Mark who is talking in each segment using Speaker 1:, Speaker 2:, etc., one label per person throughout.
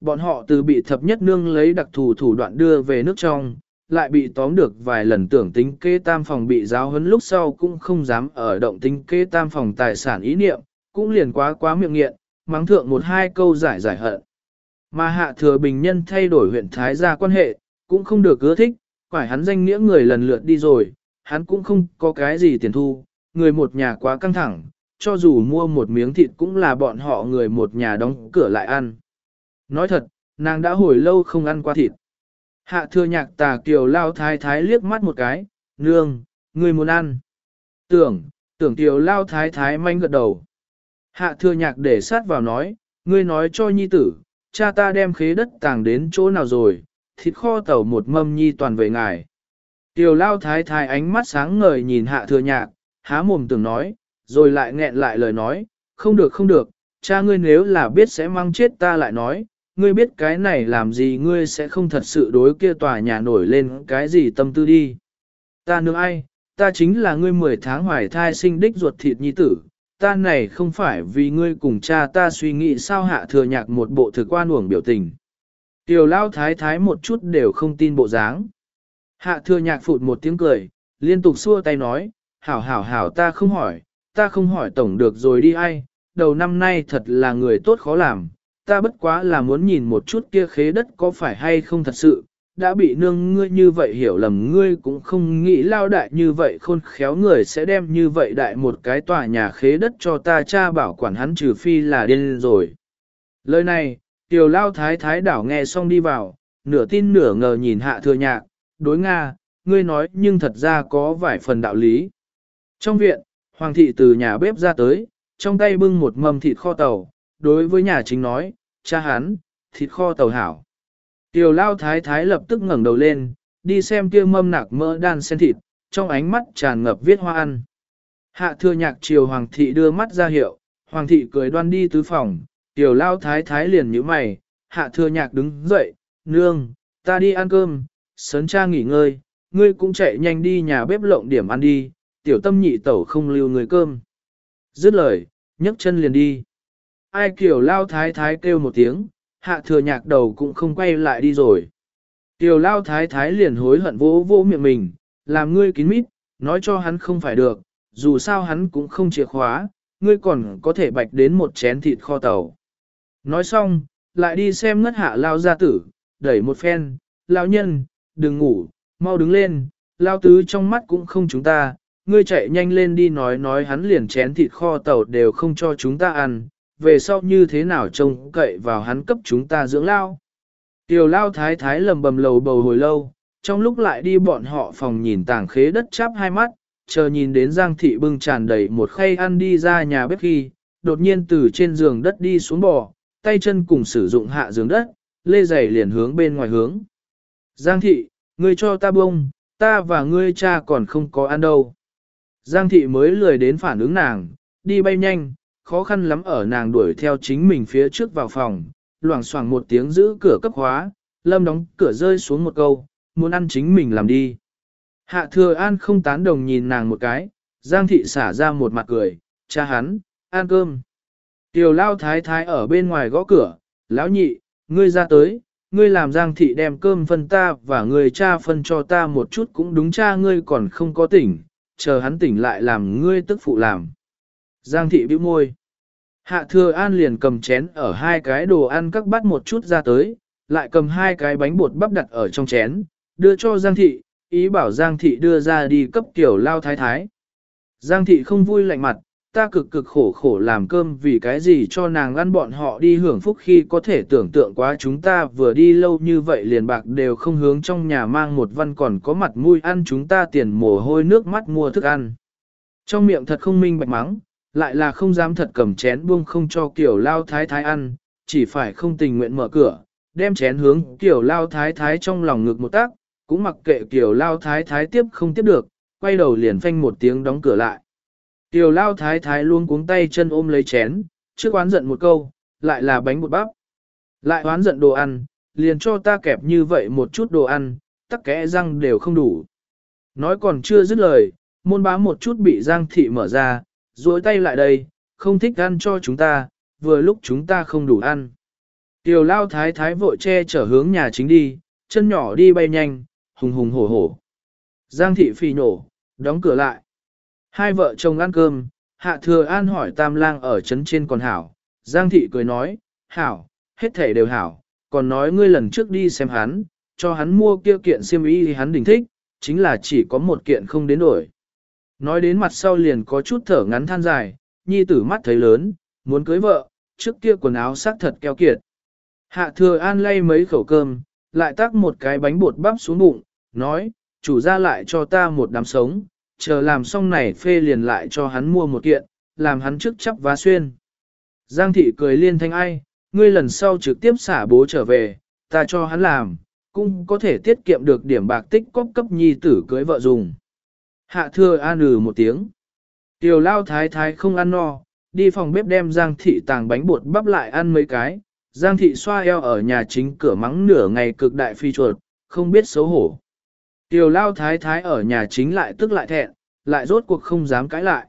Speaker 1: bọn họ từ bị thập nhất nương lấy đặc thù thủ đoạn đưa về nước trong, lại bị tóm được vài lần tưởng tính kế tam phòng bị giáo huấn lúc sau cũng không dám ở động tính kế tam phòng tài sản ý niệm, cũng liền quá quá miệng nghiện, mắng thượng một hai câu giải giải hận. Mà hạ thừa bình nhân thay đổi huyện Thái gia quan hệ, cũng không được ưa thích, phải hắn danh nghĩa người lần lượt đi rồi, hắn cũng không có cái gì tiền thu, người một nhà quá căng thẳng, cho dù mua một miếng thịt cũng là bọn họ người một nhà đóng cửa lại ăn. Nói thật, nàng đã hồi lâu không ăn qua thịt. Hạ thừa nhạc tà kiều lao thái thái liếc mắt một cái, nương, người muốn ăn. Tưởng, tưởng kiều lao thái thái manh gật đầu. Hạ thừa nhạc để sát vào nói, ngươi nói cho nhi tử, cha ta đem khế đất tàng đến chỗ nào rồi, thịt kho tàu một mâm nhi toàn về ngài. Tiểu lao thái thái ánh mắt sáng ngời nhìn hạ thừa nhạc, há mồm tưởng nói, rồi lại nghẹn lại lời nói, không được không được, cha ngươi nếu là biết sẽ mang chết ta lại nói, ngươi biết cái này làm gì ngươi sẽ không thật sự đối kia tòa nhà nổi lên cái gì tâm tư đi. Ta nương ai, ta chính là ngươi 10 tháng hoài thai sinh đích ruột thịt nhi tử, ta này không phải vì ngươi cùng cha ta suy nghĩ sao hạ thừa nhạc một bộ thực quan uổng biểu tình. Tiểu lao thái thái một chút đều không tin bộ dáng. Hạ thừa nhạc phụt một tiếng cười, liên tục xua tay nói, hảo hảo hảo ta không hỏi, ta không hỏi tổng được rồi đi ai, đầu năm nay thật là người tốt khó làm, ta bất quá là muốn nhìn một chút kia khế đất có phải hay không thật sự, đã bị nương ngươi như vậy hiểu lầm ngươi cũng không nghĩ lao đại như vậy khôn khéo người sẽ đem như vậy đại một cái tòa nhà khế đất cho ta cha bảo quản hắn trừ phi là điên rồi. Lời này, tiểu lao thái thái đảo nghe xong đi vào, nửa tin nửa ngờ nhìn hạ thừa nhạc, đối Nga, ngươi nói nhưng thật ra có vài phần đạo lý. Trong viện, hoàng thị từ nhà bếp ra tới, trong tay bưng một mâm thịt kho tàu, đối với nhà chính nói, cha hắn, thịt kho tàu hảo. Tiểu lao thái thái lập tức ngẩng đầu lên, đi xem kia mâm nạc mỡ đan sen thịt, trong ánh mắt tràn ngập viết hoa ăn. Hạ thừa nhạc chiều hoàng thị đưa mắt ra hiệu, hoàng thị cười đoan đi tứ phòng, tiểu lao thái thái liền như mày, hạ thừa nhạc đứng dậy, nương, ta đi ăn cơm, sớn cha nghỉ ngơi, ngươi cũng chạy nhanh đi nhà bếp lộng điểm ăn đi, tiểu tâm nhị tẩu không lưu người cơm. Dứt lời, nhấc chân liền đi. Ai kiểu lao thái thái kêu một tiếng, hạ thừa nhạc đầu cũng không quay lại đi rồi. Tiểu lao thái thái liền hối hận vỗ vỗ miệng mình, làm ngươi kín mít, nói cho hắn không phải được, dù sao hắn cũng không chìa khóa, ngươi còn có thể bạch đến một chén thịt kho tàu. Nói xong, lại đi xem ngất hạ lao gia tử, đẩy một phen, lao nhân, đừng ngủ, mau đứng lên, lao tứ trong mắt cũng không chúng ta, ngươi chạy nhanh lên đi nói nói hắn liền chén thịt kho tàu đều không cho chúng ta ăn, về sau như thế nào trông cậy vào hắn cấp chúng ta dưỡng lao. Tiểu lao thái thái lầm bầm lầu bầu hồi lâu, trong lúc lại đi bọn họ phòng nhìn tảng khế đất chắp hai mắt, chờ nhìn đến Giang thị bưng tràn đầy một khay ăn đi ra nhà bếp khi, đột nhiên từ trên giường đất đi xuống bò, tay chân cùng sử dụng hạ giường đất, lê giày liền hướng bên ngoài hướng. Giang thị, ngươi cho ta bông, ta và ngươi cha còn không có ăn đâu. Giang thị mới lười đến phản ứng nàng, đi bay nhanh, khó khăn lắm ở nàng đuổi theo chính mình phía trước vào phòng, loảng xoảng một tiếng giữ cửa cấp khóa, lâm đóng cửa rơi xuống một câu, muốn ăn chính mình làm đi. Hạ thừa an không tán đồng nhìn nàng một cái, Giang thị xả ra một mặt cười, cha hắn, ăn cơm. Tiểu lao thái thái ở bên ngoài gõ cửa, lão nhị, ngươi ra tới, ngươi làm Giang thị đem cơm phân ta và người cha phân cho ta một chút cũng đúng cha ngươi còn không có tỉnh, chờ hắn tỉnh lại làm ngươi tức phụ làm. Giang thị bĩu môi. Hạ thừa an liền cầm chén ở hai cái đồ ăn các bát một chút ra tới, lại cầm hai cái bánh bột bắp đặt ở trong chén, đưa cho Giang thị, ý bảo Giang thị đưa ra đi cấp tiểu lao thái thái. Giang thị không vui lạnh mặt, ta cực cực khổ khổ làm cơm vì cái gì cho nàng ăn bọn họ đi hưởng phúc khi có thể tưởng tượng quá chúng ta vừa đi lâu như vậy liền bạc đều không hướng trong nhà mang một văn còn có mặt mũi ăn chúng ta tiền mồ hôi nước mắt mua thức ăn. Trong miệng thật không minh bạch mắng, lại là không dám thật cầm chén buông không cho kiểu lao thái thái ăn, chỉ phải không tình nguyện mở cửa, đem chén hướng kiểu lao thái thái trong lòng ngực một tác, cũng mặc kệ kiểu lao thái thái tiếp không tiếp được, quay đầu liền phanh một tiếng đóng cửa lại. Tiểu lao thái thái luôn cuống tay chân ôm lấy chén, trước oán giận một câu, lại là bánh bột bắp. Lại oán giận đồ ăn, liền cho ta kẹp như vậy một chút đồ ăn, tắc kẽ răng đều không đủ. Nói còn chưa dứt lời, môn bá một chút bị giang thị mở ra, duỗi tay lại đây, không thích ăn cho chúng ta, vừa lúc chúng ta không đủ ăn. Tiểu lao thái thái vội che chở hướng nhà chính đi, chân nhỏ đi bay nhanh, hùng hùng hổ hổ. Giang thị phì nổ, đóng cửa lại. Hai vợ chồng ăn cơm, hạ thừa an hỏi tam lang ở trấn trên còn hảo. Giang thị cười nói, hảo, hết thể đều hảo, còn nói ngươi lần trước đi xem hắn, cho hắn mua kia kiện xiêm y thì hắn đỉnh thích, chính là chỉ có một kiện không đến đổi. Nói đến mặt sau liền có chút thở ngắn than dài, nhi tử mắt thấy lớn, muốn cưới vợ, trước kia quần áo sắc thật keo kiệt. Hạ thừa an lay mấy khẩu cơm, lại tắc một cái bánh bột bắp xuống bụng, nói, chủ ra lại cho ta một đám sống, chờ làm xong này phê liền lại cho hắn mua một kiện, làm hắn trước chấp vá xuyên. Giang thị cười liên thanh ai, ngươi lần sau trực tiếp xả bố trở về, ta cho hắn làm, cũng có thể tiết kiệm được điểm bạc tích cóp cấp nhi tử cưới vợ dùng. Hạ thừa an ừ một tiếng. Tiểu lao thái thái không ăn no, đi phòng bếp đem Giang thị tàng bánh bột bắp lại ăn mấy cái. Giang thị xoa eo ở nhà chính cửa mắng nửa ngày cực đại phi chuột, không biết xấu hổ. Tiểu lao thái thái ở nhà chính lại tức lại thẹn, lại rốt cuộc không dám cãi lại.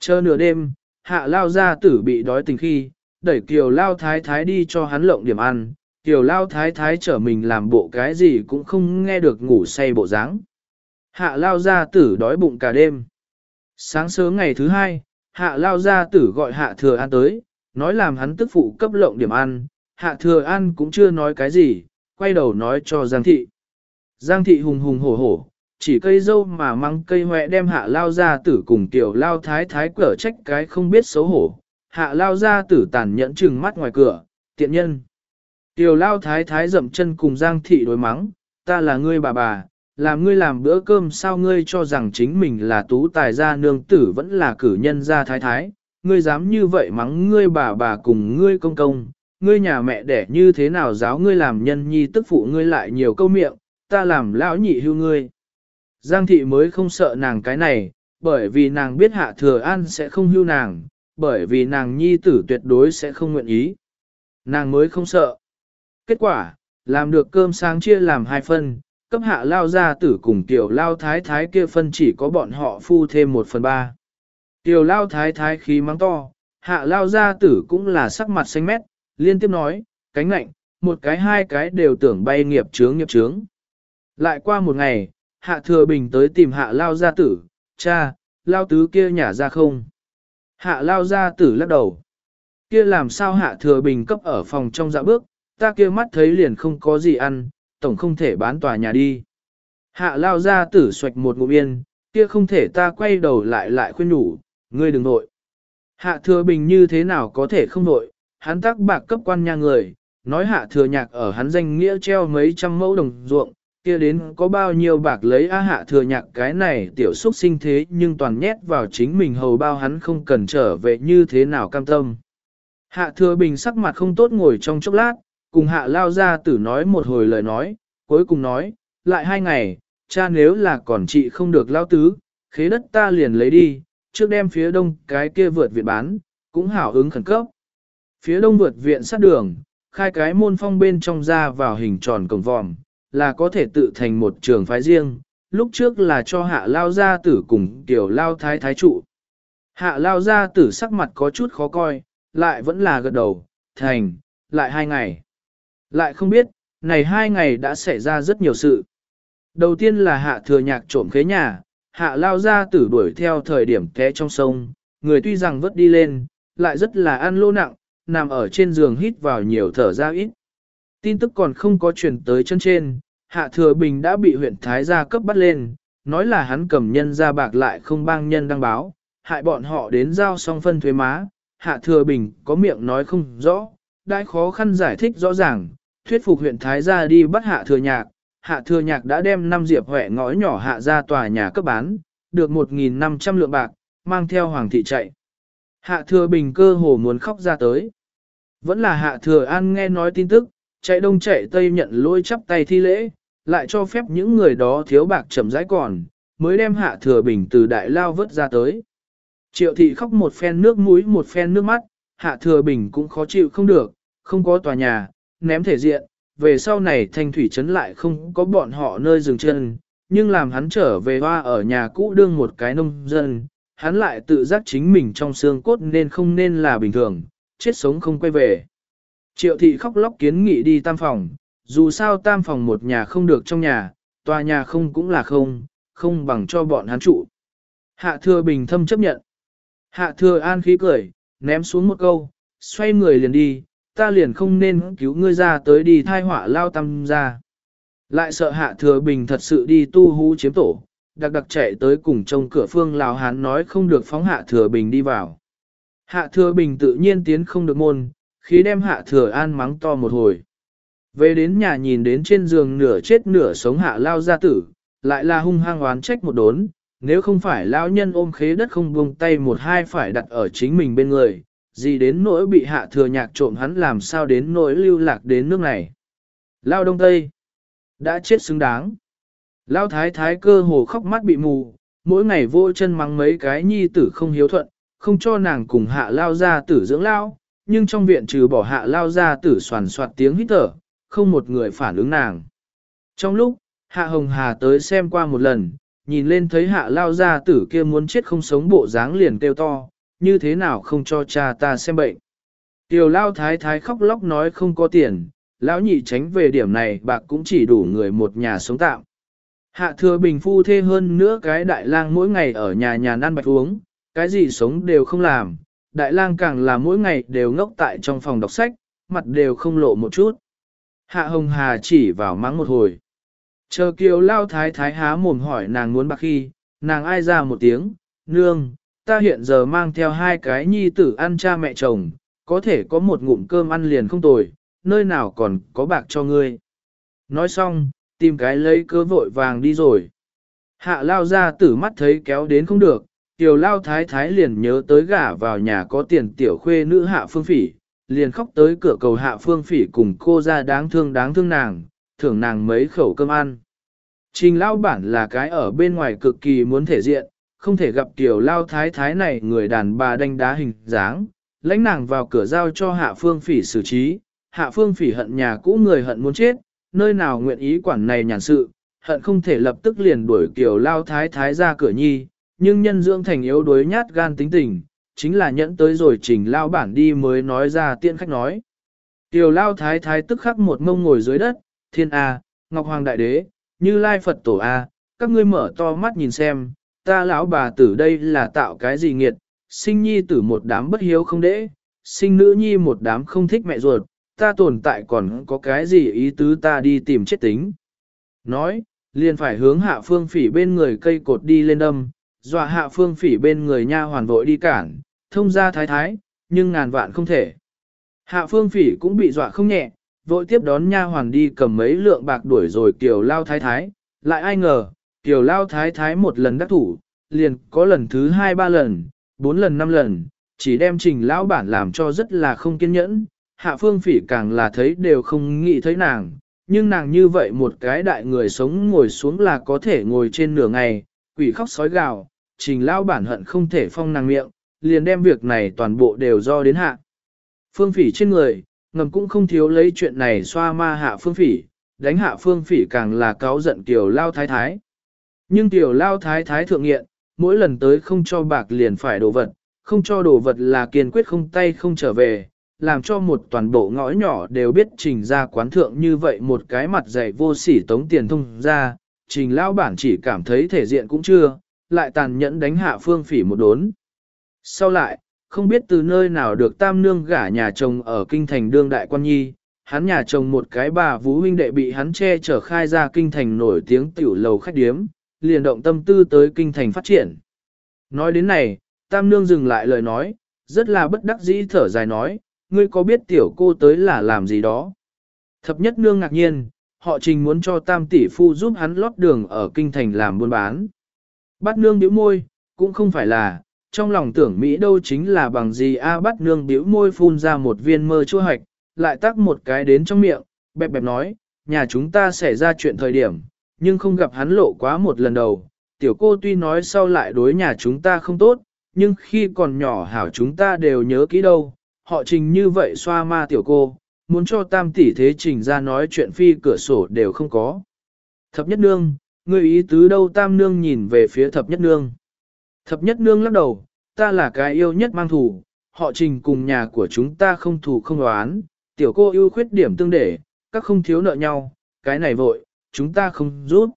Speaker 1: Chờ nửa đêm, hạ lao gia tử bị đói tình khi, đẩy kiều lao thái thái đi cho hắn lộng điểm ăn, kiều lao thái thái trở mình làm bộ cái gì cũng không nghe được ngủ say bộ dáng. Hạ lao gia tử đói bụng cả đêm. Sáng sớm ngày thứ hai, hạ lao gia tử gọi hạ thừa an tới, nói làm hắn tức phụ cấp lộng điểm ăn, hạ thừa an cũng chưa nói cái gì, quay đầu nói cho Giang thị. Giang thị hùng hùng hổ hổ, chỉ cây dâu mà măng cây hoẹ đem hạ lao gia tử cùng tiểu lao thái thái cửa trách cái không biết xấu hổ. Hạ lao gia tử tàn nhẫn chừng mắt ngoài cửa, tiện nhân. Tiểu lao thái thái dậm chân cùng Giang thị đối mắng, ta là ngươi bà bà, làm ngươi làm bữa cơm sao ngươi cho rằng chính mình là tú tài gia nương tử vẫn là cử nhân gia thái thái, ngươi dám như vậy mắng ngươi bà bà cùng ngươi công công, ngươi nhà mẹ đẻ như thế nào giáo ngươi làm nhân nhi tức phụ ngươi lại nhiều câu miệng, ta làm lão nhị hưu ngươi. Giang thị mới không sợ nàng cái này, bởi vì nàng biết hạ thừa an sẽ không hưu nàng, bởi vì nàng nhi tử tuyệt đối sẽ không nguyện ý. Nàng mới không sợ. Kết quả, làm được cơm sáng chia làm hai phần cấp hạ lao gia tử cùng tiểu lao thái thái kia phân chỉ có bọn họ phu thêm một phần ba. Tiểu lao thái thái khí mắng to, hạ lao gia tử cũng là sắc mặt xanh mét, liên tiếp nói, cánh lạnh, một cái hai cái đều tưởng bay nghiệp chướng nghiệp chướng. Lại qua một ngày, hạ thừa bình tới tìm hạ lao gia tử, cha, lao tứ kia nhả ra không. Hạ lao gia tử lắc đầu. Kia làm sao hạ thừa bình cấp ở phòng trong dạ bước, ta kia mắt thấy liền không có gì ăn, tổng không thể bán tòa nhà đi. Hạ lao ra tử xoạch một ngụm yên, kia không thể ta quay đầu lại lại khuyên nhủ, ngươi đừng nội. Hạ thừa bình như thế nào có thể không nội, hắn tác bạc cấp quan nha người, nói hạ thừa nhạc ở hắn danh nghĩa treo mấy trăm mẫu đồng ruộng, kia đến có bao nhiêu bạc lấy á hạ thừa nhạc cái này tiểu xúc sinh thế nhưng toàn nhét vào chính mình hầu bao hắn không cần trở về như thế nào cam tâm. Hạ thừa bình sắc mặt không tốt ngồi trong chốc lát, cùng hạ lao ra tử nói một hồi lời nói, cuối cùng nói, lại hai ngày, cha nếu là còn chị không được lao tứ, khế đất ta liền lấy đi, trước đem phía đông cái kia vượt viện bán, cũng hảo ứng khẩn cấp. Phía đông vượt viện sát đường, khai cái môn phong bên trong ra vào hình tròn cổng vòm, là có thể tự thành một trường phái riêng, lúc trước là cho hạ lao gia tử cùng tiểu lao thái thái trụ. Hạ lao gia tử sắc mặt có chút khó coi, lại vẫn là gật đầu, thành, lại hai ngày. Lại không biết, này hai ngày đã xảy ra rất nhiều sự. Đầu tiên là hạ thừa nhạc trộm khế nhà, hạ lao ra tử đuổi theo thời điểm té trong sông, người tuy rằng vớt đi lên, lại rất là ăn lô nặng, nằm ở trên giường hít vào nhiều thở ra ít. Tin tức còn không có truyền tới chân trên, Hạ Thừa Bình đã bị huyện Thái gia cấp bắt lên, nói là hắn cầm nhân ra bạc lại không bang nhân đăng báo, hại bọn họ đến giao xong phân thuế má. Hạ Thừa Bình có miệng nói không rõ, đã khó khăn giải thích rõ ràng, thuyết phục huyện Thái gia đi bắt Hạ Thừa Nhạc. Hạ Thừa Nhạc đã đem năm diệp huệ ngõ nhỏ hạ ra tòa nhà cấp bán, được 1.500 lượng bạc, mang theo Hoàng thị chạy. Hạ Thừa Bình cơ hồ muốn khóc ra tới. Vẫn là Hạ Thừa An nghe nói tin tức, chạy đông chạy tây nhận lôi chắp tay thi lễ, lại cho phép những người đó thiếu bạc chậm rãi còn, mới đem hạ thừa bình từ đại lao vớt ra tới. Triệu thị khóc một phen nước mũi một phen nước mắt, hạ thừa bình cũng khó chịu không được, không có tòa nhà, ném thể diện, về sau này thanh thủy trấn lại không có bọn họ nơi dừng chân, nhưng làm hắn trở về hoa ở nhà cũ đương một cái nông dân, hắn lại tự giác chính mình trong xương cốt nên không nên là bình thường, chết sống không quay về. Triệu thị khóc lóc kiến nghị đi tam phòng, dù sao tam phòng một nhà không được trong nhà, tòa nhà không cũng là không, không bằng cho bọn hắn trụ. Hạ thừa bình thâm chấp nhận. Hạ thừa an khí cười, ném xuống một câu, xoay người liền đi, ta liền không nên cứu ngươi ra tới đi thai họa lao tâm ra. Lại sợ hạ thừa bình thật sự đi tu hú chiếm tổ, đặc đặc chạy tới cùng trông cửa phương Lào Hán nói không được phóng hạ thừa bình đi vào. Hạ thừa bình tự nhiên tiến không được môn, khí đem hạ thừa an mắng to một hồi. Về đến nhà nhìn đến trên giường nửa chết nửa sống hạ lao gia tử, lại là hung hăng oán trách một đốn, nếu không phải lao nhân ôm khế đất không buông tay một hai phải đặt ở chính mình bên người, gì đến nỗi bị hạ thừa nhạc trộm hắn làm sao đến nỗi lưu lạc đến nước này. Lao đông tây, đã chết xứng đáng. Lao thái thái cơ hồ khóc mắt bị mù, mỗi ngày vô chân mắng mấy cái nhi tử không hiếu thuận, không cho nàng cùng hạ lao ra tử dưỡng lao, nhưng trong viện trừ bỏ hạ lao ra tử soàn soạt tiếng hít thở, không một người phản ứng nàng. Trong lúc, hạ hồng hà tới xem qua một lần, nhìn lên thấy hạ lao ra tử kia muốn chết không sống bộ dáng liền kêu to, như thế nào không cho cha ta xem bệnh. Tiểu lao thái thái khóc lóc nói không có tiền, lão nhị tránh về điểm này bạc cũng chỉ đủ người một nhà sống tạm. Hạ thừa bình phu thê hơn nữa cái đại lang mỗi ngày ở nhà nhà ăn bạch uống, cái gì sống đều không làm, đại lang càng là mỗi ngày đều ngốc tại trong phòng đọc sách, mặt đều không lộ một chút. Hạ hồng hà chỉ vào mắng một hồi. Chờ kiều lao thái thái há mồm hỏi nàng muốn bạc khi, nàng ai ra một tiếng, nương, ta hiện giờ mang theo hai cái nhi tử ăn cha mẹ chồng, có thể có một ngụm cơm ăn liền không tồi, nơi nào còn có bạc cho ngươi. Nói xong, tìm cái lấy cơ vội vàng đi rồi. Hạ lao ra tử mắt thấy kéo đến không được, tiểu lao thái thái liền nhớ tới gả vào nhà có tiền tiểu khuê nữ hạ phương phỉ, liền khóc tới cửa cầu hạ phương phỉ cùng cô ra đáng thương đáng thương nàng, thưởng nàng mấy khẩu cơm ăn. Trình lao bản là cái ở bên ngoài cực kỳ muốn thể diện, không thể gặp tiểu lao thái thái này người đàn bà đánh đá hình dáng, lãnh nàng vào cửa giao cho hạ phương phỉ xử trí, hạ phương phỉ hận nhà cũ người hận muốn chết, nơi nào nguyện ý quản này nhàn sự, hận không thể lập tức liền đuổi kiểu lao thái thái ra cửa nhi, nhưng nhân dưỡng thành yếu đuối nhát gan tính tình, chính là nhẫn tới rồi trình lao bản đi mới nói ra tiện khách nói. Tiểu lao thái thái tức khắc một mông ngồi dưới đất, thiên A, Ngọc Hoàng Đại Đế, như Lai Phật Tổ A, các ngươi mở to mắt nhìn xem, ta lão bà tử đây là tạo cái gì nghiệt, sinh nhi tử một đám bất hiếu không đễ, sinh nữ nhi một đám không thích mẹ ruột, ta tồn tại còn có cái gì ý tứ ta đi tìm chết tính. Nói, liền phải hướng hạ phương phỉ bên người cây cột đi lên đâm, dọa hạ phương phỉ bên người nha hoàn vội đi cản, thông ra thái thái, nhưng ngàn vạn không thể. Hạ phương phỉ cũng bị dọa không nhẹ, vội tiếp đón nha hoàn đi cầm mấy lượng bạc đuổi rồi kiểu lao thái thái, lại ai ngờ, Tiểu lao thái thái một lần đắc thủ, liền có lần thứ hai ba lần, bốn lần năm lần, chỉ đem trình lão bản làm cho rất là không kiên nhẫn, hạ phương phỉ càng là thấy đều không nghĩ thấy nàng, nhưng nàng như vậy một cái đại người sống ngồi xuống là có thể ngồi trên nửa ngày, quỷ khóc sói gào, trình Lão bản hận không thể phong nàng miệng, liền đem việc này toàn bộ đều do đến hạ. Phương phỉ trên người, ngầm cũng không thiếu lấy chuyện này xoa ma hạ phương phỉ, đánh hạ phương phỉ càng là cáo giận tiểu lao thái thái. Nhưng tiểu lao thái thái thượng nghiện, mỗi lần tới không cho bạc liền phải đồ vật, không cho đồ vật là kiên quyết không tay không trở về, làm cho một toàn bộ ngõ nhỏ đều biết trình ra quán thượng như vậy một cái mặt dày vô sỉ tống tiền thông ra, trình lao bản chỉ cảm thấy thể diện cũng chưa, lại tàn nhẫn đánh hạ phương phỉ một đốn. Sau lại, không biết từ nơi nào được tam nương gả nhà chồng ở kinh thành đương đại quan nhi, hắn nhà chồng một cái bà vũ huynh đệ bị hắn che chở khai ra kinh thành nổi tiếng tiểu lầu khách điếm, liền động tâm tư tới kinh thành phát triển. Nói đến này, tam nương dừng lại lời nói, rất là bất đắc dĩ thở dài nói, ngươi có biết tiểu cô tới là làm gì đó? Thập nhất nương ngạc nhiên, họ trình muốn cho tam tỷ phu giúp hắn lót đường ở kinh thành làm buôn bán. Bát nương biểu môi, cũng không phải là, trong lòng tưởng Mỹ đâu chính là bằng gì a à, bát nương biểu môi phun ra một viên mơ chua hạch, lại tắc một cái đến trong miệng, bẹp bẹp nói, nhà chúng ta xảy ra chuyện thời điểm, nhưng không gặp hắn lộ quá một lần đầu. Tiểu cô tuy nói sau lại đối nhà chúng ta không tốt, nhưng khi còn nhỏ hảo chúng ta đều nhớ kỹ đâu, họ trình như vậy xoa ma tiểu cô, muốn cho tam tỷ thế trình ra nói chuyện phi cửa sổ đều không có. Thập nhất nương, người ý tứ đâu tam nương nhìn về phía thập nhất nương. Thập nhất nương lắc đầu, ta là cái yêu nhất mang thủ, họ trình cùng nhà của chúng ta không thủ không đoán, Tiểu cô ưu khuyết điểm tương để, các không thiếu nợ nhau, cái này vội, chúng ta không rút.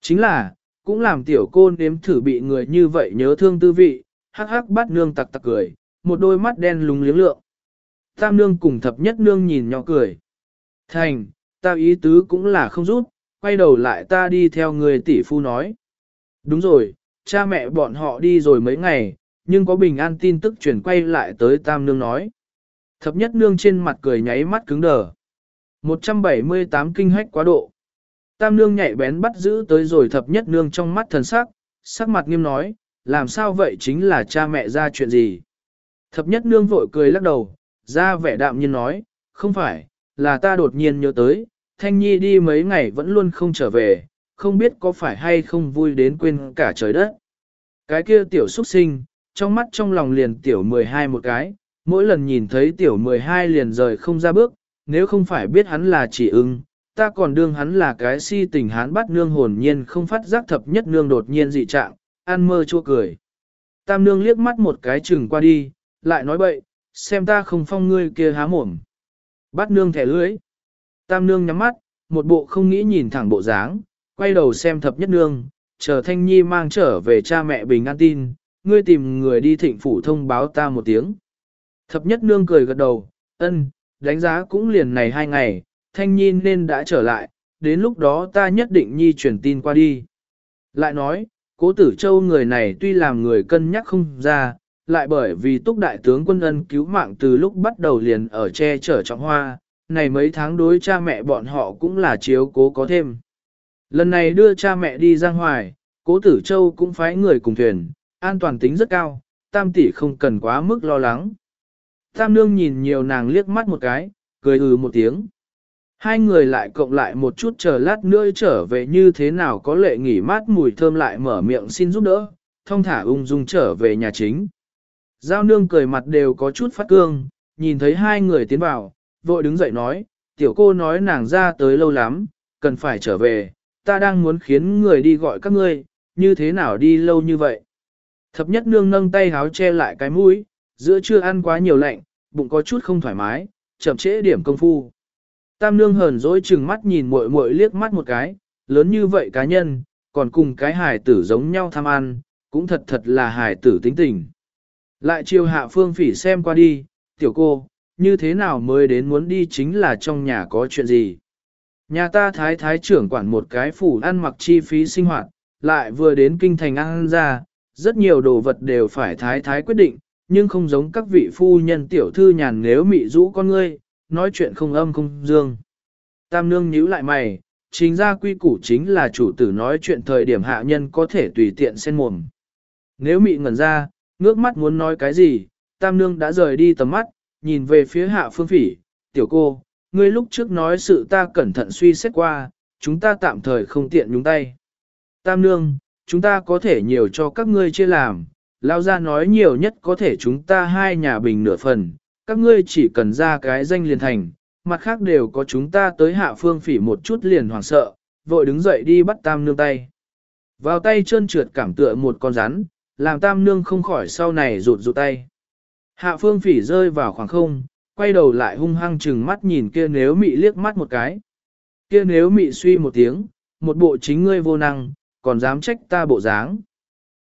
Speaker 1: Chính là, cũng làm tiểu cô nếm thử bị người như vậy nhớ thương tư vị, hắc hắc bắt nương tặc tặc cười, một đôi mắt đen lúng liếng lượng. Tam nương cùng thập nhất nương nhìn nhỏ cười. Thành, ta ý tứ cũng là không rút, quay đầu lại ta đi theo người tỷ phu nói. Đúng rồi, cha mẹ bọn họ đi rồi mấy ngày, nhưng có bình an tin tức chuyển quay lại tới tam nương nói. Thập nhất nương trên mặt cười nháy mắt cứng đờ. 178 kinh hách quá độ. Tam nương nhạy bén bắt giữ tới rồi thập nhất nương trong mắt thần sắc, sắc mặt nghiêm nói, làm sao vậy chính là cha mẹ ra chuyện gì. Thập nhất nương vội cười lắc đầu, ra vẻ đạm nhiên nói, không phải, là ta đột nhiên nhớ tới, Thanh Nhi đi mấy ngày vẫn luôn không trở về, không biết có phải hay không vui đến quên cả trời đất. Cái kia tiểu xuất sinh, trong mắt trong lòng liền tiểu 12 một cái, mỗi lần nhìn thấy tiểu 12 liền rời không ra bước, nếu không phải biết hắn là chỉ ưng, ta còn đương hắn là cái si tình hán bắt nương hồn nhiên không phát giác thập nhất nương đột nhiên dị trạng, ăn mơ chua cười. Tam nương liếc mắt một cái chừng qua đi, lại nói bậy, xem ta không phong ngươi kia há mồm. Bắt nương thẻ lưới. Tam nương nhắm mắt, một bộ không nghĩ nhìn thẳng bộ dáng, quay đầu xem thập nhất nương, chờ thanh nhi mang trở về cha mẹ bình an tin, ngươi tìm người đi thịnh phủ thông báo ta một tiếng. Thập nhất nương cười gật đầu, ân, đánh giá cũng liền này hai ngày, thanh nhi nên đã trở lại, đến lúc đó ta nhất định nhi truyền tin qua đi. Lại nói, cố tử châu người này tuy làm người cân nhắc không ra, lại bởi vì túc đại tướng quân ân cứu mạng từ lúc bắt đầu liền ở che chở trọng hoa, này mấy tháng đối cha mẹ bọn họ cũng là chiếu cố có thêm. Lần này đưa cha mẹ đi giang hoài, cố tử châu cũng phái người cùng thuyền, an toàn tính rất cao, tam tỷ không cần quá mức lo lắng. Tam nương nhìn nhiều nàng liếc mắt một cái, cười ừ một tiếng. Hai người lại cộng lại một chút chờ lát nữa trở về như thế nào có lệ nghỉ mát mùi thơm lại mở miệng xin giúp đỡ, thông thả ung dung trở về nhà chính. Giao nương cười mặt đều có chút phát cương, nhìn thấy hai người tiến vào, vội đứng dậy nói, tiểu cô nói nàng ra tới lâu lắm, cần phải trở về, ta đang muốn khiến người đi gọi các ngươi, như thế nào đi lâu như vậy. Thập nhất nương nâng tay háo che lại cái mũi, giữa chưa ăn quá nhiều lạnh, bụng có chút không thoải mái, chậm trễ điểm công phu. Tam nương hờn dỗi chừng mắt nhìn muội muội liếc mắt một cái, lớn như vậy cá nhân, còn cùng cái hài tử giống nhau tham ăn, cũng thật thật là hài tử tính tình. Lại chiều hạ phương phỉ xem qua đi, tiểu cô, như thế nào mới đến muốn đi chính là trong nhà có chuyện gì. Nhà ta thái thái trưởng quản một cái phủ ăn mặc chi phí sinh hoạt, lại vừa đến kinh thành ăn ra, rất nhiều đồ vật đều phải thái thái quyết định, nhưng không giống các vị phu nhân tiểu thư nhàn nếu mị rũ con ngươi, nói chuyện không âm không dương. Tam nương nhíu lại mày, chính ra quy củ chính là chủ tử nói chuyện thời điểm hạ nhân có thể tùy tiện xen mồm. Nếu mị ngẩn ra, ngước mắt muốn nói cái gì, tam nương đã rời đi tầm mắt, nhìn về phía hạ phương phỉ, tiểu cô, ngươi lúc trước nói sự ta cẩn thận suy xét qua, chúng ta tạm thời không tiện nhúng tay. Tam nương, chúng ta có thể nhiều cho các ngươi chia làm, lao ra nói nhiều nhất có thể chúng ta hai nhà bình nửa phần, các ngươi chỉ cần ra cái danh liền thành, mặt khác đều có chúng ta tới hạ phương phỉ một chút liền hoảng sợ, vội đứng dậy đi bắt tam nương tay. Vào tay chân trượt cảm tựa một con rắn, làm tam nương không khỏi sau này rụt rụt tay. Hạ phương phỉ rơi vào khoảng không, quay đầu lại hung hăng chừng mắt nhìn kia nếu mị liếc mắt một cái. Kia nếu mị suy một tiếng, một bộ chính ngươi vô năng, còn dám trách ta bộ dáng.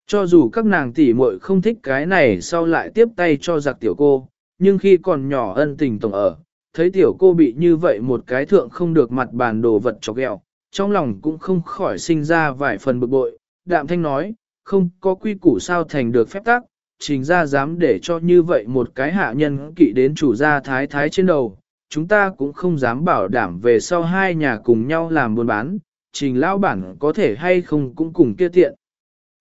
Speaker 1: Cho dù các nàng tỷ muội không thích cái này sau lại tiếp tay cho giặc tiểu cô, nhưng khi còn nhỏ ân tình tổng ở, thấy tiểu cô bị như vậy một cái thượng không được mặt bàn đồ vật cho ghẹo, trong lòng cũng không khỏi sinh ra vài phần bực bội. Đạm thanh nói, không có quy củ sao thành được phép tắc, trình ra dám để cho như vậy một cái hạ nhân kỵ đến chủ gia thái thái trên đầu, chúng ta cũng không dám bảo đảm về sau hai nhà cùng nhau làm buôn bán, trình lão bản có thể hay không cũng cùng kia tiện.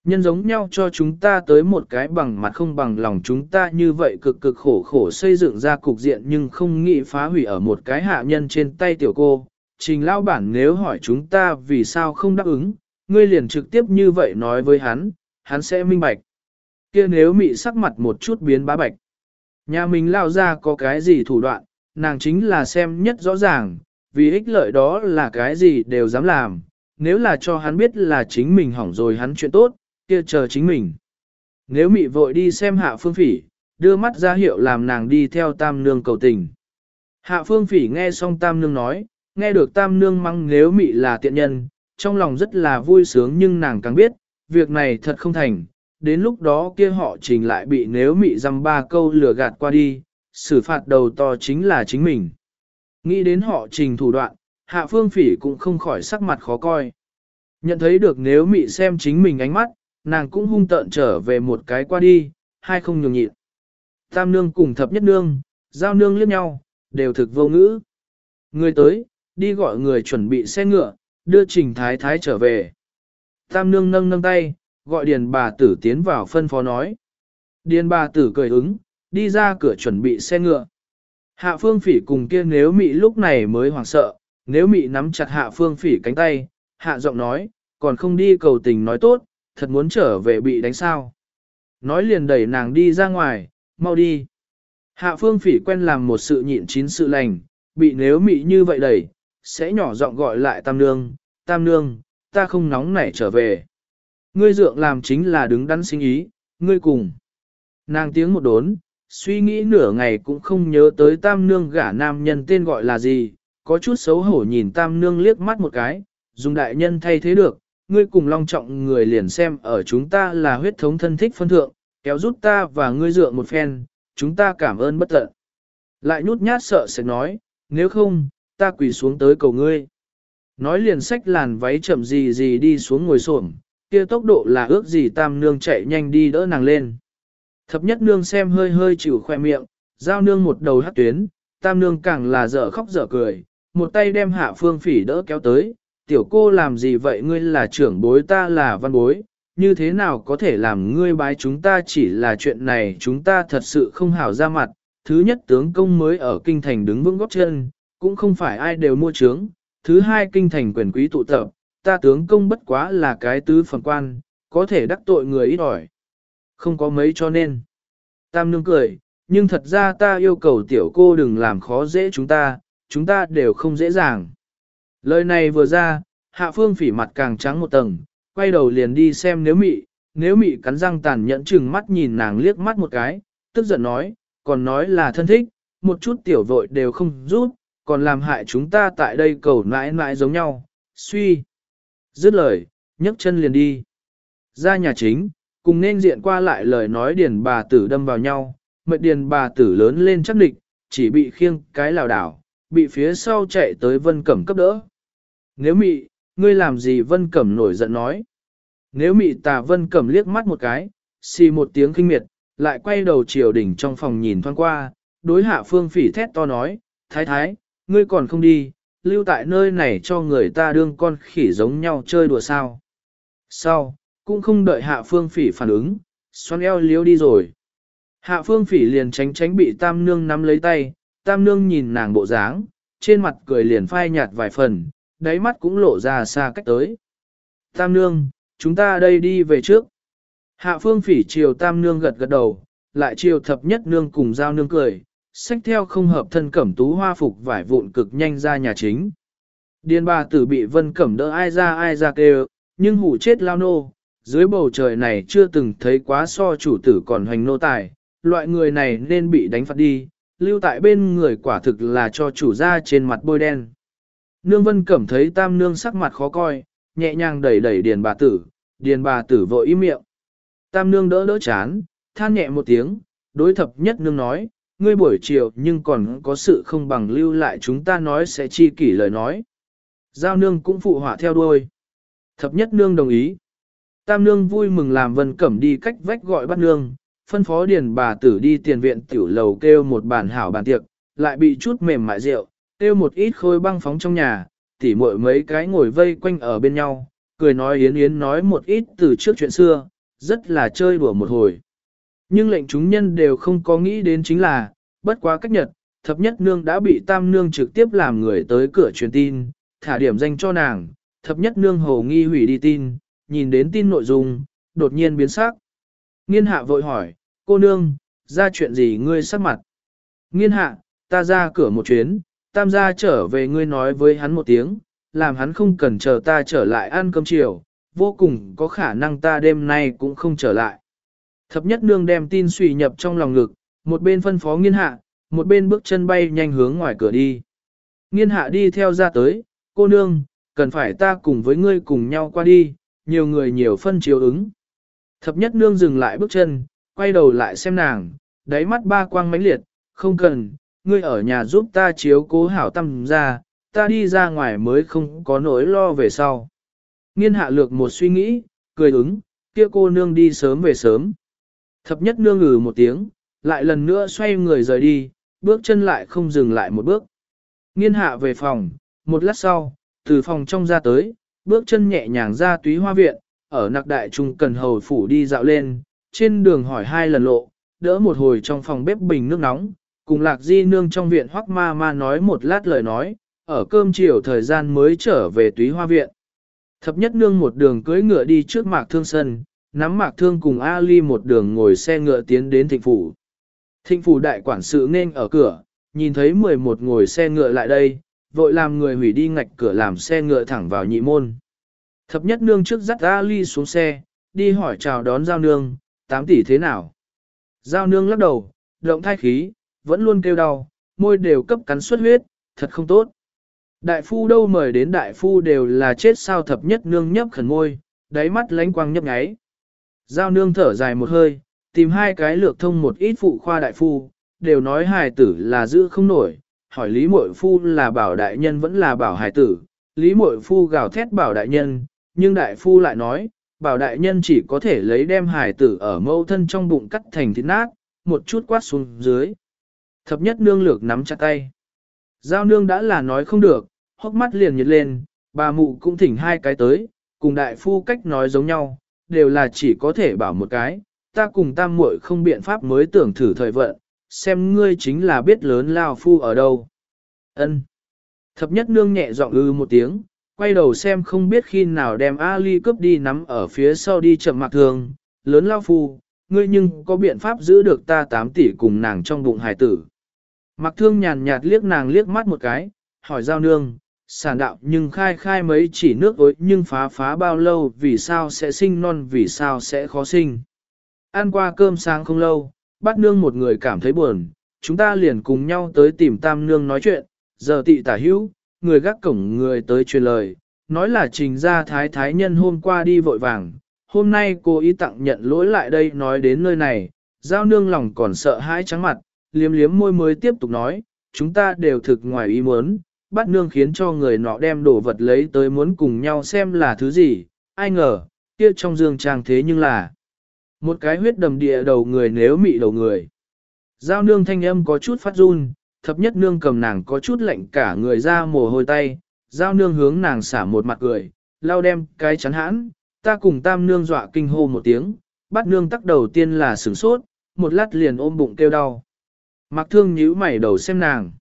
Speaker 1: Nhân giống nhau cho chúng ta tới một cái bằng mặt không bằng lòng chúng ta như vậy cực cực khổ khổ xây dựng ra cục diện nhưng không nghĩ phá hủy ở một cái hạ nhân trên tay tiểu cô. Trình lao bản nếu hỏi chúng ta vì sao không đáp ứng, ngươi liền trực tiếp như vậy nói với hắn, hắn sẽ minh bạch. kia nếu mị sắc mặt một chút biến bá bạch. Nhà mình lao ra có cái gì thủ đoạn, nàng chính là xem nhất rõ ràng, vì ích lợi đó là cái gì đều dám làm. Nếu là cho hắn biết là chính mình hỏng rồi hắn chuyện tốt, kia chờ chính mình. Nếu mị vội đi xem hạ phương phỉ, đưa mắt ra hiệu làm nàng đi theo tam nương cầu tình. Hạ phương phỉ nghe xong tam nương nói, nghe được tam nương mắng nếu mị là tiện nhân, trong lòng rất là vui sướng nhưng nàng càng biết, việc này thật không thành, đến lúc đó kia họ trình lại bị nếu mị dăm ba câu lừa gạt qua đi, xử phạt đầu to chính là chính mình. Nghĩ đến họ trình thủ đoạn, hạ phương phỉ cũng không khỏi sắc mặt khó coi. Nhận thấy được nếu mị xem chính mình ánh mắt, nàng cũng hung tợn trở về một cái qua đi, hai không nhường nhịn. Tam nương cùng thập nhất nương, giao nương liếc nhau, đều thực vô ngữ. Người tới, đi gọi người chuẩn bị xe ngựa, đưa trình thái thái trở về. Tam nương nâng nâng tay, gọi điền bà tử tiến vào phân phó nói. Điền bà tử cười ứng, đi ra cửa chuẩn bị xe ngựa. Hạ phương phỉ cùng kia nếu mị lúc này mới hoảng sợ, nếu mị nắm chặt hạ phương phỉ cánh tay, hạ giọng nói, còn không đi cầu tình nói tốt, thật muốn trở về bị đánh sao. Nói liền đẩy nàng đi ra ngoài, mau đi. Hạ phương phỉ quen làm một sự nhịn chín sự lành, bị nếu mị như vậy đẩy, sẽ nhỏ giọng gọi lại tam nương, tam nương, ta không nóng nảy trở về. Ngươi dượng làm chính là đứng đắn sinh ý, ngươi cùng. Nàng tiếng một đốn, suy nghĩ nửa ngày cũng không nhớ tới tam nương gả nam nhân tên gọi là gì, có chút xấu hổ nhìn tam nương liếc mắt một cái, dùng đại nhân thay thế được, ngươi cùng long trọng người liền xem ở chúng ta là huyết thống thân thích phân thượng, kéo rút ta và ngươi dựa một phen, chúng ta cảm ơn bất tận. Lại nhút nhát sợ sẽ nói, nếu không, ta quỳ xuống tới cầu ngươi. Nói liền sách làn váy chậm gì gì đi xuống ngồi xổm, kia tốc độ là ước gì tam nương chạy nhanh đi đỡ nàng lên. Thập nhất nương xem hơi hơi chịu khoe miệng, giao nương một đầu hát tuyến, tam nương càng là dở khóc dở cười, một tay đem hạ phương phỉ đỡ kéo tới, tiểu cô làm gì vậy ngươi là trưởng bối ta là văn bối, như thế nào có thể làm ngươi bái chúng ta chỉ là chuyện này chúng ta thật sự không hảo ra mặt, thứ nhất tướng công mới ở kinh thành đứng vững góp chân, cũng không phải ai đều mua trướng, thứ hai kinh thành quyền quý tụ tập, ta tướng công bất quá là cái tứ phần quan, có thể đắc tội người ít ỏi. Không có mấy cho nên. Tam nương cười, nhưng thật ra ta yêu cầu tiểu cô đừng làm khó dễ chúng ta, chúng ta đều không dễ dàng. Lời này vừa ra, hạ phương phỉ mặt càng trắng một tầng, quay đầu liền đi xem nếu mị, nếu mị cắn răng tàn nhẫn chừng mắt nhìn nàng liếc mắt một cái, tức giận nói, còn nói là thân thích, một chút tiểu vội đều không rút, còn làm hại chúng ta tại đây cầu nãi nãi giống nhau, suy. Dứt lời, nhấc chân liền đi. Ra nhà chính, cùng nên diện qua lại lời nói điền bà tử đâm vào nhau, mệt điền bà tử lớn lên chắc địch, chỉ bị khiêng cái lào đảo, bị phía sau chạy tới vân cẩm cấp đỡ. Nếu mị, ngươi làm gì vân cẩm nổi giận nói. Nếu mị tà vân cẩm liếc mắt một cái, xì một tiếng kinh miệt, lại quay đầu chiều đỉnh trong phòng nhìn thoáng qua, đối hạ phương phỉ thét to nói, thái thái, ngươi còn không đi, lưu tại nơi này cho người ta đương con khỉ giống nhau chơi đùa sao. Sau, cũng không đợi hạ phương phỉ phản ứng, xoan eo liếu đi rồi. Hạ phương phỉ liền tránh tránh bị tam nương nắm lấy tay, tam nương nhìn nàng bộ dáng, trên mặt cười liền phai nhạt vài phần, đáy mắt cũng lộ ra xa cách tới. Tam nương, chúng ta đây đi về trước. Hạ phương phỉ chiều tam nương gật gật đầu, lại chiều thập nhất nương cùng giao nương cười, xách theo không hợp thân cẩm tú hoa phục vải vụn cực nhanh ra nhà chính. Điền bà tử bị vân cẩm đỡ ai ra ai ra kêu, nhưng hủ chết lao nô, dưới bầu trời này chưa từng thấy quá so chủ tử còn hoành nô tài, loại người này nên bị đánh phạt đi, lưu tại bên người quả thực là cho chủ ra trên mặt bôi đen. Nương vân cẩm thấy tam nương sắc mặt khó coi, nhẹ nhàng đẩy đẩy điền bà tử, điền bà tử vội im miệng. Tam nương đỡ đỡ chán, than nhẹ một tiếng, đối thập nhất nương nói, ngươi buổi chiều nhưng còn có sự không bằng lưu lại chúng ta nói sẽ chi kỷ lời nói. Giao nương cũng phụ họa theo đuôi. Thập nhất nương đồng ý. Tam nương vui mừng làm vân cẩm đi cách vách gọi bắt nương, phân phó điền bà tử đi tiền viện tiểu lầu kêu một bàn hảo bàn tiệc, lại bị chút mềm mại rượu, kêu một ít khôi băng phóng trong nhà, tỉ muội mấy cái ngồi vây quanh ở bên nhau, cười nói yến yến nói một ít từ trước chuyện xưa, rất là chơi đùa một hồi. Nhưng lệnh chúng nhân đều không có nghĩ đến chính là, bất quá cách nhật, thập nhất nương đã bị tam nương trực tiếp làm người tới cửa truyền tin, thả điểm danh cho nàng, thập nhất nương hồ nghi hủy đi tin, nhìn đến tin nội dung, đột nhiên biến sắc. Nghiên hạ vội hỏi, cô nương, ra chuyện gì ngươi sắc mặt? Nghiên hạ, ta ra cửa một chuyến, tam gia trở về ngươi nói với hắn một tiếng, làm hắn không cần chờ ta trở lại ăn cơm chiều, vô cùng có khả năng ta đêm nay cũng không trở lại. Thập nhất nương đem tin suy nhập trong lòng ngực, một bên phân phó nghiên hạ, một bên bước chân bay nhanh hướng ngoài cửa đi. Nghiên hạ đi theo ra tới, cô nương, cần phải ta cùng với ngươi cùng nhau qua đi, nhiều người nhiều phân chiếu ứng. Thập nhất nương dừng lại bước chân, quay đầu lại xem nàng, đáy mắt ba quang mãnh liệt, không cần, ngươi ở nhà giúp ta chiếu cố hảo tâm ra, ta đi ra ngoài mới không có nỗi lo về sau. Nghiên hạ lược một suy nghĩ, cười ứng, kia cô nương đi sớm về sớm. Thập nhất nương ngừ một tiếng, lại lần nữa xoay người rời đi, bước chân lại không dừng lại một bước. Nghiên hạ về phòng, một lát sau, từ phòng trong ra tới, bước chân nhẹ nhàng ra túy hoa viện, ở nặc đại trung cần hầu phủ đi dạo lên, trên đường hỏi hai lần lộ, đỡ một hồi trong phòng bếp bình nước nóng, cùng lạc di nương trong viện hoắc ma ma nói một lát lời nói, ở cơm chiều thời gian mới trở về túy hoa viện. Thập nhất nương một đường cưỡi ngựa đi trước mạc thương sân, nắm mạc thương cùng Ali một đường ngồi xe ngựa tiến đến thịnh phủ. Thịnh phủ đại quản sự nên ở cửa, nhìn thấy 11 ngồi xe ngựa lại đây, vội làm người hủy đi ngạch cửa làm xe ngựa thẳng vào nhị môn. Thập nhất nương trước dắt Ali xuống xe, đi hỏi chào đón giao nương, 8 tỷ thế nào. Giao nương lắc đầu, động thai khí, vẫn luôn kêu đau, môi đều cấp cắn xuất huyết, thật không tốt. Đại phu đâu mời đến đại phu đều là chết sao thập nhất nương nhấp khẩn môi, đáy mắt lánh quang nhấp nháy. Giao nương thở dài một hơi, tìm hai cái lược thông một ít phụ khoa đại phu, đều nói hài tử là giữ không nổi, hỏi Lý Mội Phu là bảo đại nhân vẫn là bảo hài tử, Lý Mội Phu gào thét bảo đại nhân, nhưng đại phu lại nói, bảo đại nhân chỉ có thể lấy đem hải tử ở mâu thân trong bụng cắt thành thịt nát, một chút quát xuống dưới. Thập nhất nương lược nắm chặt tay. Giao nương đã là nói không được, hốc mắt liền nhiệt lên, bà mụ cũng thỉnh hai cái tới, cùng đại phu cách nói giống nhau, đều là chỉ có thể bảo một cái, ta cùng tam muội không biện pháp mới tưởng thử thời vận, xem ngươi chính là biết lớn lao phu ở đâu. Ân. Thập nhất nương nhẹ giọng ư một tiếng, quay đầu xem không biết khi nào đem Ali cướp đi nắm ở phía sau đi chậm mặc thường, lớn lao phu, ngươi nhưng có biện pháp giữ được ta 8 tỷ cùng nàng trong bụng hài tử. Mặc thương nhàn nhạt liếc nàng liếc mắt một cái, hỏi giao nương, sản đạo nhưng khai khai mấy chỉ nước ối nhưng phá phá bao lâu vì sao sẽ sinh non vì sao sẽ khó sinh. Ăn qua cơm sáng không lâu, bắt nương một người cảm thấy buồn, chúng ta liền cùng nhau tới tìm tam nương nói chuyện, giờ tị tả hữu, người gác cổng người tới truyền lời, nói là trình ra thái thái nhân hôm qua đi vội vàng, hôm nay cô ý tặng nhận lỗi lại đây nói đến nơi này, giao nương lòng còn sợ hãi trắng mặt, liếm liếm môi mới tiếp tục nói, chúng ta đều thực ngoài ý muốn, bắt nương khiến cho người nọ đem đồ vật lấy tới muốn cùng nhau xem là thứ gì, ai ngờ, kia trong dương trang thế nhưng là một cái huyết đầm địa đầu người nếu mị đầu người. Giao nương thanh âm có chút phát run, thập nhất nương cầm nàng có chút lạnh cả người ra mồ hôi tay, giao nương hướng nàng xả một mặt cười, lao đem cái chắn hãn, ta cùng tam nương dọa kinh hô một tiếng, bắt nương tắc đầu tiên là sửng sốt, một lát liền ôm bụng kêu đau. Mặc thương nhíu mày đầu xem nàng.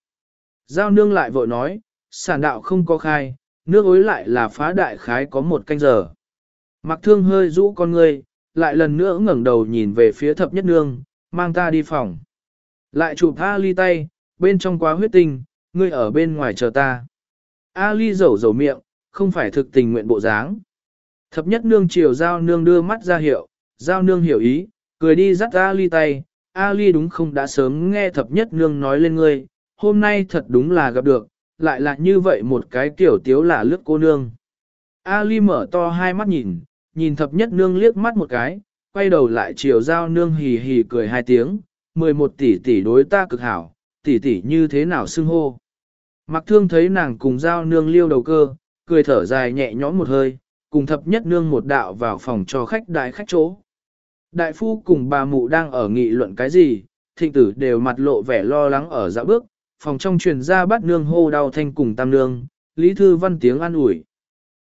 Speaker 1: Giao nương lại vội nói, sản đạo không có khai, nước ối lại là phá đại khái có một canh giờ. Mặc thương hơi rũ con ngươi, lại lần nữa ngẩng đầu nhìn về phía thập nhất nương, mang ta đi phòng. Lại chụp tha ly tay, bên trong quá huyết tinh, ngươi ở bên ngoài chờ ta. Ali rầu rầu miệng, không phải thực tình nguyện bộ dáng. Thập nhất nương chiều giao nương đưa mắt ra hiệu, giao nương hiểu ý, cười đi dắt Ali tay, Ali đúng không đã sớm nghe thập nhất nương nói lên ngươi, hôm nay thật đúng là gặp được, lại là như vậy một cái kiểu tiếu là lướt cô nương. Ali mở to hai mắt nhìn, nhìn thập nhất nương liếc mắt một cái, quay đầu lại chiều giao nương hì hì cười hai tiếng, 11 tỷ tỷ đối ta cực hảo, tỷ tỷ như thế nào xưng hô. Mặc thương thấy nàng cùng giao nương liêu đầu cơ, cười thở dài nhẹ nhõm một hơi, cùng thập nhất nương một đạo vào phòng cho khách đại khách chỗ. Đại phu cùng bà mụ đang ở nghị luận cái gì, thịnh tử đều mặt lộ vẻ lo lắng ở dạ bước, phòng trong truyền ra bắt nương hô đau thanh cùng tam nương, Lý Thư Văn tiếng an ủi.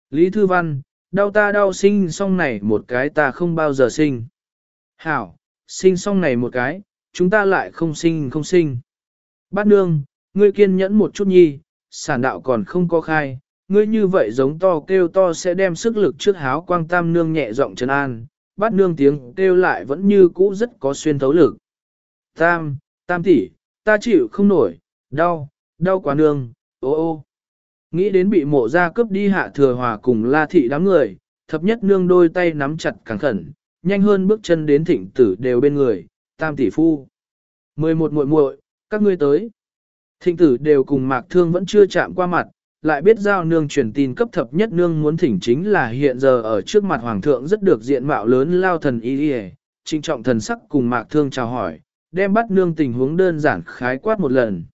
Speaker 1: Lý Thư Văn, đau ta đau sinh xong này một cái ta không bao giờ sinh. Hảo, sinh xong này một cái, chúng ta lại không sinh không sinh. Bát nương, ngươi kiên nhẫn một chút nhi, sản đạo còn không có khai, ngươi như vậy giống to kêu to sẽ đem sức lực trước háo quang tam nương nhẹ giọng trấn an, bát nương tiếng kêu lại vẫn như cũ rất có xuyên thấu lực. Tam, tam tỷ, ta chịu không nổi, đau, đau quá nương, ô ô. Nghĩ đến bị mộ ra cướp đi hạ thừa hòa cùng la thị đám người, thập nhất nương đôi tay nắm chặt càng khẩn, nhanh hơn bước chân đến thịnh tử đều bên người, tam tỷ phu. 11 muội muội, các ngươi tới. Thịnh tử đều cùng mạc thương vẫn chưa chạm qua mặt, lại biết giao nương truyền tin cấp thập nhất nương muốn thỉnh chính là hiện giờ ở trước mặt hoàng thượng rất được diện mạo lớn lao thần y y trinh trọng thần sắc cùng mạc thương chào hỏi, đem bắt nương tình huống đơn giản khái quát một lần.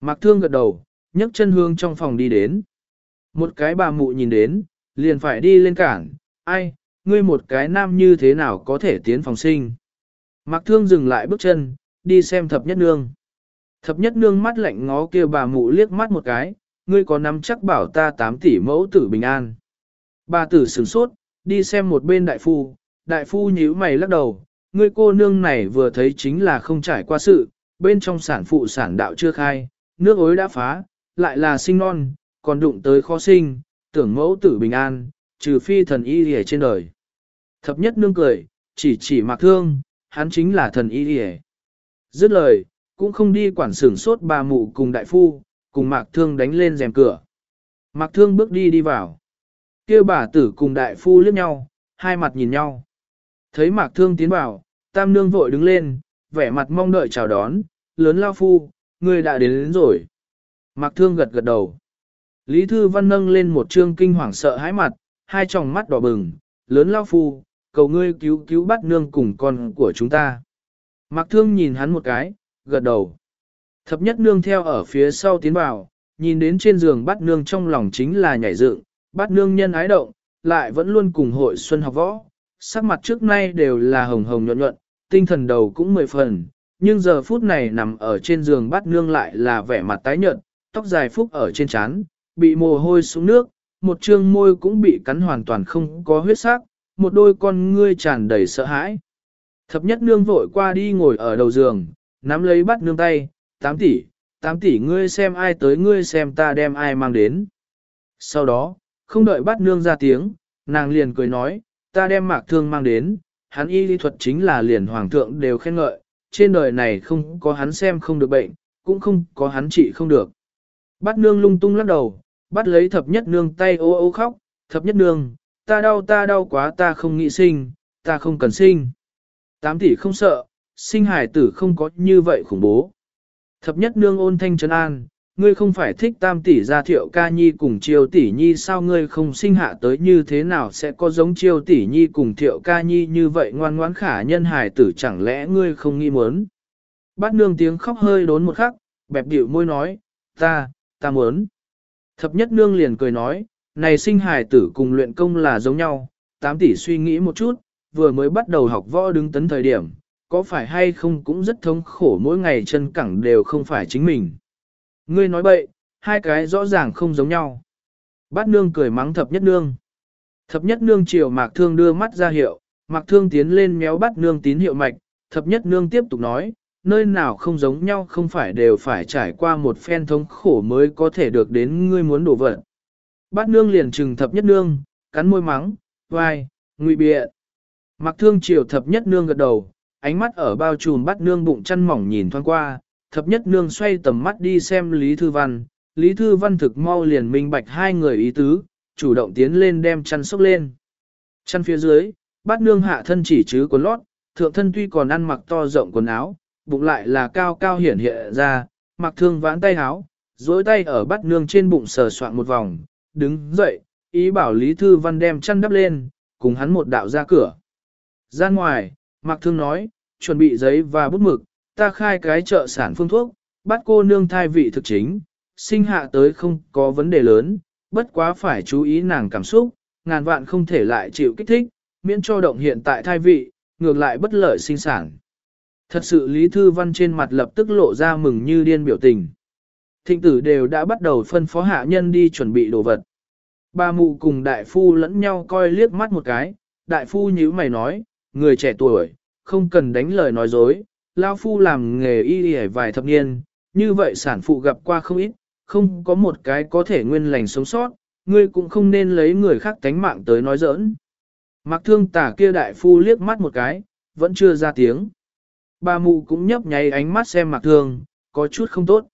Speaker 1: Mạc thương gật đầu, nhấc chân hương trong phòng đi đến. Một cái bà mụ nhìn đến, liền phải đi lên cảng, ai, ngươi một cái nam như thế nào có thể tiến phòng sinh. Mạc thương dừng lại bước chân, đi xem thập nhất nương. Thập nhất nương mắt lạnh ngó kia bà mụ liếc mắt một cái, ngươi có nắm chắc bảo ta 8 tỷ mẫu tử bình an. Bà tử sửng sốt, đi xem một bên đại phu, đại phu nhíu mày lắc đầu, ngươi cô nương này vừa thấy chính là không trải qua sự, bên trong sản phụ sản đạo chưa khai, nước ối đã phá, lại là sinh non, còn đụng tới khó sinh, tưởng mẫu tử bình an, trừ phi thần y hề trên đời. Thập nhất nương cười, chỉ chỉ mặc thương, hắn chính là thần y hề. Dứt lời, cũng không đi quản sửng sốt bà mụ cùng đại phu, cùng mạc thương đánh lên rèm cửa. Mạc thương bước đi đi vào. kia bà tử cùng đại phu liếc nhau, hai mặt nhìn nhau. Thấy mạc thương tiến vào, tam nương vội đứng lên, vẻ mặt mong đợi chào đón, lớn lao phu, người đã đến, đến rồi. Mạc thương gật gật đầu. Lý Thư Văn nâng lên một trương kinh hoàng sợ hãi mặt, hai tròng mắt đỏ bừng, lớn lao phu, cầu ngươi cứu cứu bắt nương cùng con của chúng ta. Mạc thương nhìn hắn một cái, gật đầu. Thập nhất nương theo ở phía sau tiến vào, nhìn đến trên giường bắt nương trong lòng chính là nhảy dựng, bắt nương nhân ái động, lại vẫn luôn cùng hội xuân học võ. Sắc mặt trước nay đều là hồng hồng nhuận nhuận, tinh thần đầu cũng mười phần, nhưng giờ phút này nằm ở trên giường bắt nương lại là vẻ mặt tái nhợt, tóc dài phúc ở trên trán, bị mồ hôi xuống nước, một trương môi cũng bị cắn hoàn toàn không có huyết sắc, một đôi con ngươi tràn đầy sợ hãi. Thập nhất nương vội qua đi ngồi ở đầu giường, nắm lấy bắt nương tay, 8 tỷ, 8 tỷ ngươi xem ai tới ngươi xem ta đem ai mang đến. Sau đó, không đợi bắt nương ra tiếng, nàng liền cười nói, ta đem mạc thương mang đến, hắn y lý thuật chính là liền hoàng thượng đều khen ngợi, trên đời này không có hắn xem không được bệnh, cũng không có hắn trị không được. Bắt nương lung tung lắc đầu, bắt lấy thập nhất nương tay ô ô khóc, thập nhất nương, ta đau ta đau quá ta không nghĩ sinh, ta không cần sinh. Tám tỷ không sợ, sinh hải tử không có như vậy khủng bố. Thập nhất nương ôn thanh trấn an, ngươi không phải thích tam tỷ gia thiệu ca nhi cùng triều tỷ nhi sao ngươi không sinh hạ tới như thế nào sẽ có giống triều tỷ nhi cùng thiệu ca nhi như vậy ngoan ngoãn khả nhân hài tử chẳng lẽ ngươi không nghĩ muốn. Bát nương tiếng khóc hơi đốn một khắc, bẹp điệu môi nói, ta, ta muốn. Thập nhất nương liền cười nói, này sinh hài tử cùng luyện công là giống nhau, tám tỷ suy nghĩ một chút, vừa mới bắt đầu học võ đứng tấn thời điểm, có phải hay không cũng rất thống khổ mỗi ngày chân cẳng đều không phải chính mình. Ngươi nói bậy, hai cái rõ ràng không giống nhau. Bát nương cười mắng thập nhất nương. Thập nhất nương chiều mạc thương đưa mắt ra hiệu, mạc thương tiến lên méo bát nương tín hiệu mạch, thập nhất nương tiếp tục nói, nơi nào không giống nhau không phải đều phải trải qua một phen thống khổ mới có thể được đến ngươi muốn đổ vật. Bát nương liền trừng thập nhất nương, cắn môi mắng, vai, ngụy bịa. Mạc thương chiều thập nhất nương gật đầu, ánh mắt ở bao trùm bắt nương bụng chăn mỏng nhìn thoáng qua, thập nhất nương xoay tầm mắt đi xem Lý Thư Văn. Lý Thư Văn thực mau liền minh bạch hai người ý tứ, chủ động tiến lên đem chăn sốc lên. Chăn phía dưới, bát nương hạ thân chỉ chứ quần lót, thượng thân tuy còn ăn mặc to rộng quần áo, bụng lại là cao cao hiển hiện ra, mặc thương vãn tay áo, dối tay ở bát nương trên bụng sờ soạn một vòng, đứng dậy, ý bảo Lý Thư Văn đem chăn đắp lên, cùng hắn một đạo ra cửa. Ra ngoài, Mạc Thương nói, chuẩn bị giấy và bút mực, ta khai cái chợ sản phương thuốc, bắt cô nương thai vị thực chính, sinh hạ tới không có vấn đề lớn, bất quá phải chú ý nàng cảm xúc, ngàn vạn không thể lại chịu kích thích, miễn cho động hiện tại thai vị, ngược lại bất lợi sinh sản. Thật sự Lý Thư Văn trên mặt lập tức lộ ra mừng như điên biểu tình. Thịnh tử đều đã bắt đầu phân phó hạ nhân đi chuẩn bị đồ vật. Ba mụ cùng đại phu lẫn nhau coi liếc mắt một cái, đại phu nhíu mày nói, người trẻ tuổi, không cần đánh lời nói dối, Lao Phu làm nghề y y vài thập niên, như vậy sản phụ gặp qua không ít, không có một cái có thể nguyên lành sống sót, ngươi cũng không nên lấy người khác tánh mạng tới nói giỡn. Mặc thương tả kia đại phu liếc mắt một cái, vẫn chưa ra tiếng. Bà mụ cũng nhấp nháy ánh mắt xem mặc thương, có chút không tốt.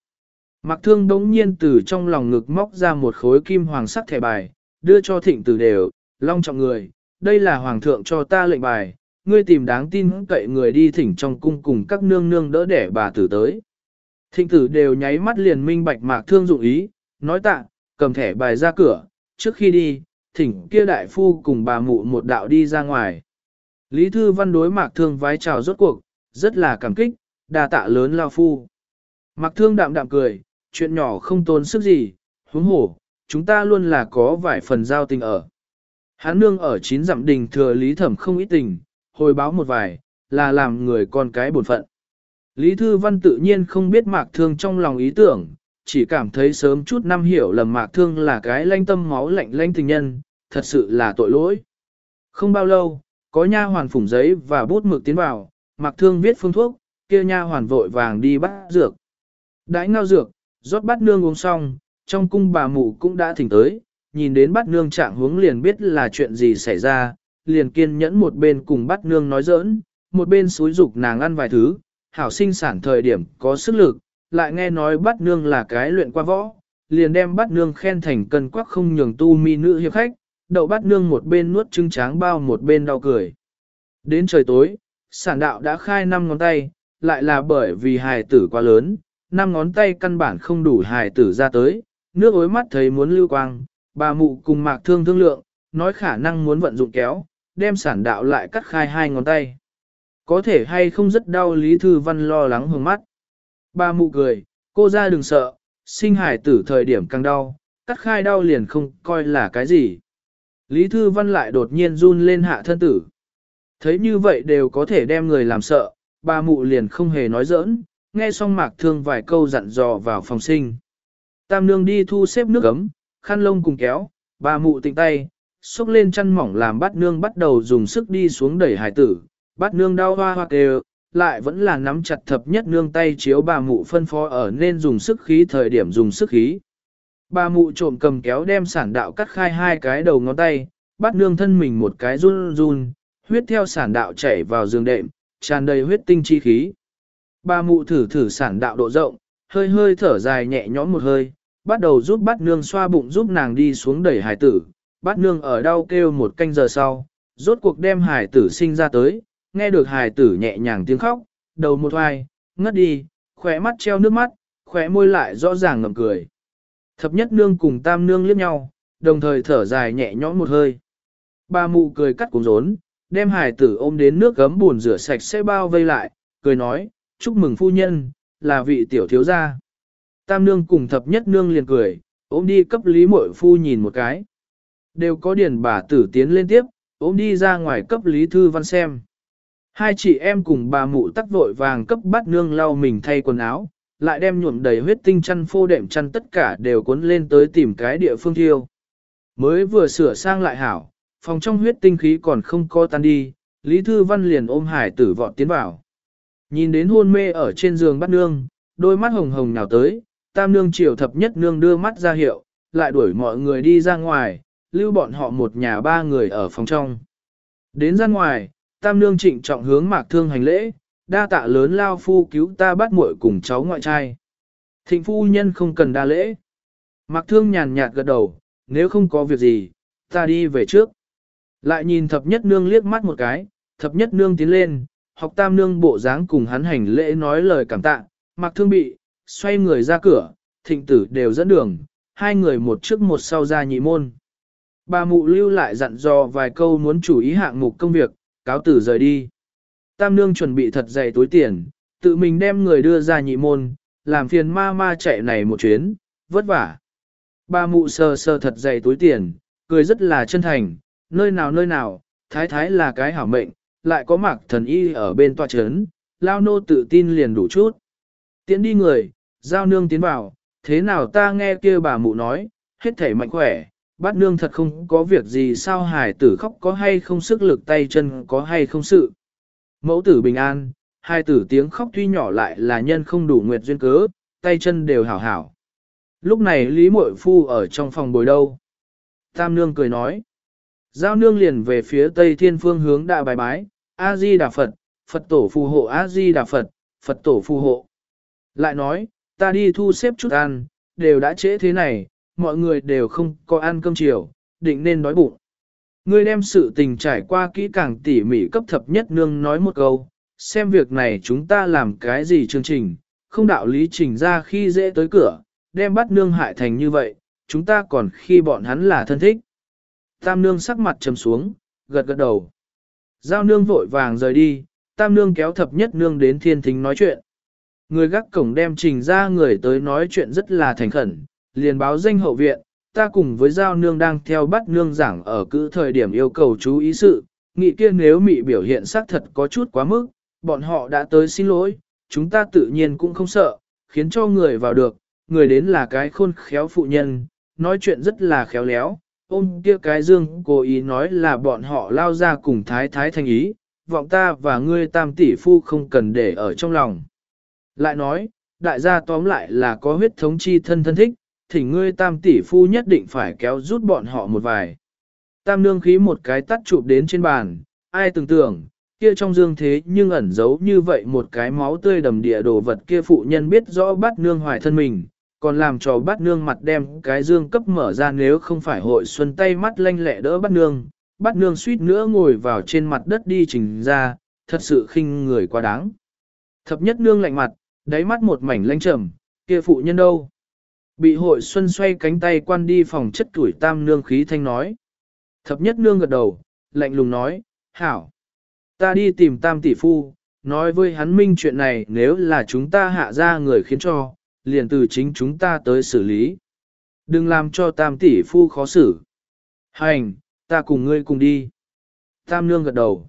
Speaker 1: Mặc thương đống nhiên từ trong lòng ngực móc ra một khối kim hoàng sắc thẻ bài, đưa cho thịnh tử đều, long trọng người, đây là hoàng thượng cho ta lệnh bài, ngươi tìm đáng tin cậy người đi thỉnh trong cung cùng các nương nương đỡ để bà tử tới. Thịnh tử đều nháy mắt liền minh bạch mạc thương dụng ý, nói tạ, cầm thẻ bài ra cửa, trước khi đi, thỉnh kia đại phu cùng bà mụ một đạo đi ra ngoài. Lý Thư Văn đối mạc thương vái chào rốt cuộc, rất là cảm kích, đà tạ lớn lao phu. Mạc thương đạm đạm cười, chuyện nhỏ không tốn sức gì, huống hổ, chúng ta luôn là có vài phần giao tình ở. Hán nương ở chín dặm đình thừa Lý Thẩm không ít tình, hồi báo một vài, là làm người con cái bổn phận. Lý Thư Văn tự nhiên không biết Mạc Thương trong lòng ý tưởng, chỉ cảm thấy sớm chút năm hiểu lầm Mạc Thương là cái lanh tâm máu lạnh lanh tình nhân, thật sự là tội lỗi. Không bao lâu, có nha hoàn phủng giấy và bút mực tiến vào, Mạc Thương viết phương thuốc, kia nha hoàn vội vàng đi bắt dược. Đãi ngao dược, rót bát nương uống xong, trong cung bà mụ cũng đã thỉnh tới, nhìn đến bát nương trạng hướng liền biết là chuyện gì xảy ra, liền kiên nhẫn một bên cùng bắt nương nói giỡn, một bên xúi dục nàng ăn vài thứ, hảo sinh sản thời điểm có sức lực, lại nghe nói bắt nương là cái luyện qua võ, liền đem bắt nương khen thành cân quắc không nhường tu mi nữ hiệp khách, đậu bắt nương một bên nuốt trứng tráng bao một bên đau cười. Đến trời tối, sản đạo đã khai năm ngón tay, lại là bởi vì hài tử quá lớn, năm ngón tay căn bản không đủ hài tử ra tới, nước ối mắt thấy muốn lưu quang, bà mụ cùng mạc thương thương lượng, nói khả năng muốn vận dụng kéo, đem sản đạo lại cắt khai hai ngón tay. Có thể hay không rất đau Lý Thư Văn lo lắng hướng mắt. Ba mụ cười, cô ra đừng sợ, sinh hải tử thời điểm càng đau, cắt khai đau liền không coi là cái gì. Lý Thư Văn lại đột nhiên run lên hạ thân tử. Thấy như vậy đều có thể đem người làm sợ, ba mụ liền không hề nói giỡn, nghe xong mạc thương vài câu dặn dò vào phòng sinh. Tam nương đi thu xếp nước ấm, khăn lông cùng kéo, ba mụ tịnh tay, xúc lên chăn mỏng làm bắt nương bắt đầu dùng sức đi xuống đẩy hải tử, bắt nương đau hoa hoa kêu, lại vẫn là nắm chặt thập nhất nương tay chiếu bà mụ phân phó ở nên dùng sức khí thời điểm dùng sức khí. Bà mụ trộm cầm kéo đem sản đạo cắt khai hai cái đầu ngón tay, bắt nương thân mình một cái run run, huyết theo sản đạo chảy vào giường đệm, tràn đầy huyết tinh chi khí. Bà mụ thử thử sản đạo độ rộng, hơi hơi thở dài nhẹ nhõm một hơi, bắt đầu giúp bắt nương xoa bụng giúp nàng đi xuống đẩy hải tử. Bát nương ở đau kêu một canh giờ sau, rốt cuộc đem hải tử sinh ra tới, nghe được hải tử nhẹ nhàng tiếng khóc, đầu một hoài, ngất đi, khỏe mắt treo nước mắt, khỏe môi lại rõ ràng ngầm cười. Thập nhất nương cùng tam nương liếc nhau, đồng thời thở dài nhẹ nhõm một hơi. Ba mụ cười cắt cùng rốn, đem hải tử ôm đến nước gấm buồn rửa sạch sẽ bao vây lại, cười nói, chúc mừng phu nhân, là vị tiểu thiếu gia. Tam nương cùng thập nhất nương liền cười, ôm đi cấp lý mội phu nhìn một cái. Đều có điền bà tử tiến lên tiếp, ôm đi ra ngoài cấp lý thư văn xem. Hai chị em cùng bà mụ tắc vội vàng cấp bắt nương lau mình thay quần áo, lại đem nhuộm đầy huyết tinh chăn phô đệm chăn tất cả đều cuốn lên tới tìm cái địa phương thiêu. Mới vừa sửa sang lại hảo, phòng trong huyết tinh khí còn không co tan đi, Lý Thư Văn liền ôm hải tử vọt tiến vào. Nhìn đến hôn mê ở trên giường bắt nương, đôi mắt hồng hồng nào tới, tam nương triều thập nhất nương đưa mắt ra hiệu, lại đuổi mọi người đi ra ngoài, lưu bọn họ một nhà ba người ở phòng trong. Đến ra ngoài, tam nương trịnh trọng hướng mạc thương hành lễ, đa tạ lớn lao phu cứu ta bắt muội cùng cháu ngoại trai. Thịnh phu nhân không cần đa lễ. Mạc thương nhàn nhạt gật đầu, nếu không có việc gì, ta đi về trước. Lại nhìn thập nhất nương liếc mắt một cái, thập nhất nương tiến lên, học tam nương bộ dáng cùng hắn hành lễ nói lời cảm tạ, mặc thương bị, xoay người ra cửa, thịnh tử đều dẫn đường, hai người một trước một sau ra nhị môn. Bà mụ lưu lại dặn dò vài câu muốn chủ ý hạng mục công việc, cáo tử rời đi. Tam nương chuẩn bị thật dày túi tiền, tự mình đem người đưa ra nhị môn, làm phiền ma ma chạy này một chuyến, vất vả. Bà mụ sờ sờ thật dày túi tiền, cười rất là chân thành, nơi nào nơi nào, thái thái là cái hảo mệnh, lại có mặc thần y ở bên tòa chấn, lao nô tự tin liền đủ chút. Tiến đi người, giao nương tiến vào, thế nào ta nghe kia bà mụ nói, hết thể mạnh khỏe, bát nương thật không có việc gì sao hải tử khóc có hay không sức lực tay chân có hay không sự. Mẫu tử bình an, hai tử tiếng khóc tuy nhỏ lại là nhân không đủ nguyệt duyên cớ, tay chân đều hảo hảo. Lúc này Lý Mội Phu ở trong phòng bồi đâu. Tam nương cười nói. Giao nương liền về phía tây thiên phương hướng đại bài bái, A-di Đà Phật, Phật tổ phù hộ A-di Đà Phật, Phật tổ phù hộ. Lại nói, ta đi thu xếp chút ăn, đều đã trễ thế này, mọi người đều không có ăn cơm chiều, định nên đói bụng. Ngươi đem sự tình trải qua kỹ càng tỉ mỉ cấp thập nhất nương nói một câu, xem việc này chúng ta làm cái gì chương trình, không đạo lý trình ra khi dễ tới cửa, đem bắt nương hại thành như vậy, chúng ta còn khi bọn hắn là thân thích. Tam nương sắc mặt trầm xuống, gật gật đầu. Giao nương vội vàng rời đi, tam nương kéo thập nhất nương đến thiên thính nói chuyện. Người gác cổng đem trình ra người tới nói chuyện rất là thành khẩn, liền báo danh hậu viện, ta cùng với giao nương đang theo bắt nương giảng ở cứ thời điểm yêu cầu chú ý sự, nghị kia nếu mị biểu hiện xác thật có chút quá mức, bọn họ đã tới xin lỗi, chúng ta tự nhiên cũng không sợ, khiến cho người vào được, người đến là cái khôn khéo phụ nhân, nói chuyện rất là khéo léo, ôm kia cái dương cố ý nói là bọn họ lao ra cùng thái thái thành ý, vọng ta và ngươi tam tỷ phu không cần để ở trong lòng. Lại nói, đại gia tóm lại là có huyết thống chi thân thân thích, thì ngươi tam tỷ phu nhất định phải kéo rút bọn họ một vài. Tam nương khí một cái tắt chụp đến trên bàn, ai tưởng tưởng, kia trong dương thế nhưng ẩn giấu như vậy một cái máu tươi đầm địa đồ vật kia phụ nhân biết rõ bắt nương hoài thân mình, còn làm cho bắt nương mặt đem cái dương cấp mở ra nếu không phải hội xuân tay mắt lanh lẹ đỡ bắt nương, bắt nương suýt nữa ngồi vào trên mặt đất đi trình ra, thật sự khinh người quá đáng. Thập nhất nương lạnh mặt, đáy mắt một mảnh lanh trầm, kia phụ nhân đâu? Bị hội xuân xoay cánh tay quan đi phòng chất tuổi tam nương khí thanh nói. Thập nhất nương gật đầu, lạnh lùng nói, hảo. Ta đi tìm tam tỷ phu, nói với hắn minh chuyện này nếu là chúng ta hạ ra người khiến cho, liền từ chính chúng ta tới xử lý. Đừng làm cho tam tỷ phu khó xử. Hành, ta cùng ngươi cùng đi. Tam nương gật đầu.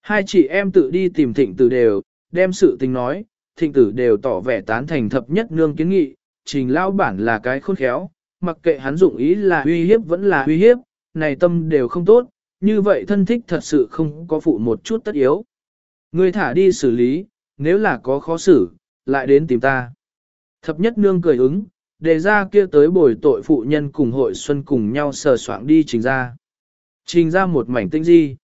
Speaker 1: Hai chị em tự đi tìm thịnh tử đều, đem sự tình nói, thịnh tử đều tỏ vẻ tán thành thập nhất nương kiến nghị, trình lao bản là cái khôn khéo, mặc kệ hắn dụng ý là uy hiếp vẫn là uy hiếp, này tâm đều không tốt, như vậy thân thích thật sự không có phụ một chút tất yếu. Ngươi thả đi xử lý, nếu là có khó xử, lại đến tìm ta. Thập nhất nương cười ứng, đề ra kia tới bồi tội phụ nhân cùng hội xuân cùng nhau sờ soạng đi trình ra. Trình ra một mảnh tinh di.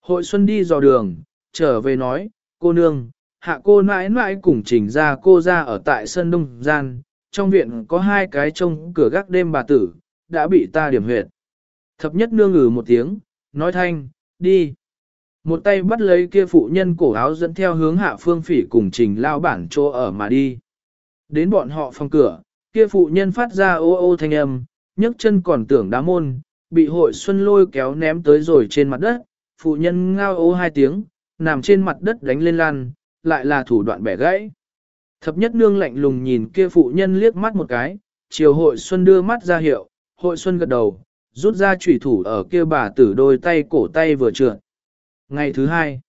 Speaker 1: Hội xuân đi dò đường, trở về nói, cô nương, hạ cô mãi mãi cùng trình ra cô ra ở tại sân đông gian, trong viện có hai cái trông cửa gác đêm bà tử, đã bị ta điểm huyệt. Thập nhất nương ngừ một tiếng, nói thanh, đi. Một tay bắt lấy kia phụ nhân cổ áo dẫn theo hướng hạ phương phỉ cùng trình lao bản chỗ ở mà đi. Đến bọn họ phòng cửa, kia phụ nhân phát ra ô ô thanh âm, nhấc chân còn tưởng đá môn, bị hội xuân lôi kéo ném tới rồi trên mặt đất, phụ nhân ngao ô hai tiếng, nằm trên mặt đất đánh lên lan, lại là thủ đoạn bẻ gãy. Thập nhất nương lạnh lùng nhìn kia phụ nhân liếc mắt một cái, chiều hội xuân đưa mắt ra hiệu, hội xuân gật đầu, rút ra chủy thủ ở kia bà tử đôi tay cổ tay vừa trượt. Ngày thứ hai,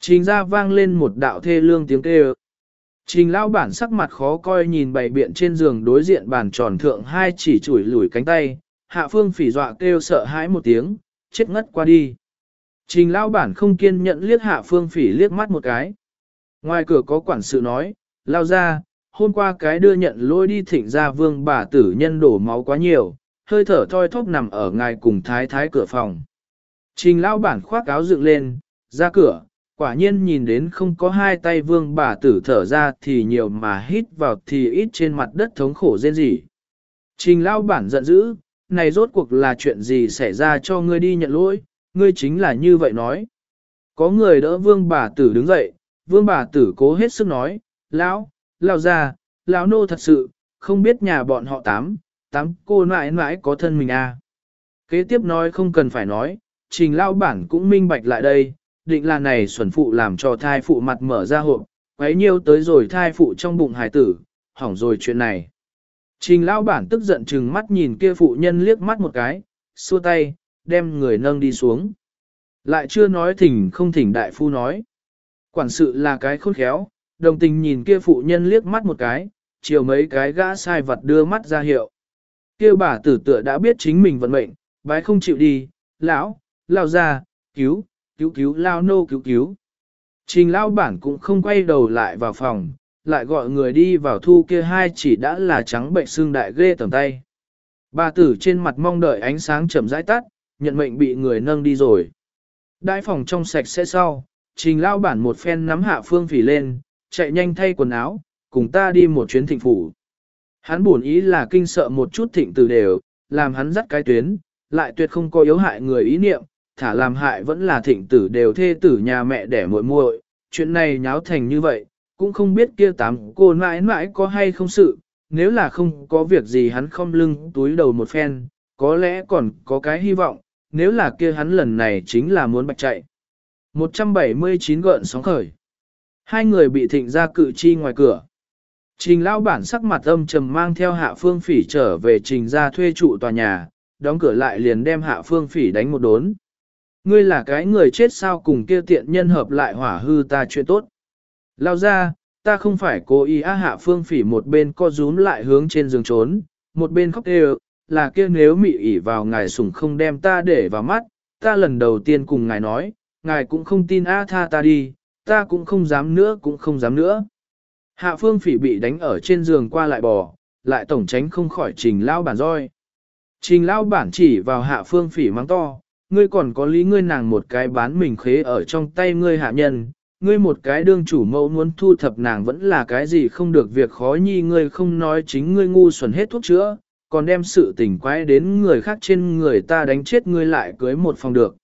Speaker 1: trình ra vang lên một đạo thê lương tiếng kêu. Trình lao bản sắc mặt khó coi nhìn bày biện trên giường đối diện bàn tròn thượng hai chỉ chủi lủi cánh tay, hạ phương phỉ dọa kêu sợ hãi một tiếng, chết ngất qua đi. Trình lao bản không kiên nhẫn liếc hạ phương phỉ liếc mắt một cái. Ngoài cửa có quản sự nói, lao ra, hôm qua cái đưa nhận lôi đi thịnh ra vương bà tử nhân đổ máu quá nhiều, hơi thở thoi thóp nằm ở ngài cùng thái thái cửa phòng. Trình lao bản khoác áo dựng lên, ra cửa, quả nhiên nhìn đến không có hai tay vương bà tử thở ra thì nhiều mà hít vào thì ít trên mặt đất thống khổ rên rỉ. Trình lao bản giận dữ, này rốt cuộc là chuyện gì xảy ra cho ngươi đi nhận lỗi, ngươi chính là như vậy nói. Có người đỡ vương bà tử đứng dậy, vương bà tử cố hết sức nói, lão, lão già, lão nô thật sự, không biết nhà bọn họ tám, tám cô mãi mãi có thân mình à. Kế tiếp nói không cần phải nói, trình lão bản cũng minh bạch lại đây, định là này xuẩn phụ làm cho thai phụ mặt mở ra hộp, quấy nhiêu tới rồi thai phụ trong bụng hải tử, hỏng rồi chuyện này. Trình lão bản tức giận chừng mắt nhìn kia phụ nhân liếc mắt một cái, xua tay, đem người nâng đi xuống. Lại chưa nói thỉnh không thỉnh đại phu nói. Quản sự là cái khôn khéo, đồng tình nhìn kia phụ nhân liếc mắt một cái, chiều mấy cái gã sai vật đưa mắt ra hiệu. Kia bà tử tựa đã biết chính mình vận mệnh, bái không chịu đi, lão, lao ra, cứu, cứu cứu lao nô cứu cứu. Trình lao bản cũng không quay đầu lại vào phòng, lại gọi người đi vào thu kia hai chỉ đã là trắng bệnh xương đại ghê tầm tay. Bà tử trên mặt mong đợi ánh sáng chậm rãi tắt, nhận mệnh bị người nâng đi rồi. Đại phòng trong sạch sẽ sau, trình lao bản một phen nắm hạ phương phỉ lên, chạy nhanh thay quần áo, cùng ta đi một chuyến thịnh phủ. Hắn buồn ý là kinh sợ một chút thịnh từ đều, làm hắn dắt cái tuyến, lại tuyệt không có yếu hại người ý niệm, thả làm hại vẫn là thịnh tử đều thê tử nhà mẹ đẻ muội muội. chuyện này nháo thành như vậy, cũng không biết kia tám cô mãi mãi có hay không sự, nếu là không có việc gì hắn không lưng túi đầu một phen, có lẽ còn có cái hy vọng, nếu là kia hắn lần này chính là muốn bạch chạy. 179 gợn sóng khởi. Hai người bị thịnh ra cự chi ngoài cửa. Trình Lão bản sắc mặt âm trầm mang theo hạ phương phỉ trở về trình ra thuê trụ tòa nhà, đóng cửa lại liền đem hạ phương phỉ đánh một đốn. Ngươi là cái người chết sao cùng kia tiện nhân hợp lại hỏa hư ta chuyện tốt. Lao ra, ta không phải cố ý á hạ phương phỉ một bên co rúm lại hướng trên giường trốn, một bên khóc đều, là kia nếu mị ỉ vào ngài sủng không đem ta để vào mắt, ta lần đầu tiên cùng ngài nói, ngài cũng không tin á tha ta đi, ta cũng không dám nữa cũng không dám nữa. Hạ phương phỉ bị đánh ở trên giường qua lại bò, lại tổng tránh không khỏi trình lao bản roi. Trình lao bản chỉ vào hạ phương phỉ mắng to, ngươi còn có lý ngươi nàng một cái bán mình khế ở trong tay ngươi hạ nhân, ngươi một cái đương chủ mẫu muốn thu thập nàng vẫn là cái gì không được việc khó nhi ngươi không nói chính ngươi ngu xuẩn hết thuốc chữa, còn đem sự tình quái đến người khác trên người ta đánh chết ngươi lại cưới một phòng được.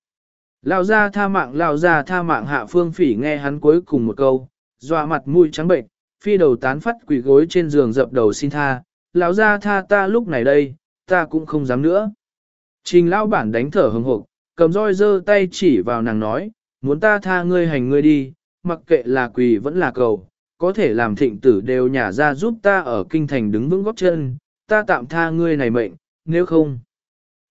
Speaker 1: Lao ra tha mạng lao ra tha mạng hạ phương phỉ nghe hắn cuối cùng một câu, dọa mặt mũi trắng bệnh, phi đầu tán phát quỷ gối trên giường dập đầu xin tha, lão ra tha ta lúc này đây, ta cũng không dám nữa. Trình lão bản đánh thở hừng hộp, cầm roi giơ tay chỉ vào nàng nói, muốn ta tha ngươi hành ngươi đi, mặc kệ là quỳ vẫn là cầu, có thể làm thịnh tử đều nhả ra giúp ta ở kinh thành đứng vững góc chân, ta tạm tha ngươi này mệnh, nếu không.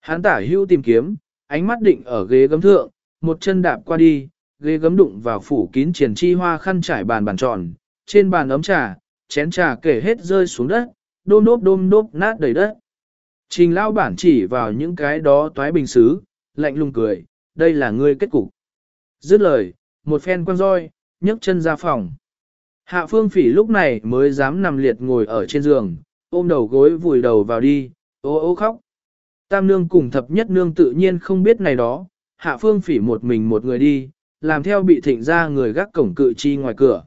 Speaker 1: Hắn tả hưu tìm kiếm, ánh mắt định ở ghế gấm thượng, một chân đạp qua đi, ghế gấm đụng vào phủ kín triển chi hoa khăn trải bàn bàn tròn, trên bàn ấm trà, chén trà kể hết rơi xuống đất, đôm đốp đôm đốp nát đầy đất. Trình lao bản chỉ vào những cái đó toái bình xứ, lạnh lùng cười, đây là ngươi kết cục. Dứt lời, một phen quăng roi, nhấc chân ra phòng. Hạ phương phỉ lúc này mới dám nằm liệt ngồi ở trên giường, ôm đầu gối vùi đầu vào đi, ô ô khóc. Tam nương cùng thập nhất nương tự nhiên không biết này đó, hạ phương phỉ một mình một người đi, làm theo bị thịnh ra người gác cổng cự chi ngoài cửa.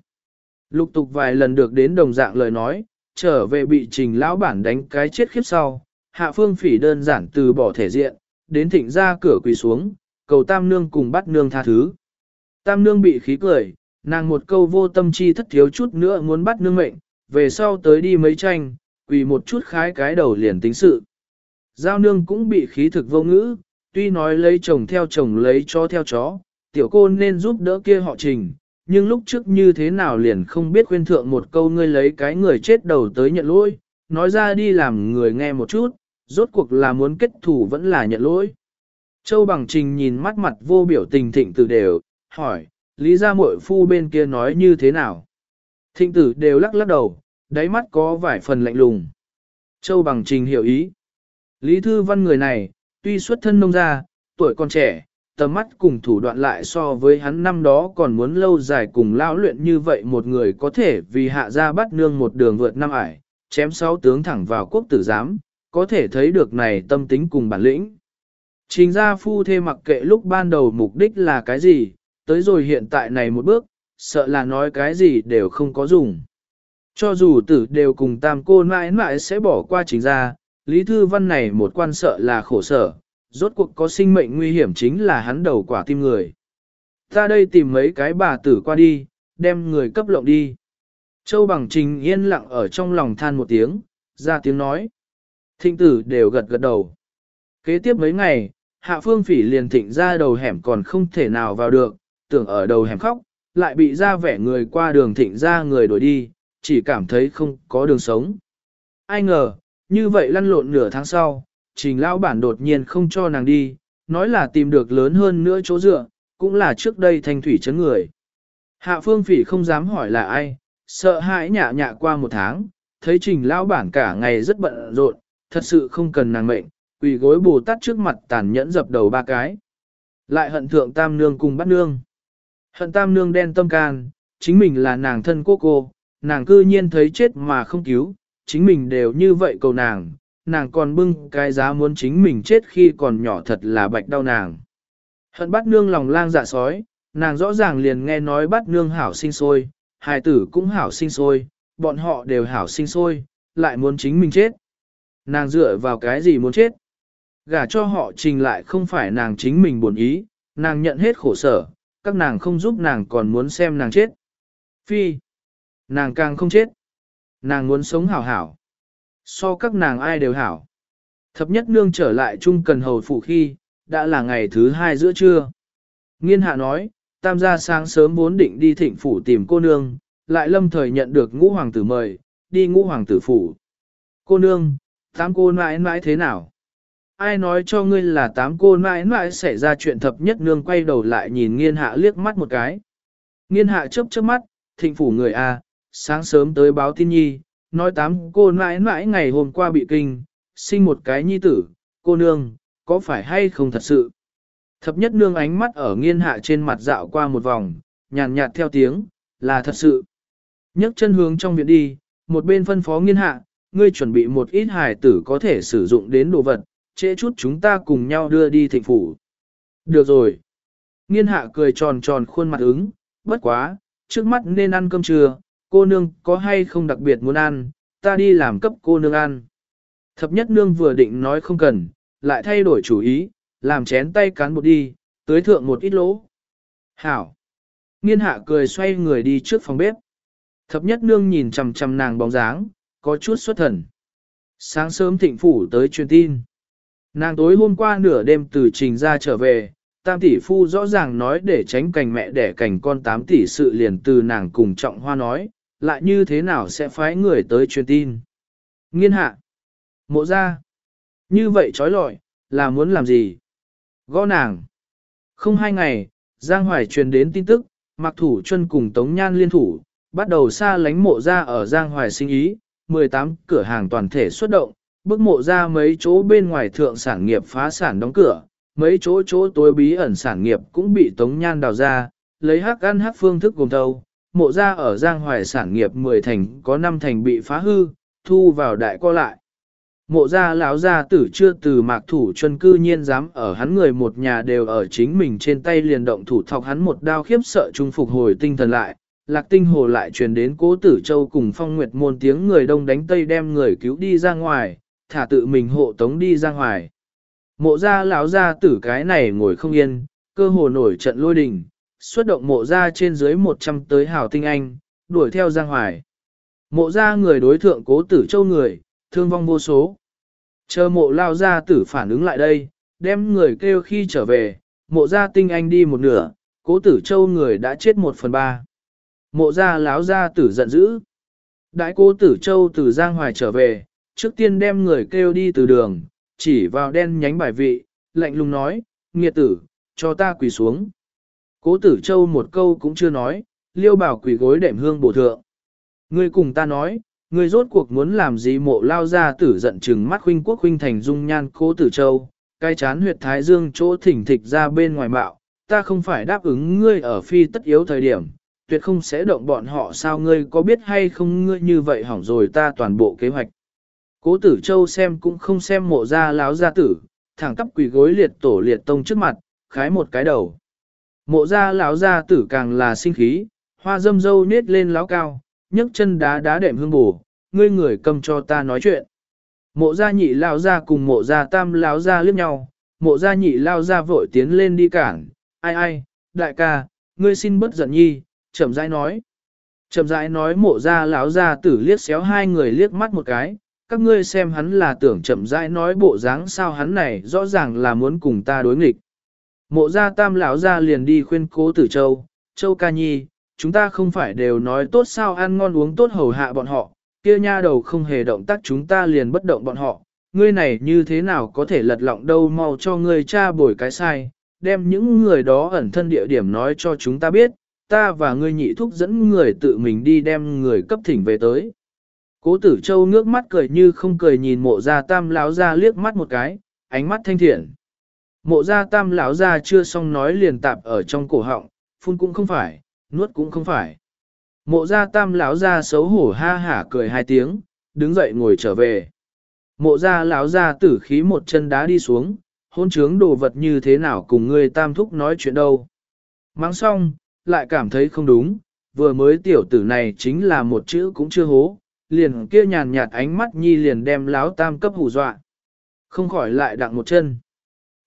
Speaker 1: Lục tục vài lần được đến đồng dạng lời nói, trở về bị trình lão bản đánh cái chết khiếp sau, hạ phương phỉ đơn giản từ bỏ thể diện, đến thịnh ra cửa quỳ xuống, cầu tam nương cùng bắt nương tha thứ. Tam nương bị khí cười, nàng một câu vô tâm chi thất thiếu chút nữa muốn bắt nương mệnh, về sau tới đi mấy tranh, quỳ một chút khái cái đầu liền tính sự. Giao nương cũng bị khí thực vô ngữ, tuy nói lấy chồng theo chồng lấy chó theo chó, tiểu cô nên giúp đỡ kia họ trình, nhưng lúc trước như thế nào liền không biết khuyên thượng một câu ngươi lấy cái người chết đầu tới nhận lỗi, nói ra đi làm người nghe một chút, rốt cuộc là muốn kết thủ vẫn là nhận lỗi. Châu Bằng Trình nhìn mắt mặt vô biểu tình thịnh tử đều, hỏi, lý gia muội phu bên kia nói như thế nào? Thịnh tử đều lắc lắc đầu, đáy mắt có vài phần lạnh lùng. Châu Bằng Trình hiểu ý. Lý Thư Văn người này, tuy xuất thân nông gia, tuổi còn trẻ, tầm mắt cùng thủ đoạn lại so với hắn năm đó còn muốn lâu dài cùng lao luyện như vậy một người có thể vì hạ gia bắt nương một đường vượt năm ải, chém sáu tướng thẳng vào quốc tử giám, có thể thấy được này tâm tính cùng bản lĩnh. Trình gia phu thê mặc kệ lúc ban đầu mục đích là cái gì, tới rồi hiện tại này một bước, sợ là nói cái gì đều không có dùng. Cho dù tử đều cùng tam cô mãi mãi sẽ bỏ qua trình gia, Lý Thư Văn này một quan sợ là khổ sở, rốt cuộc có sinh mệnh nguy hiểm chính là hắn đầu quả tim người. Ta đây tìm mấy cái bà tử qua đi, đem người cấp lộng đi. Châu Bằng Trình yên lặng ở trong lòng than một tiếng, ra tiếng nói. Thịnh tử đều gật gật đầu. Kế tiếp mấy ngày, Hạ Phương Phỉ liền thịnh ra đầu hẻm còn không thể nào vào được, tưởng ở đầu hẻm khóc, lại bị ra vẻ người qua đường thịnh ra người đuổi đi, chỉ cảm thấy không có đường sống. Ai ngờ, như vậy lăn lộn nửa tháng sau, trình lão bản đột nhiên không cho nàng đi, nói là tìm được lớn hơn nữa chỗ dựa, cũng là trước đây thanh thủy chấn người. Hạ phương phỉ không dám hỏi là ai, sợ hãi nhạ nhạ qua một tháng, thấy trình lão bản cả ngày rất bận rộn, thật sự không cần nàng mệnh, quỳ gối bồ tát trước mặt tàn nhẫn dập đầu ba cái. Lại hận thượng tam nương cùng bắt nương. Hận tam nương đen tâm can, chính mình là nàng thân cô cô, nàng cư nhiên thấy chết mà không cứu, chính mình đều như vậy cầu nàng, nàng còn bưng cái giá muốn chính mình chết khi còn nhỏ thật là bạch đau nàng. Hận bắt nương lòng lang dạ sói, nàng rõ ràng liền nghe nói bắt nương hảo sinh sôi, hài tử cũng hảo sinh sôi, bọn họ đều hảo sinh sôi, lại muốn chính mình chết. Nàng dựa vào cái gì muốn chết? Gả cho họ trình lại không phải nàng chính mình buồn ý, nàng nhận hết khổ sở, các nàng không giúp nàng còn muốn xem nàng chết. Phi. Nàng càng không chết. Nàng muốn sống hảo hảo. So các nàng ai đều hảo. Thập nhất nương trở lại chung cần hầu phụ khi, đã là ngày thứ hai giữa trưa. Nghiên hạ nói, tam gia sáng sớm vốn định đi thịnh phủ tìm cô nương, lại lâm thời nhận được ngũ hoàng tử mời, đi ngũ hoàng tử phủ. Cô nương, tám cô mãi mãi thế nào? Ai nói cho ngươi là tám cô mãi mãi xảy ra chuyện thập nhất nương quay đầu lại nhìn nghiên hạ liếc mắt một cái. Nghiên hạ chớp chớp mắt, thịnh phủ người A, sáng sớm tới báo tin nhi, nói tám cô mãi mãi ngày hôm qua bị kinh, sinh một cái nhi tử, cô nương, có phải hay không thật sự? Thập nhất nương ánh mắt ở nghiên hạ trên mặt dạo qua một vòng, nhàn nhạt theo tiếng, là thật sự. nhấc chân hướng trong viện đi, một bên phân phó nghiên hạ, ngươi chuẩn bị một ít hài tử có thể sử dụng đến đồ vật, trễ chút chúng ta cùng nhau đưa đi thịnh phủ. Được rồi. Nghiên hạ cười tròn tròn khuôn mặt ứng, bất quá, trước mắt nên ăn cơm trưa, cô nương có hay không đặc biệt muốn ăn, ta đi làm cấp cô nương ăn. Thập nhất nương vừa định nói không cần, lại thay đổi chủ ý, làm chén tay cán bột đi, tới thượng một ít lỗ. Hảo! Nghiên hạ cười xoay người đi trước phòng bếp. Thập nhất nương nhìn chằm chằm nàng bóng dáng, có chút xuất thần. Sáng sớm thịnh phủ tới truyền tin. Nàng tối hôm qua nửa đêm từ trình ra trở về, tam tỷ phu rõ ràng nói để tránh cảnh mẹ đẻ cảnh con tám tỷ sự liền từ nàng cùng trọng hoa nói, lại như thế nào sẽ phái người tới truyền tin. Nghiên hạ. Mộ ra. Như vậy trói lọi, là muốn làm gì? Gõ nàng. Không hai ngày, Giang Hoài truyền đến tin tức, mặc thủ chân cùng Tống Nhan liên thủ, bắt đầu xa lánh mộ ra ở Giang Hoài sinh ý, 18 cửa hàng toàn thể xuất động, bước mộ ra mấy chỗ bên ngoài thượng sản nghiệp phá sản đóng cửa, mấy chỗ chỗ tối bí ẩn sản nghiệp cũng bị Tống Nhan đào ra, lấy hắc ăn hắc phương thức gồm thâu, mộ ra ở Giang Hoài sản nghiệp 10 thành có 5 thành bị phá hư, thu vào đại co lại. Mộ gia lão gia tử chưa từ mạc thủ chân cư nhiên dám ở hắn người một nhà đều ở chính mình trên tay liền động thủ thọc hắn một đao khiếp sợ trung phục hồi tinh thần lại. Lạc tinh hồ lại truyền đến cố tử châu cùng phong nguyệt môn tiếng người đông đánh tây đem người cứu đi ra ngoài, thả tự mình hộ tống đi ra ngoài. Mộ gia lão gia tử cái này ngồi không yên, cơ hồ nổi trận lôi đình, xuất động mộ gia trên dưới 100 tới hào tinh anh, đuổi theo Giang Hoài. Mộ gia người đối thượng cố tử châu người, thương vong vô số. Chờ mộ lao gia tử phản ứng lại đây, đem người kêu khi trở về, mộ gia tinh anh đi một nửa, cố tử châu người đã chết một phần ba. Mộ gia láo gia tử giận dữ. Đại cố tử châu từ Giang Hoài trở về, trước tiên đem người kêu đi từ đường, chỉ vào đen nhánh bài vị, lạnh lùng nói, nghiệt tử, cho ta quỳ xuống. Cố tử châu một câu cũng chưa nói, liêu bảo quỳ gối đệm hương bổ thượng. Ngươi cùng ta nói, ngươi rốt cuộc muốn làm gì mộ lao ra tử giận chừng mắt huynh quốc huynh thành dung nhan cố tử châu, cai chán huyệt thái dương chỗ thỉnh thịch ra bên ngoài bạo, ta không phải đáp ứng ngươi ở phi tất yếu thời điểm, tuyệt không sẽ động bọn họ sao ngươi có biết hay không ngươi như vậy hỏng rồi ta toàn bộ kế hoạch. Cố tử châu xem cũng không xem mộ ra láo gia tử, thẳng tắp quỳ gối liệt tổ liệt tông trước mặt, khái một cái đầu. Mộ ra lão gia tử càng là sinh khí, hoa dâm dâu nết lên láo cao, nhấc chân đá đá đệm hương bù, ngươi người cầm cho ta nói chuyện. Mộ gia nhị lao ra cùng mộ gia tam lao ra liếc nhau, mộ gia nhị lao ra vội tiến lên đi cản, ai ai, đại ca, ngươi xin bất giận nhi, chậm rãi nói. Chậm rãi nói mộ gia lão gia tử liếc xéo hai người liếc mắt một cái, các ngươi xem hắn là tưởng chậm rãi nói bộ dáng sao hắn này rõ ràng là muốn cùng ta đối nghịch. Mộ gia tam lão gia liền đi khuyên cố tử châu, châu ca nhi, chúng ta không phải đều nói tốt sao ăn ngon uống tốt hầu hạ bọn họ, kia nha đầu không hề động tác chúng ta liền bất động bọn họ, ngươi này như thế nào có thể lật lọng đâu mau cho ngươi cha bồi cái sai, đem những người đó ẩn thân địa điểm nói cho chúng ta biết, ta và ngươi nhị thúc dẫn người tự mình đi đem người cấp thỉnh về tới. Cố tử châu nước mắt cười như không cười nhìn mộ gia tam lão ra liếc mắt một cái, ánh mắt thanh thiện. Mộ gia tam lão gia chưa xong nói liền tạp ở trong cổ họng, phun cũng không phải, nuốt cũng không phải. Mộ gia tam lão gia xấu hổ ha hả cười hai tiếng, đứng dậy ngồi trở về. Mộ gia lão gia tử khí một chân đá đi xuống, hôn trướng đồ vật như thế nào cùng người tam thúc nói chuyện đâu. Mắng xong, lại cảm thấy không đúng, vừa mới tiểu tử này chính là một chữ cũng chưa hố, liền kia nhàn nhạt ánh mắt nhi liền đem lão tam cấp hù dọa. Không khỏi lại đặng một chân.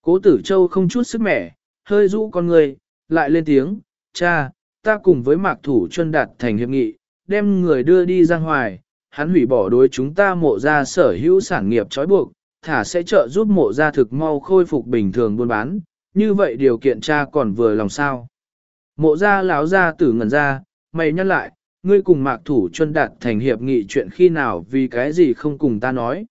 Speaker 1: Cố tử châu không chút sức mẻ, hơi rũ con người, lại lên tiếng, cha, ta cùng với mạc thủ chân đạt thành hiệp nghị, đem người đưa đi ra ngoài. hắn hủy bỏ đối chúng ta mộ ra sở hữu sản nghiệp trói buộc, thả sẽ trợ giúp mộ ra thực mau khôi phục bình thường buôn bán, như vậy điều kiện cha còn vừa lòng sao. Mộ ra láo ra tử ngẩn ra, mày nhắc lại, ngươi cùng mạc thủ chân đạt thành hiệp nghị chuyện khi nào vì cái gì không cùng ta nói.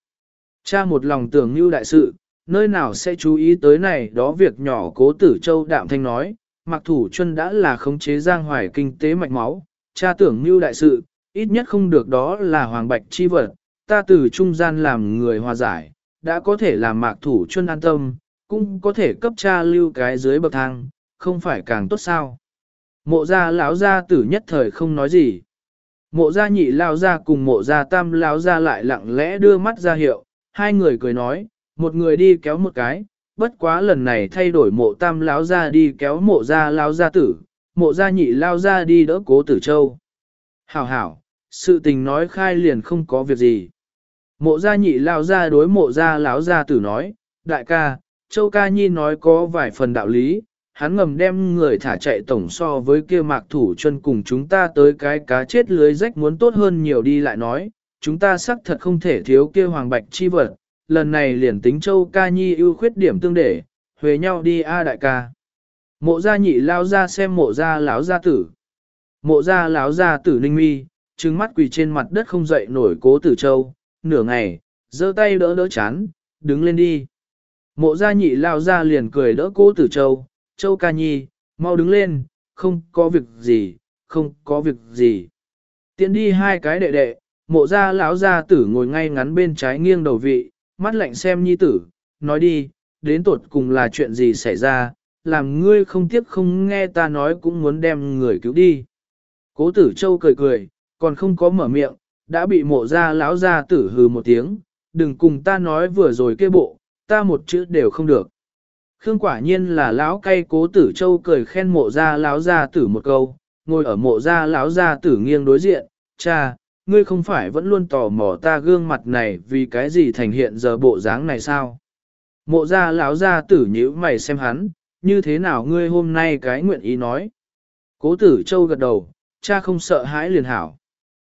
Speaker 1: Cha một lòng tưởng như đại sự, nơi nào sẽ chú ý tới này đó việc nhỏ cố tử châu đạm thanh nói, mạc thủ chân đã là khống chế giang hoài kinh tế mạch máu, cha tưởng mưu đại sự, ít nhất không được đó là hoàng bạch chi vật, ta từ trung gian làm người hòa giải, đã có thể làm mạc thủ chân an tâm, cũng có thể cấp cha lưu cái dưới bậc thang, không phải càng tốt sao. Mộ gia lão gia tử nhất thời không nói gì. Mộ gia nhị lao gia cùng mộ gia tam lao gia lại lặng lẽ đưa mắt ra hiệu, hai người cười nói, một người đi kéo một cái, bất quá lần này thay đổi mộ tam lão ra đi kéo mộ gia lao gia tử, mộ gia nhị lao ra đi đỡ cố tử châu. Hảo hảo, sự tình nói khai liền không có việc gì. Mộ gia nhị lao ra đối mộ gia lão gia tử nói, đại ca, châu ca nhi nói có vài phần đạo lý, hắn ngầm đem người thả chạy tổng so với kia mạc thủ chân cùng chúng ta tới cái cá chết lưới rách muốn tốt hơn nhiều đi lại nói, chúng ta xác thật không thể thiếu kia hoàng bạch chi vật, lần này liền tính châu ca nhi ưu khuyết điểm tương để, huề nhau đi a đại ca. Mộ gia nhị lao ra xem mộ gia lão gia tử. Mộ gia lão gia tử ninh mi, trừng mắt quỳ trên mặt đất không dậy nổi cố tử châu, nửa ngày, giơ tay đỡ đỡ chán, đứng lên đi. Mộ gia nhị lao ra liền cười đỡ cố tử châu, châu ca nhi, mau đứng lên, không có việc gì, không có việc gì. Tiến đi hai cái đệ đệ, mộ gia lão gia tử ngồi ngay ngắn bên trái nghiêng đầu vị, mắt lạnh xem nhi tử, nói đi, đến tột cùng là chuyện gì xảy ra, làm ngươi không tiếc không nghe ta nói cũng muốn đem người cứu đi. Cố tử châu cười cười, còn không có mở miệng, đã bị mộ gia lão gia tử hừ một tiếng, đừng cùng ta nói vừa rồi kê bộ, ta một chữ đều không được. Khương quả nhiên là lão cay cố tử châu cười khen mộ gia lão gia tử một câu, ngồi ở mộ gia lão gia tử nghiêng đối diện, cha, ngươi không phải vẫn luôn tò mò ta gương mặt này vì cái gì thành hiện giờ bộ dáng này sao? Mộ gia lão gia tử nhữ mày xem hắn, như thế nào ngươi hôm nay cái nguyện ý nói? Cố tử châu gật đầu, cha không sợ hãi liền hảo.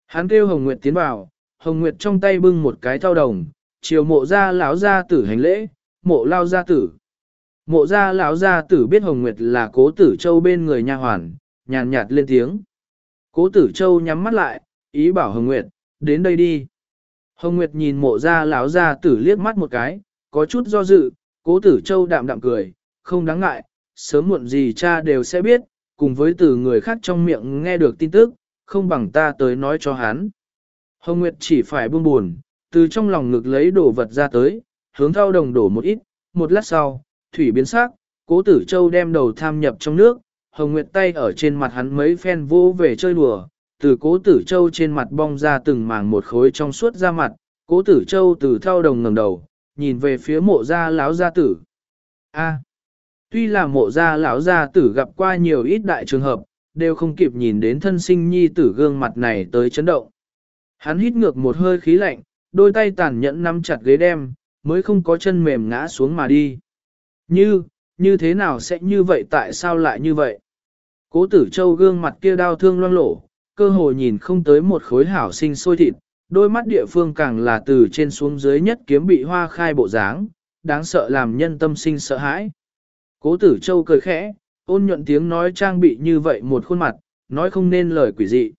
Speaker 1: Hắn kêu Hồng Nguyệt tiến vào, Hồng Nguyệt trong tay bưng một cái thao đồng, chiều mộ gia lão gia tử hành lễ, mộ lao gia tử. Mộ gia lão gia tử biết Hồng Nguyệt là cố tử châu bên người nha hoàn, nhàn nhạt lên tiếng. Cố tử châu nhắm mắt lại, ý bảo Hồng Nguyệt, đến đây đi. Hồng Nguyệt nhìn mộ gia lão gia tử liếc mắt một cái, có chút do dự, cố tử châu đạm đạm cười, không đáng ngại, sớm muộn gì cha đều sẽ biết, cùng với từ người khác trong miệng nghe được tin tức, không bằng ta tới nói cho hắn. Hồng Nguyệt chỉ phải buông buồn, từ trong lòng ngực lấy đồ vật ra tới, hướng thao đồng đổ một ít, một lát sau, thủy biến sắc, cố tử châu đem đầu tham nhập trong nước, hồng nguyệt tay ở trên mặt hắn mấy phen vô về chơi đùa, từ cố tử châu trên mặt bong ra từng màng một khối trong suốt ra mặt, cố tử châu từ thao đồng ngẩng đầu, nhìn về phía mộ gia lão gia tử. A. tuy là mộ gia lão gia tử gặp qua nhiều ít đại trường hợp, đều không kịp nhìn đến thân sinh nhi tử gương mặt này tới chấn động. Hắn hít ngược một hơi khí lạnh, đôi tay tàn nhẫn nắm chặt ghế đem, mới không có chân mềm ngã xuống mà đi. Như, như thế nào sẽ như vậy tại sao lại như vậy? Cố tử châu gương mặt kia đau thương loang lổ, cơ hồ nhìn không tới một khối hảo sinh sôi thịt, đôi mắt địa phương càng là từ trên xuống dưới nhất kiếm bị hoa khai bộ dáng, đáng sợ làm nhân tâm sinh sợ hãi. Cố tử châu cười khẽ, ôn nhuận tiếng nói trang bị như vậy một khuôn mặt, nói không nên lời quỷ dị.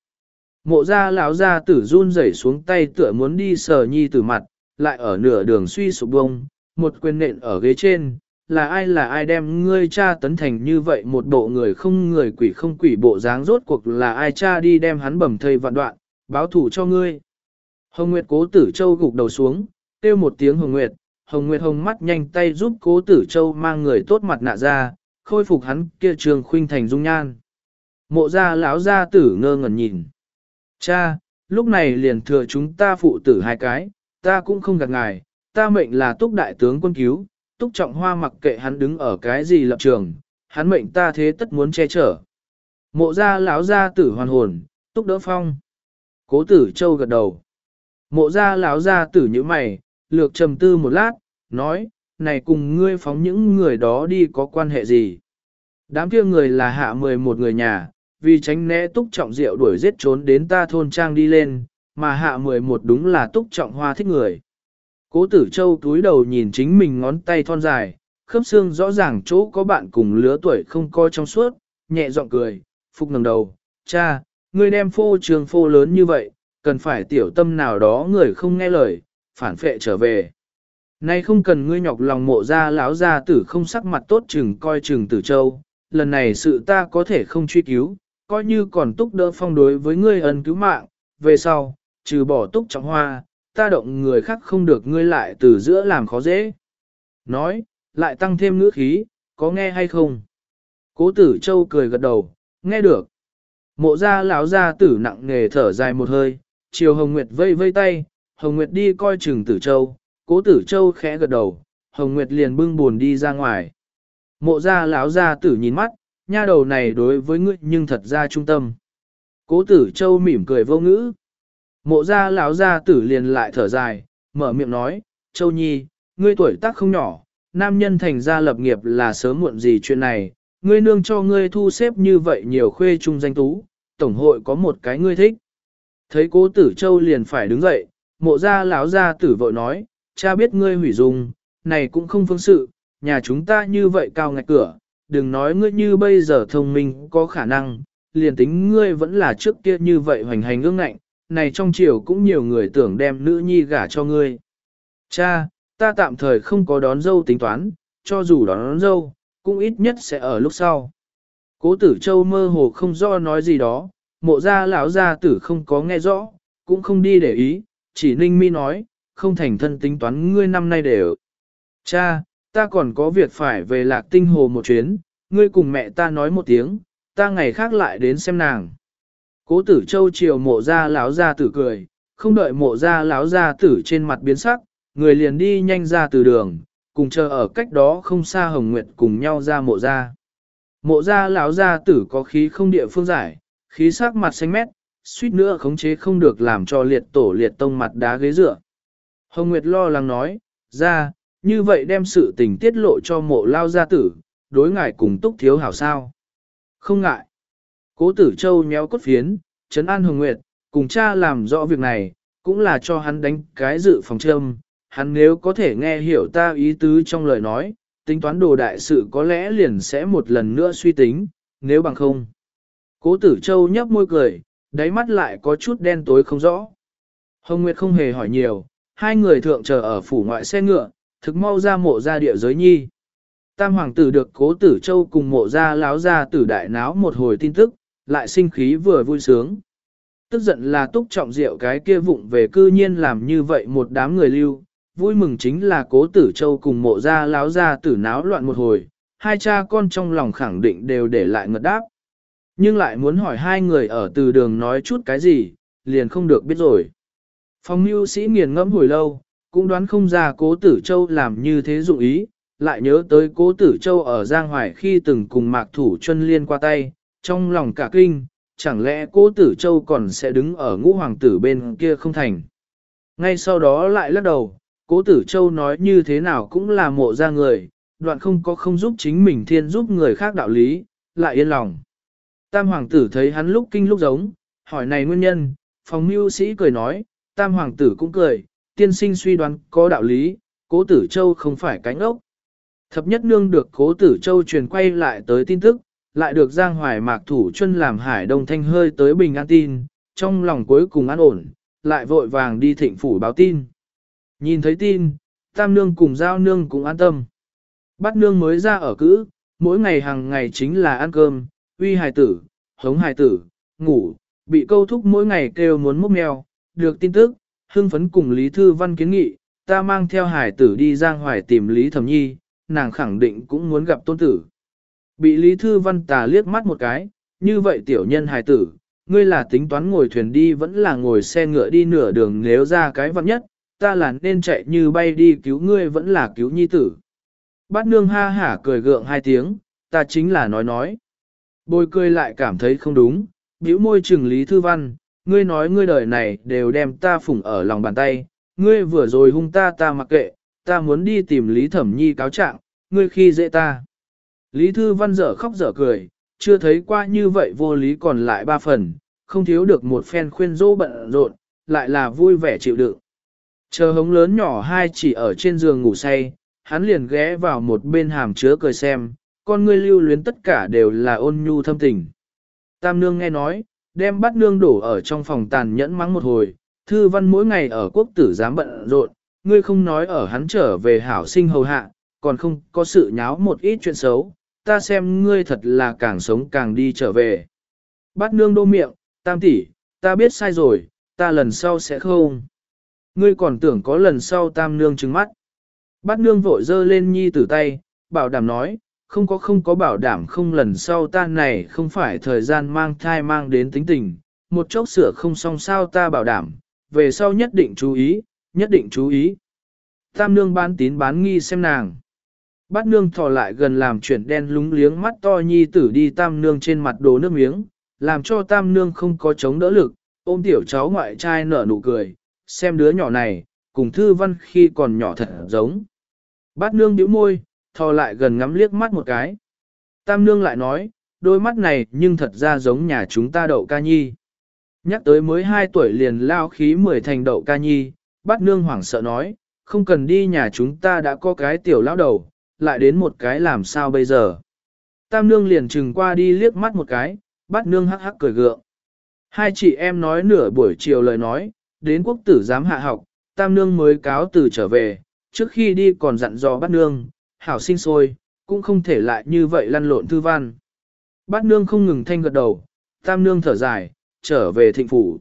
Speaker 1: Mộ ra lão ra tử run rẩy xuống tay tựa muốn đi sờ nhi tử mặt, lại ở nửa đường suy sụp bông, một quyền nện ở ghế trên, là ai là ai đem ngươi cha tấn thành như vậy một bộ người không người quỷ không quỷ bộ dáng rốt cuộc là ai cha đi đem hắn bầm thây vạn đoạn, báo thủ cho ngươi. Hồng Nguyệt cố tử châu gục đầu xuống, kêu một tiếng Hồng Nguyệt, Hồng Nguyệt hồng mắt nhanh tay giúp cố tử châu mang người tốt mặt nạ ra, khôi phục hắn kia trường khuynh thành dung nhan. Mộ gia lão gia tử ngơ ngẩn nhìn. Cha, lúc này liền thừa chúng ta phụ tử hai cái, ta cũng không gạt ngài, ta mệnh là túc đại tướng quân cứu, túc trọng hoa mặc kệ hắn đứng ở cái gì lập trường, hắn mệnh ta thế tất muốn che chở. Mộ gia lão gia tử hoàn hồn, túc đỡ phong. Cố tử châu gật đầu. Mộ gia lão gia tử như mày, lược trầm tư một lát, nói, này cùng ngươi phóng những người đó đi có quan hệ gì? Đám kia người là hạ 11 người nhà, vì tránh né túc trọng rượu đuổi giết trốn đến ta thôn trang đi lên, mà hạ 11 đúng là túc trọng hoa thích người. Cố tử châu túi đầu nhìn chính mình ngón tay thon dài, khớp xương rõ ràng chỗ có bạn cùng lứa tuổi không coi trong suốt, nhẹ giọng cười, phục ngẩng đầu, cha, ngươi đem phô trường phô lớn như vậy, cần phải tiểu tâm nào đó người không nghe lời, phản phệ trở về. Nay không cần ngươi nhọc lòng mộ ra lão ra tử không sắc mặt tốt chừng coi chừng tử châu, lần này sự ta có thể không truy cứu, coi như còn túc đỡ phong đối với ngươi ân cứu mạng, về sau, trừ bỏ túc trọng hoa, ta động người khác không được ngươi lại từ giữa làm khó dễ. Nói, lại tăng thêm ngữ khí, có nghe hay không? Cố tử châu cười gật đầu, nghe được. Mộ ra lão ra tử nặng nghề thở dài một hơi, chiều Hồng Nguyệt vây vây tay, Hồng Nguyệt đi coi chừng tử châu, cố tử châu khẽ gật đầu, Hồng Nguyệt liền bưng buồn đi ra ngoài. Mộ ra lão ra tử nhìn mắt, nha đầu này đối với ngươi nhưng thật ra trung tâm. Cố tử châu mỉm cười vô ngữ. Mộ ra lão ra tử liền lại thở dài, mở miệng nói, châu nhi, ngươi tuổi tác không nhỏ, nam nhân thành ra lập nghiệp là sớm muộn gì chuyện này, ngươi nương cho ngươi thu xếp như vậy nhiều khuê trung danh tú, tổng hội có một cái ngươi thích. Thấy cố tử châu liền phải đứng dậy, mộ ra lão ra tử vội nói, cha biết ngươi hủy dung, này cũng không phương sự, nhà chúng ta như vậy cao ngạch cửa, đừng nói ngươi như bây giờ thông minh có khả năng, liền tính ngươi vẫn là trước kia như vậy hoành hành ngưỡng ngạnh, này trong triều cũng nhiều người tưởng đem nữ nhi gả cho ngươi. Cha, ta tạm thời không có đón dâu tính toán, cho dù đón, đón dâu, cũng ít nhất sẽ ở lúc sau. Cố tử châu mơ hồ không do nói gì đó, mộ gia lão gia tử không có nghe rõ, cũng không đi để ý, chỉ ninh mi nói, không thành thân tính toán ngươi năm nay đều. Cha, ta còn có việc phải về lạc tinh hồ một chuyến, ngươi cùng mẹ ta nói một tiếng, ta ngày khác lại đến xem nàng. Cố tử châu chiều mộ gia lão gia tử cười, không đợi mộ gia lão gia tử trên mặt biến sắc, người liền đi nhanh ra từ đường, cùng chờ ở cách đó không xa Hồng Nguyệt cùng nhau ra mộ gia. Mộ gia lão gia tử có khí không địa phương giải, khí sắc mặt xanh mét, suýt nữa khống chế không được làm cho liệt tổ liệt tông mặt đá ghế dựa. Hồng Nguyệt lo lắng nói, ra, như vậy đem sự tình tiết lộ cho mộ lao gia tử, đối ngại cùng túc thiếu hảo sao. Không ngại. Cố tử châu nhéo cốt phiến, trấn an Hồng Nguyệt, cùng cha làm rõ việc này, cũng là cho hắn đánh cái dự phòng châm. Hắn nếu có thể nghe hiểu ta ý tứ trong lời nói, tính toán đồ đại sự có lẽ liền sẽ một lần nữa suy tính, nếu bằng không. Cố tử châu nhấp môi cười, đáy mắt lại có chút đen tối không rõ. Hồng Nguyệt không hề hỏi nhiều, hai người thượng chờ ở phủ ngoại xe ngựa, thực mau ra mộ ra địa giới nhi. Tam hoàng tử được cố tử châu cùng mộ ra láo ra tử đại náo một hồi tin tức, lại sinh khí vừa vui sướng. Tức giận là túc trọng rượu cái kia vụng về cư nhiên làm như vậy một đám người lưu, vui mừng chính là cố tử châu cùng mộ ra láo ra tử náo loạn một hồi, hai cha con trong lòng khẳng định đều để lại ngật đáp. Nhưng lại muốn hỏi hai người ở từ đường nói chút cái gì, liền không được biết rồi. Phong mưu sĩ nghiền ngẫm hồi lâu, cũng đoán không ra cố tử châu làm như thế dụng ý, lại nhớ tới cố tử châu ở Giang Hoài khi từng cùng mạc thủ chân liên qua tay, trong lòng cả kinh, chẳng lẽ cố tử châu còn sẽ đứng ở ngũ hoàng tử bên kia không thành. Ngay sau đó lại lắc đầu, cố tử châu nói như thế nào cũng là mộ ra người, đoạn không có không giúp chính mình thiên giúp người khác đạo lý, lại yên lòng. Tam hoàng tử thấy hắn lúc kinh lúc giống, hỏi này nguyên nhân, phòng mưu sĩ cười nói, tam hoàng tử cũng cười, tiên sinh suy đoán có đạo lý, cố tử châu không phải cánh ốc. Thập nhất nương được cố tử châu truyền quay lại tới tin tức, lại được Giang Hoài Mạc Thủ chân làm Hải Đông Thanh hơi tới bình an tin, trong lòng cuối cùng an ổn, lại vội vàng đi thịnh phủ báo tin. Nhìn thấy tin, Tam Nương cùng Giao Nương cũng an tâm. Bắt Nương mới ra ở cữ, mỗi ngày hàng ngày chính là ăn cơm, uy hài tử, hống hài tử, ngủ, bị câu thúc mỗi ngày kêu muốn múc mèo, được tin tức, hưng phấn cùng Lý Thư Văn kiến nghị, ta mang theo hải tử đi Giang Hoài tìm Lý Thẩm Nhi, nàng khẳng định cũng muốn gặp tôn tử. Bị Lý Thư Văn tà liếc mắt một cái, như vậy tiểu nhân hải tử, ngươi là tính toán ngồi thuyền đi vẫn là ngồi xe ngựa đi nửa đường nếu ra cái vặn nhất, ta là nên chạy như bay đi cứu ngươi vẫn là cứu nhi tử. Bát nương ha hả cười gượng hai tiếng, ta chính là nói nói. Bồi cười lại cảm thấy không đúng, bĩu môi trừng Lý Thư Văn, ngươi nói ngươi đời này đều đem ta phủng ở lòng bàn tay, ngươi vừa rồi hung ta ta mặc kệ, ta muốn đi tìm Lý Thẩm Nhi cáo trạng, ngươi khi dễ ta. Lý Thư Văn dở khóc dở cười, chưa thấy qua như vậy vô lý còn lại ba phần, không thiếu được một phen khuyên dỗ bận rộn, lại là vui vẻ chịu đựng. Chờ hống lớn nhỏ hai chỉ ở trên giường ngủ say, hắn liền ghé vào một bên hàm chứa cười xem, con ngươi lưu luyến tất cả đều là ôn nhu thâm tình. Tam nương nghe nói, đem bắt nương đổ ở trong phòng tàn nhẫn mắng một hồi, thư văn mỗi ngày ở quốc tử giám bận rộn, ngươi không nói ở hắn trở về hảo sinh hầu hạ, còn không có sự nháo một ít chuyện xấu, ta xem ngươi thật là càng sống càng đi trở về. Bát nương đô miệng, tam tỷ, ta biết sai rồi, ta lần sau sẽ không. Ngươi còn tưởng có lần sau tam nương trừng mắt. Bát nương vội dơ lên nhi tử tay, bảo đảm nói, không có không có bảo đảm không lần sau ta này không phải thời gian mang thai mang đến tính tình, một chốc sửa không xong sao ta bảo đảm, về sau nhất định chú ý, nhất định chú ý. Tam nương bán tín bán nghi xem nàng. Bát nương thò lại gần làm chuyển đen lúng liếng mắt to nhi tử đi tam nương trên mặt đồ nước miếng, làm cho tam nương không có chống đỡ lực, ôm tiểu cháu ngoại trai nở nụ cười, xem đứa nhỏ này, cùng thư văn khi còn nhỏ thật giống. Bát nương nhíu môi, thò lại gần ngắm liếc mắt một cái. Tam nương lại nói, đôi mắt này nhưng thật ra giống nhà chúng ta đậu ca nhi. Nhắc tới mới 2 tuổi liền lao khí mười thành đậu ca nhi, bát nương hoảng sợ nói, không cần đi nhà chúng ta đã có cái tiểu lão đầu, lại đến một cái làm sao bây giờ. Tam nương liền chừng qua đi liếc mắt một cái, bát nương hắc hắc cười gượng. Hai chị em nói nửa buổi chiều lời nói, đến quốc tử giám hạ học, tam nương mới cáo từ trở về, trước khi đi còn dặn dò bát nương, hảo sinh sôi, cũng không thể lại như vậy lăn lộn thư văn. Bát nương không ngừng thanh gật đầu, tam nương thở dài, trở về thịnh phủ.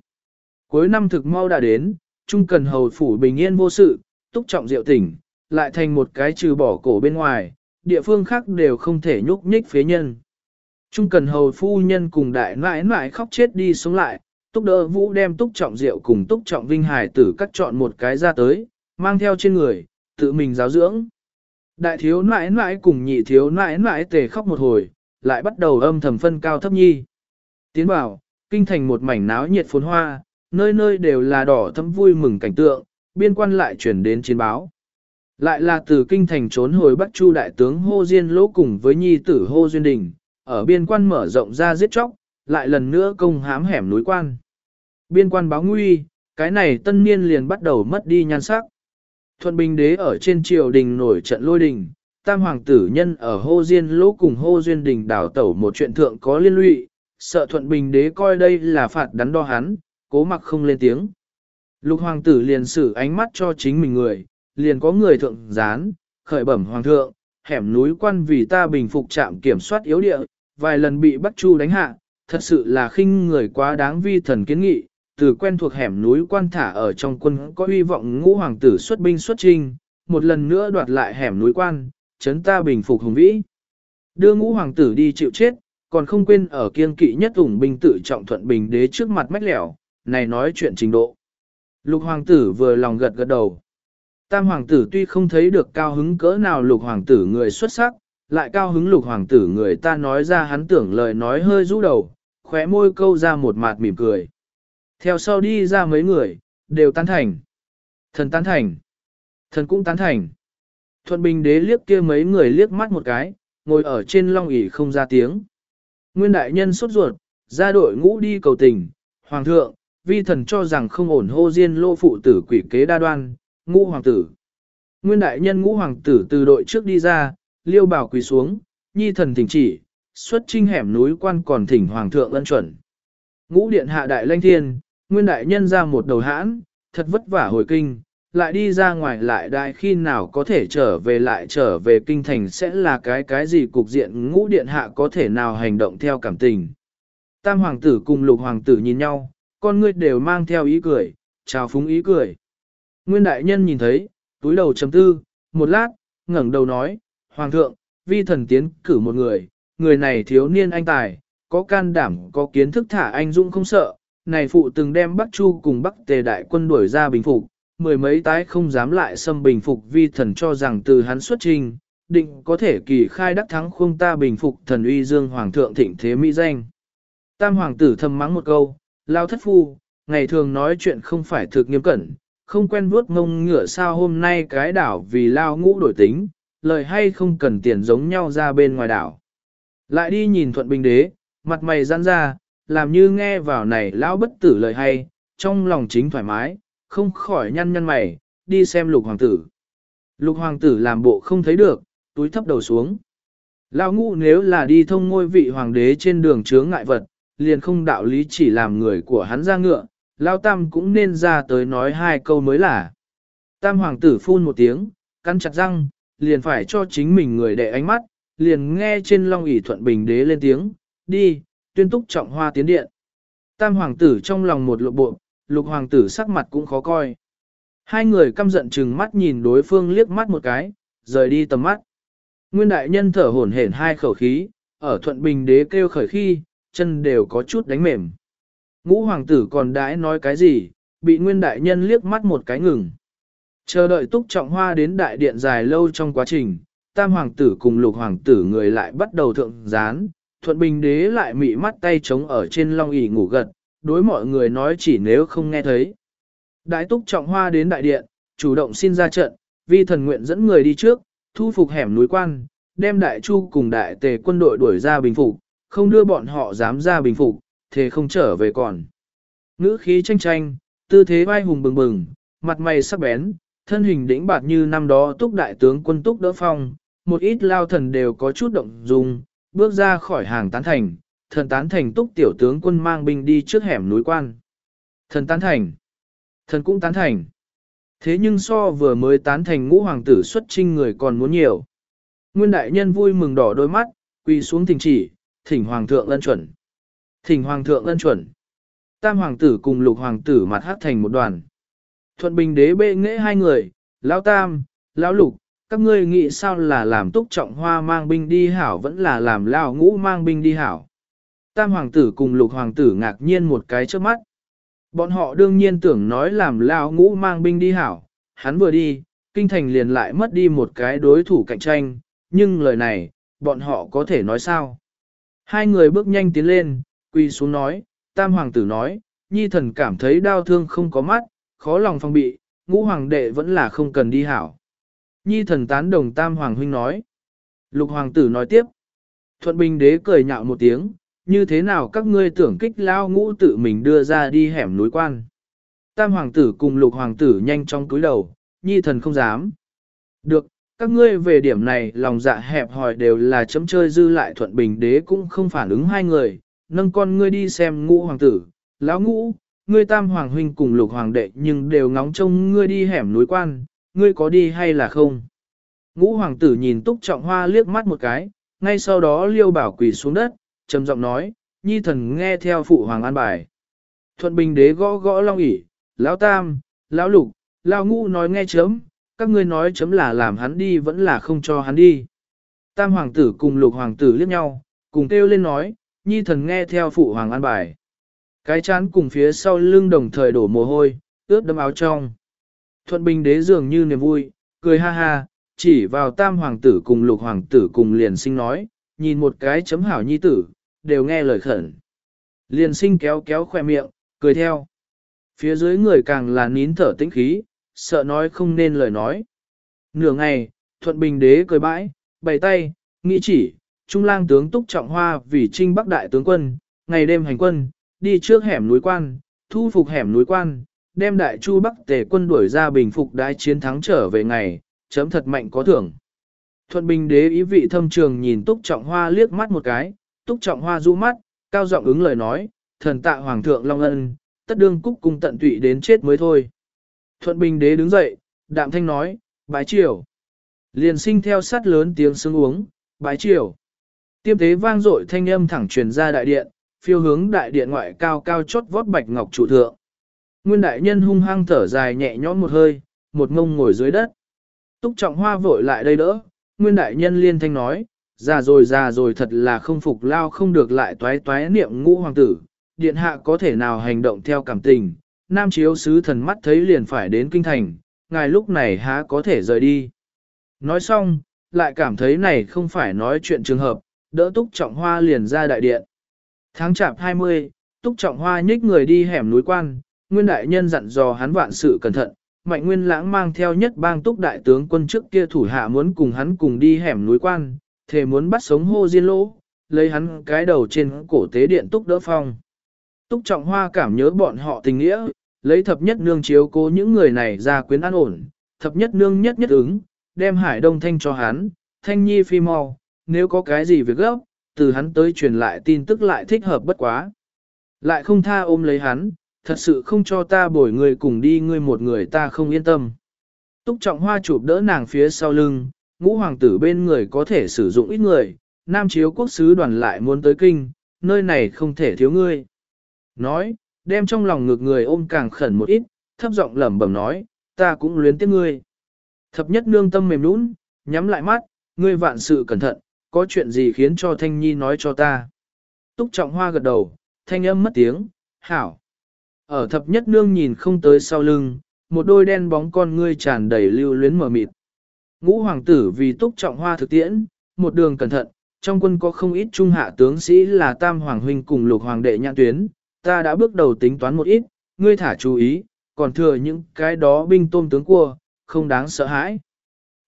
Speaker 1: Cuối năm thực mau đã đến, trung cần hầu phủ bình yên vô sự, túc trọng diệu tỉnh, lại thành một cái trừ bỏ cổ bên ngoài, địa phương khác đều không thể nhúc nhích phế nhân. Trung cần hầu phu nhân cùng đại nãi nãi khóc chết đi sống lại, túc đỡ vũ đem túc trọng rượu cùng túc trọng vinh hải tử cắt chọn một cái ra tới, mang theo trên người, tự mình giáo dưỡng. Đại thiếu nãi nãi cùng nhị thiếu nãi nãi tề khóc một hồi, lại bắt đầu âm thầm phân cao thấp nhi. Tiến bảo, kinh thành một mảnh náo nhiệt phồn hoa, nơi nơi đều là đỏ thấm vui mừng cảnh tượng, biên quan lại chuyển đến chiến báo. Lại là từ kinh thành trốn hồi Bắc Chu đại tướng Hô Diên Lỗ cùng với nhi tử Hô Duyên Đình, ở biên quan mở rộng ra giết chóc, lại lần nữa công hám hẻm núi quan. Biên quan báo nguy, cái này tân niên liền bắt đầu mất đi nhan sắc. Thuận Bình Đế ở trên triều đình nổi trận lôi đình, tam hoàng tử nhân ở Hô Diên Lỗ cùng Hô Duyên Đình đảo tẩu một chuyện thượng có liên lụy, sợ Thuận Bình Đế coi đây là phạt đắn đo hắn, cố mặc không lên tiếng. Lục hoàng tử liền sử ánh mắt cho chính mình người, liền có người thượng gián, khởi bẩm hoàng thượng, hẻm núi quan vì ta bình phục trạm kiểm soát yếu địa, vài lần bị Bắc Chu đánh hạ, thật sự là khinh người quá đáng vi thần kiến nghị, từ quen thuộc hẻm núi quan thả ở trong quân có hy vọng ngũ hoàng tử xuất binh xuất trinh, một lần nữa đoạt lại hẻm núi quan, chấn ta bình phục hùng vĩ. Đưa ngũ hoàng tử đi chịu chết, còn không quên ở kiên kỵ nhất ủng binh tự trọng thuận bình đế trước mặt mách lẻo, này nói chuyện trình độ. Lục hoàng tử vừa lòng gật gật đầu. Tam hoàng tử tuy không thấy được cao hứng cỡ nào lục hoàng tử người xuất sắc, lại cao hứng lục hoàng tử người ta nói ra hắn tưởng lời nói hơi rũ đầu, khóe môi câu ra một mạt mỉm cười. Theo sau đi ra mấy người, đều tán thành. Thần tán thành. Thần cũng tán thành. Thuận Bình đế liếc kia mấy người liếc mắt một cái, ngồi ở trên long ỷ không ra tiếng. Nguyên đại nhân sốt ruột, ra đội ngũ đi cầu tình, hoàng thượng, vi thần cho rằng không ổn hô diên lô phụ tử quỷ kế đa đoan, ngũ hoàng tử. Nguyên đại nhân ngũ hoàng tử từ đội trước đi ra, liêu bảo quỳ xuống, nhi thần thỉnh chỉ, xuất trinh hẻm núi quan còn thỉnh hoàng thượng ân chuẩn. Ngũ điện hạ đại lanh thiên, nguyên đại nhân ra một đầu hãn, thật vất vả hồi kinh, lại đi ra ngoài lại đại khi nào có thể trở về lại trở về kinh thành sẽ là cái cái gì cục diện ngũ điện hạ có thể nào hành động theo cảm tình. Tam hoàng tử cùng lục hoàng tử nhìn nhau, con ngươi đều mang theo ý cười, chào phúng ý cười. Nguyên đại nhân nhìn thấy, túi đầu chấm tư, một lát, ngẩng đầu nói, Hoàng thượng, vi thần tiến cử một người, người này thiếu niên anh tài, có can đảm, có kiến thức thả anh dũng không sợ, này phụ từng đem Bắc Chu cùng Bắc Tề đại quân đuổi ra bình phục, mười mấy tái không dám lại xâm bình phục vi thần cho rằng từ hắn xuất trình, định có thể kỳ khai đắc thắng khung ta bình phục thần uy dương hoàng thượng thịnh thế mỹ danh. Tam hoàng tử thầm mắng một câu, lao thất phu, ngày thường nói chuyện không phải thực nghiêm cẩn, không quen vuốt ngông ngựa sao hôm nay cái đảo vì lao ngũ đổi tính, lời hay không cần tiền giống nhau ra bên ngoài đảo. Lại đi nhìn thuận bình đế, mặt mày giãn ra, làm như nghe vào này lão bất tử lời hay, trong lòng chính thoải mái, không khỏi nhăn nhăn mày, đi xem lục hoàng tử. Lục hoàng tử làm bộ không thấy được, túi thấp đầu xuống. Lão ngũ nếu là đi thông ngôi vị hoàng đế trên đường chướng ngại vật, liền không đạo lý chỉ làm người của hắn ra ngựa, Lão tam cũng nên ra tới nói hai câu mới là. Tam hoàng tử phun một tiếng, cắn chặt răng, liền phải cho chính mình người đệ ánh mắt, liền nghe trên long ỷ thuận bình đế lên tiếng, đi, tuyên túc trọng hoa tiến điện. Tam hoàng tử trong lòng một lộ bộ, lục hoàng tử sắc mặt cũng khó coi. Hai người căm giận chừng mắt nhìn đối phương liếc mắt một cái, rời đi tầm mắt. Nguyên đại nhân thở hổn hển hai khẩu khí, ở thuận bình đế kêu khởi khi, chân đều có chút đánh mềm. Ngũ hoàng tử còn đãi nói cái gì, bị nguyên đại nhân liếc mắt một cái ngừng. Chờ đợi túc trọng hoa đến đại điện dài lâu trong quá trình, tam hoàng tử cùng lục hoàng tử người lại bắt đầu thượng gián, thuận bình đế lại mị mắt tay trống ở trên long ỷ ngủ gật, đối mọi người nói chỉ nếu không nghe thấy. Đại túc trọng hoa đến đại điện, chủ động xin ra trận, vi thần nguyện dẫn người đi trước, thu phục hẻm núi quan, đem đại chu cùng đại tề quân đội đuổi ra bình phục, không đưa bọn họ dám ra bình phục, thế không trở về còn. Ngữ khí tranh tranh, tư thế vai hùng bừng bừng, mặt mày sắc bén, thân hình đĩnh bạt như năm đó túc đại tướng quân túc đỡ phong, một ít lao thần đều có chút động dung, bước ra khỏi hàng tán thành, thần tán thành túc tiểu tướng quân mang binh đi trước hẻm núi quan. Thần tán thành, thần cũng tán thành. Thế nhưng so vừa mới tán thành ngũ hoàng tử xuất trinh người còn muốn nhiều. Nguyên đại nhân vui mừng đỏ đôi mắt, quỳ xuống thỉnh chỉ, thỉnh hoàng thượng lân chuẩn. Thỉnh hoàng thượng ân chuẩn. Tam hoàng tử cùng lục hoàng tử mặt hát thành một đoàn. Thuận bình đế bệ nghệ hai người, lão tam, lão lục, các ngươi nghĩ sao là làm túc trọng hoa mang binh đi hảo vẫn là làm lao ngũ mang binh đi hảo. Tam hoàng tử cùng lục hoàng tử ngạc nhiên một cái trước mắt. Bọn họ đương nhiên tưởng nói làm lao ngũ mang binh đi hảo, hắn vừa đi, kinh thành liền lại mất đi một cái đối thủ cạnh tranh, nhưng lời này, bọn họ có thể nói sao? Hai người bước nhanh tiến lên, Quy xuống nói, tam hoàng tử nói, nhi thần cảm thấy đau thương không có mắt, khó lòng phong bị, ngũ hoàng đệ vẫn là không cần đi hảo. Nhi thần tán đồng tam hoàng huynh nói. Lục hoàng tử nói tiếp. Thuận bình đế cười nhạo một tiếng, như thế nào các ngươi tưởng kích lao ngũ tự mình đưa ra đi hẻm núi quan. Tam hoàng tử cùng lục hoàng tử nhanh trong cúi đầu, nhi thần không dám. Được, các ngươi về điểm này lòng dạ hẹp hòi đều là chấm chơi dư lại thuận bình đế cũng không phản ứng hai người, nâng con ngươi đi xem ngũ hoàng tử, lão ngũ, ngươi tam hoàng huynh cùng lục hoàng đệ nhưng đều ngóng trông ngươi đi hẻm núi quan, ngươi có đi hay là không? Ngũ hoàng tử nhìn túc trọng hoa liếc mắt một cái, ngay sau đó liêu bảo quỳ xuống đất, trầm giọng nói, nhi thần nghe theo phụ hoàng an bài. Thuận bình đế gõ gõ long ỉ, lão tam, lão lục, lão ngũ nói nghe chấm, các ngươi nói chấm là làm hắn đi vẫn là không cho hắn đi. Tam hoàng tử cùng lục hoàng tử liếc nhau, cùng kêu lên nói, nhi thần nghe theo phụ hoàng an bài. Cái chán cùng phía sau lưng đồng thời đổ mồ hôi, ướt đẫm áo trong. Thuận bình đế dường như niềm vui, cười ha ha, chỉ vào tam hoàng tử cùng lục hoàng tử cùng liền sinh nói, nhìn một cái chấm hảo nhi tử, đều nghe lời khẩn. Liền sinh kéo kéo khoe miệng, cười theo. Phía dưới người càng là nín thở tĩnh khí, sợ nói không nên lời nói. Nửa ngày, thuận bình đế cười bãi, bày tay, nghĩ chỉ, trung lang tướng túc trọng hoa vì trinh bắc đại tướng quân, ngày đêm hành quân, đi trước hẻm núi quan, thu phục hẻm núi quan, đem đại chu bắc tề quân đuổi ra bình phục đái chiến thắng trở về ngày, chấm thật mạnh có thưởng. Thuận bình đế ý vị thâm trường nhìn túc trọng hoa liếc mắt một cái, túc trọng hoa rũ mắt, cao giọng ứng lời nói, thần tạ hoàng thượng long ân, tất đương cúc cung tận tụy đến chết mới thôi. Thuận bình đế đứng dậy, đạm thanh nói, bái triều. Liền sinh theo sát lớn tiếng sướng uống, bái triều. Tiêm tế vang dội thanh âm thẳng truyền ra đại điện, phiêu hướng đại điện ngoại cao cao chót vót bạch ngọc trụ thượng. Nguyên đại nhân hung hăng thở dài nhẹ nhõm một hơi, một ngông ngồi dưới đất. Túc trọng hoa vội lại đây đỡ, nguyên đại nhân liên thanh nói, già rồi già rồi thật là không phục lao không được lại toái toái niệm ngũ hoàng tử, điện hạ có thể nào hành động theo cảm tình, nam chiếu sứ thần mắt thấy liền phải đến kinh thành, ngài lúc này há có thể rời đi. Nói xong, lại cảm thấy này không phải nói chuyện trường hợp, đỡ túc trọng hoa liền ra đại điện. Tháng chạp 20, túc trọng hoa nhích người đi hẻm núi quan, nguyên đại nhân dặn dò hắn vạn sự cẩn thận, mạnh nguyên lãng mang theo nhất bang túc đại tướng quân trước kia thủ hạ muốn cùng hắn cùng đi hẻm núi quan, thề muốn bắt sống hô diên lỗ, lấy hắn cái đầu trên cổ tế điện túc đỡ phong. Túc trọng hoa cảm nhớ bọn họ tình nghĩa, lấy thập nhất nương chiếu cố những người này ra quyến an ổn, thập nhất nương nhất nhất ứng, đem hải đông thanh cho hắn, thanh nhi phi mau, nếu có cái gì việc gấp, từ hắn tới truyền lại tin tức lại thích hợp bất quá. Lại không tha ôm lấy hắn, thật sự không cho ta bồi người cùng đi ngươi một người ta không yên tâm. Túc trọng hoa chụp đỡ nàng phía sau lưng, ngũ hoàng tử bên người có thể sử dụng ít người, nam chiếu quốc sứ đoàn lại muốn tới kinh, nơi này không thể thiếu ngươi. Nói, đem trong lòng ngược người ôm càng khẩn một ít, thấp giọng lẩm bẩm nói, ta cũng luyến tiếc ngươi. Thập nhất nương tâm mềm nũng, nhắm lại mắt, ngươi vạn sự cẩn thận, có chuyện gì khiến cho Thanh Nhi nói cho ta. Túc trọng hoa gật đầu, thanh âm mất tiếng, hảo. Ở thập nhất nương nhìn không tới sau lưng, một đôi đen bóng con ngươi tràn đầy lưu luyến mở mịt. Ngũ hoàng tử vì túc trọng hoa thực tiễn, một đường cẩn thận, trong quân có không ít trung hạ tướng sĩ là tam hoàng huynh cùng lục hoàng đệ nhãn tuyến, ta đã bước đầu tính toán một ít, ngươi thả chú ý, còn thừa những cái đó binh tôm tướng cua, không đáng sợ hãi.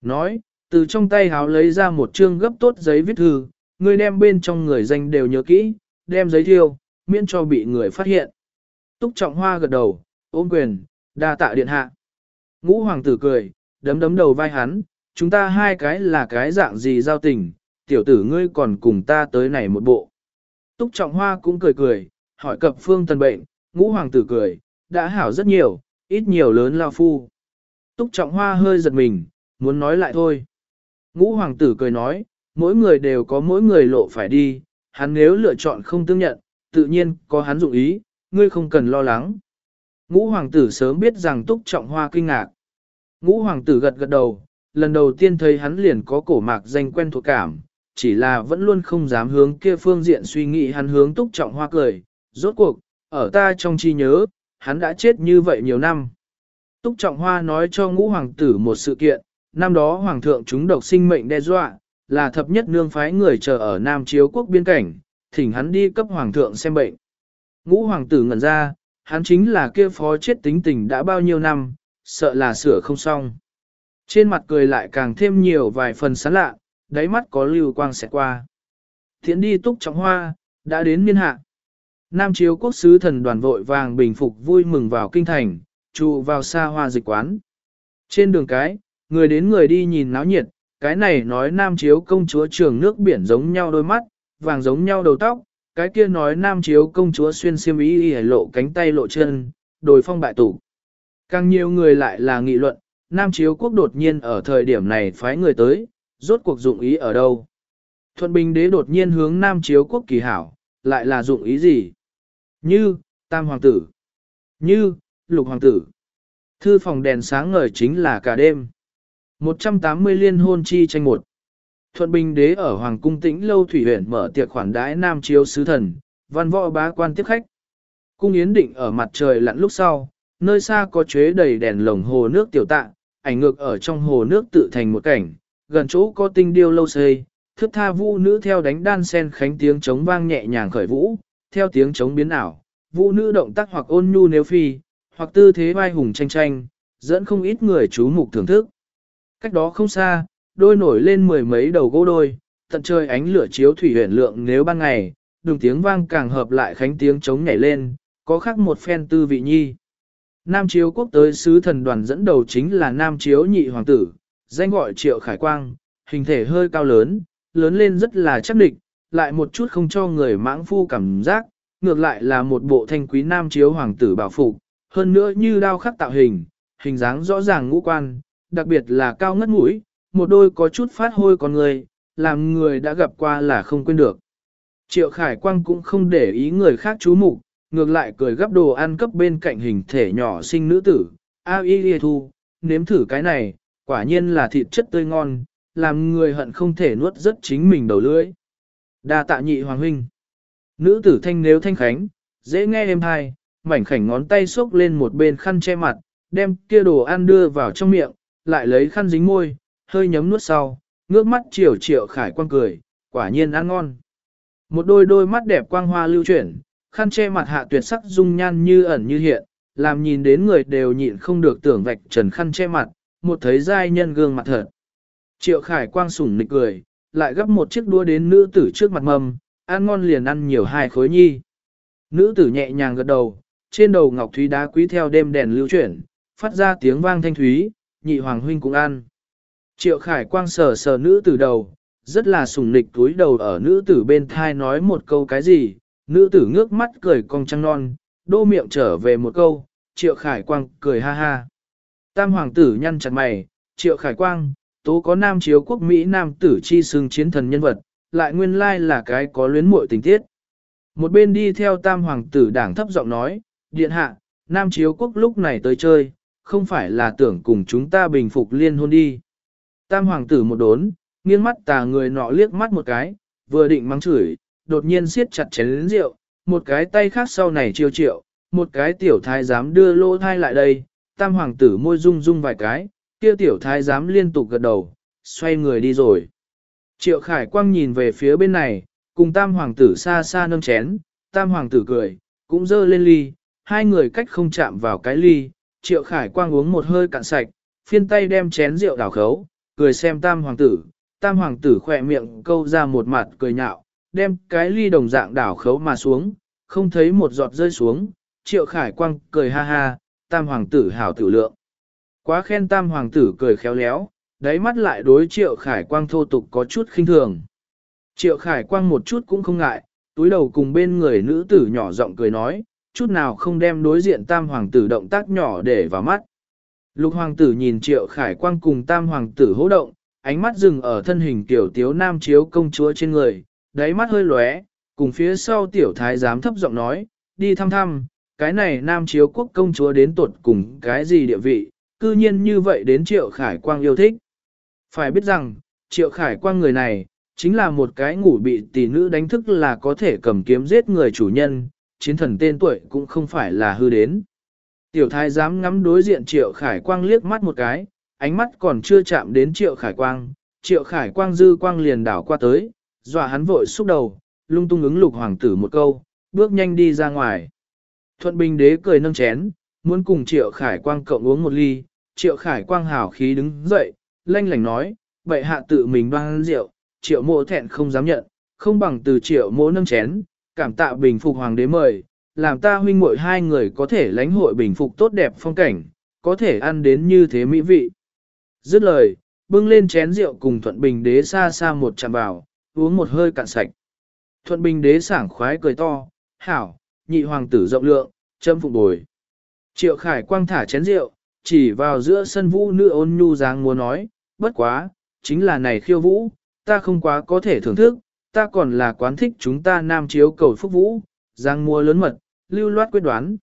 Speaker 1: Nói, từ trong tay háo lấy ra một chương gấp tốt giấy viết thư, người đem bên trong người danh đều nhớ kỹ, đem giấy thiêu, miễn cho bị người phát hiện. Túc trọng hoa gật đầu, ôm quyền, đa tạ điện hạ. Ngũ hoàng tử cười, đấm đấm đầu vai hắn, chúng ta hai cái là cái dạng gì giao tình, tiểu tử ngươi còn cùng ta tới này một bộ. Túc trọng hoa cũng cười cười, hỏi cập phương tần bệnh, ngũ hoàng tử cười, đã hảo rất nhiều, ít nhiều lớn lao phu. Túc trọng hoa hơi giật mình, muốn nói lại thôi. Ngũ hoàng tử cười nói, mỗi người đều có mỗi người lộ phải đi, hắn nếu lựa chọn không tương nhận, tự nhiên có hắn dụng ý, ngươi không cần lo lắng. Ngũ hoàng tử sớm biết rằng túc trọng hoa kinh ngạc. Ngũ hoàng tử gật gật đầu, lần đầu tiên thấy hắn liền có cổ mạc danh quen thuộc cảm, chỉ là vẫn luôn không dám hướng kia phương diện suy nghĩ hắn hướng túc trọng hoa cười. Rốt cuộc, ở ta trong chi nhớ, hắn đã chết như vậy nhiều năm. Túc trọng hoa nói cho ngũ hoàng tử một sự kiện, năm đó hoàng thượng chúng độc sinh mệnh đe dọa, là thập nhất nương phái người chờ ở Nam Chiếu quốc biên cảnh, thỉnh hắn đi cấp hoàng thượng xem bệnh. Ngũ hoàng tử ngẩn ra, hắn chính là kia phó chết tính tình đã bao nhiêu năm, sợ là sửa không xong. Trên mặt cười lại càng thêm nhiều vài phần sán lạ, đáy mắt có lưu quang xẹt qua. Thiện đi túc trọng hoa, đã đến miên hạ. Nam chiếu quốc sứ thần đoàn vội vàng bình phục vui mừng vào kinh thành, trụ vào xa hoa dịch quán. Trên đường cái, người đến người đi nhìn náo nhiệt, cái này nói nam chiếu công chúa trường nước biển giống nhau đôi mắt, vàng giống nhau đầu tóc, cái kia nói nam chiếu công chúa xuyên xiêm y y lộ cánh tay lộ chân, đồi phong bại tủ. Càng nhiều người lại là nghị luận, nam chiếu quốc đột nhiên ở thời điểm này phái người tới, rốt cuộc dụng ý ở đâu. Thuận Bình đế đột nhiên hướng nam chiếu quốc kỳ hảo, lại là dụng ý gì? Như, tam hoàng tử. Như, lục hoàng tử. Thư phòng đèn sáng ngời chính là cả đêm. 180 liên hôn chi tranh một. Thuận Bình đế ở Hoàng cung tĩnh lâu thủy huyện mở tiệc khoản đái nam chiếu sứ thần, văn võ bá quan tiếp khách. Cung yến định ở mặt trời lặn lúc sau, nơi xa có chế đầy đèn lồng hồ nước tiểu tạ, ảnh ngược ở trong hồ nước tự thành một cảnh, gần chỗ có tinh điêu lâu xây, thức tha vũ nữ theo đánh đan sen khánh tiếng trống vang nhẹ nhàng khởi vũ, theo tiếng trống biến ảo, vũ nữ động tác hoặc ôn nhu nếu phi, hoặc tư thế vai hùng tranh tranh, dẫn không ít người chú mục thưởng thức. Cách đó không xa, đôi nổi lên mười mấy đầu gỗ đôi, tận trời ánh lửa chiếu thủy huyền lượng nếu ban ngày, đường tiếng vang càng hợp lại khánh tiếng trống nhảy lên, có khác một phen tư vị nhi. Nam chiếu quốc tới sứ thần đoàn dẫn đầu chính là Nam chiếu nhị hoàng tử, danh gọi triệu khải quang, hình thể hơi cao lớn, lớn lên rất là chắc địch, lại một chút không cho người mãng phu cảm giác, ngược lại là một bộ thanh quý Nam chiếu hoàng tử bảo phục, hơn nữa như đao khắc tạo hình, hình dáng rõ ràng ngũ quan, đặc biệt là cao ngất mũi, một đôi có chút phát hôi con người, làm người đã gặp qua là không quên được. Triệu Khải Quang cũng không để ý người khác chú mục, ngược lại cười gấp đồ ăn cấp bên cạnh hình thể nhỏ sinh nữ tử. A y thu, nếm thử cái này, quả nhiên là thịt chất tươi ngon, làm người hận không thể nuốt rất chính mình đầu lưỡi. Đa tạ nhị hoàng huynh. Nữ tử thanh nếu thanh khánh, dễ nghe êm hai, mảnh khảnh ngón tay xốc lên một bên khăn che mặt, đem kia đồ ăn đưa vào trong miệng, lại lấy khăn dính môi, hơi nhấm nuốt sau, ngước mắt chiều triệu khải quang cười, quả nhiên ăn ngon. Một đôi đôi mắt đẹp quang hoa lưu chuyển, khăn che mặt hạ tuyệt sắc dung nhan như ẩn như hiện, làm nhìn đến người đều nhịn không được tưởng vạch trần khăn che mặt, một thấy giai nhân gương mặt thật. Triệu khải quang sủng nịch cười, lại gấp một chiếc đua đến nữ tử trước mặt mầm, ăn ngon liền ăn nhiều hai khối nhi. Nữ tử nhẹ nhàng gật đầu, trên đầu ngọc thúy đá quý theo đêm đèn lưu chuyển, phát ra tiếng vang thanh thúy, nhị hoàng huynh cũng ăn. Triệu khải quang sờ sờ nữ tử đầu, rất là sùng nịch túi đầu ở nữ tử bên thai nói một câu cái gì, nữ tử ngước mắt cười cong trăng non, đô miệng trở về một câu, triệu khải quang cười ha ha. Tam hoàng tử nhăn chặt mày, triệu khải quang, tố có nam chiếu quốc Mỹ nam tử chi xưng chiến thần nhân vật, lại nguyên lai là cái có luyến muội tình tiết. Một bên đi theo tam hoàng tử đảng thấp giọng nói, điện hạ, nam chiếu quốc lúc này tới chơi, không phải là tưởng cùng chúng ta bình phục liên hôn đi. Tam hoàng tử một đốn, nghiêng mắt tà người nọ liếc mắt một cái, vừa định mắng chửi, đột nhiên siết chặt chén rượu, một cái tay khác sau này chiêu triệu, một cái tiểu thái giám đưa lô thai lại đây, tam hoàng tử môi rung rung vài cái, kia tiểu thái giám liên tục gật đầu, xoay người đi rồi. Triệu khải quang nhìn về phía bên này, cùng tam hoàng tử xa xa nâng chén, tam hoàng tử cười, cũng dơ lên ly, hai người cách không chạm vào cái ly, triệu khải quang uống một hơi cạn sạch, phiên tay đem chén rượu đảo khấu, cười xem tam hoàng tử, tam hoàng tử khỏe miệng câu ra một mặt cười nhạo, đem cái ly đồng dạng đảo khấu mà xuống, không thấy một giọt rơi xuống, triệu khải quang cười ha ha, tam hoàng tử hảo tử lượng. Quá khen tam hoàng tử cười khéo léo, đáy mắt lại đối triệu khải quang thô tục có chút khinh thường. Triệu khải quang một chút cũng không ngại, túi đầu cùng bên người nữ tử nhỏ giọng cười nói, chút nào không đem đối diện tam hoàng tử động tác nhỏ để vào mắt. Lục hoàng tử nhìn triệu khải quang cùng tam hoàng tử hỗ động, ánh mắt dừng ở thân hình tiểu tiếu nam chiếu công chúa trên người, đáy mắt hơi lóe, cùng phía sau tiểu thái giám thấp giọng nói, đi thăm thăm, cái này nam chiếu quốc công chúa đến tuột cùng cái gì địa vị, cư nhiên như vậy đến triệu khải quang yêu thích. Phải biết rằng, triệu khải quang người này, chính là một cái ngủ bị tỷ nữ đánh thức là có thể cầm kiếm giết người chủ nhân, chiến thần tên tuổi cũng không phải là hư đến. Tiểu thái dám ngắm đối diện triệu khải quang liếc mắt một cái, ánh mắt còn chưa chạm đến triệu khải quang, triệu khải quang dư quang liền đảo qua tới, dọa hắn vội xúc đầu, lung tung ứng lục hoàng tử một câu, bước nhanh đi ra ngoài. Thuận bình đế cười nâng chén, muốn cùng triệu khải quang cộng uống một ly, triệu khải quang hào khí đứng dậy, lanh lảnh nói, bệ hạ tự mình đoan rượu, triệu mộ thẹn không dám nhận, không bằng từ triệu mộ nâng chén, cảm tạ bình phục hoàng đế mời, làm ta huynh muội hai người có thể lãnh hội bình phục tốt đẹp phong cảnh, có thể ăn đến như thế mỹ vị. Dứt lời, bưng lên chén rượu cùng thuận bình đế xa xa một chạm vào, uống một hơi cạn sạch. Thuận bình đế sảng khoái cười to, hảo, nhị hoàng tử rộng lượng, châm phục bồi. Triệu khải quang thả chén rượu, chỉ vào giữa sân vũ nữ ôn nhu dáng muốn nói, bất quá, chính là này khiêu vũ, ta không quá có thể thưởng thức, ta còn là quán thích chúng ta nam chiếu cầu phúc vũ, giang mua lớn mật, lưu loát quyết đoán.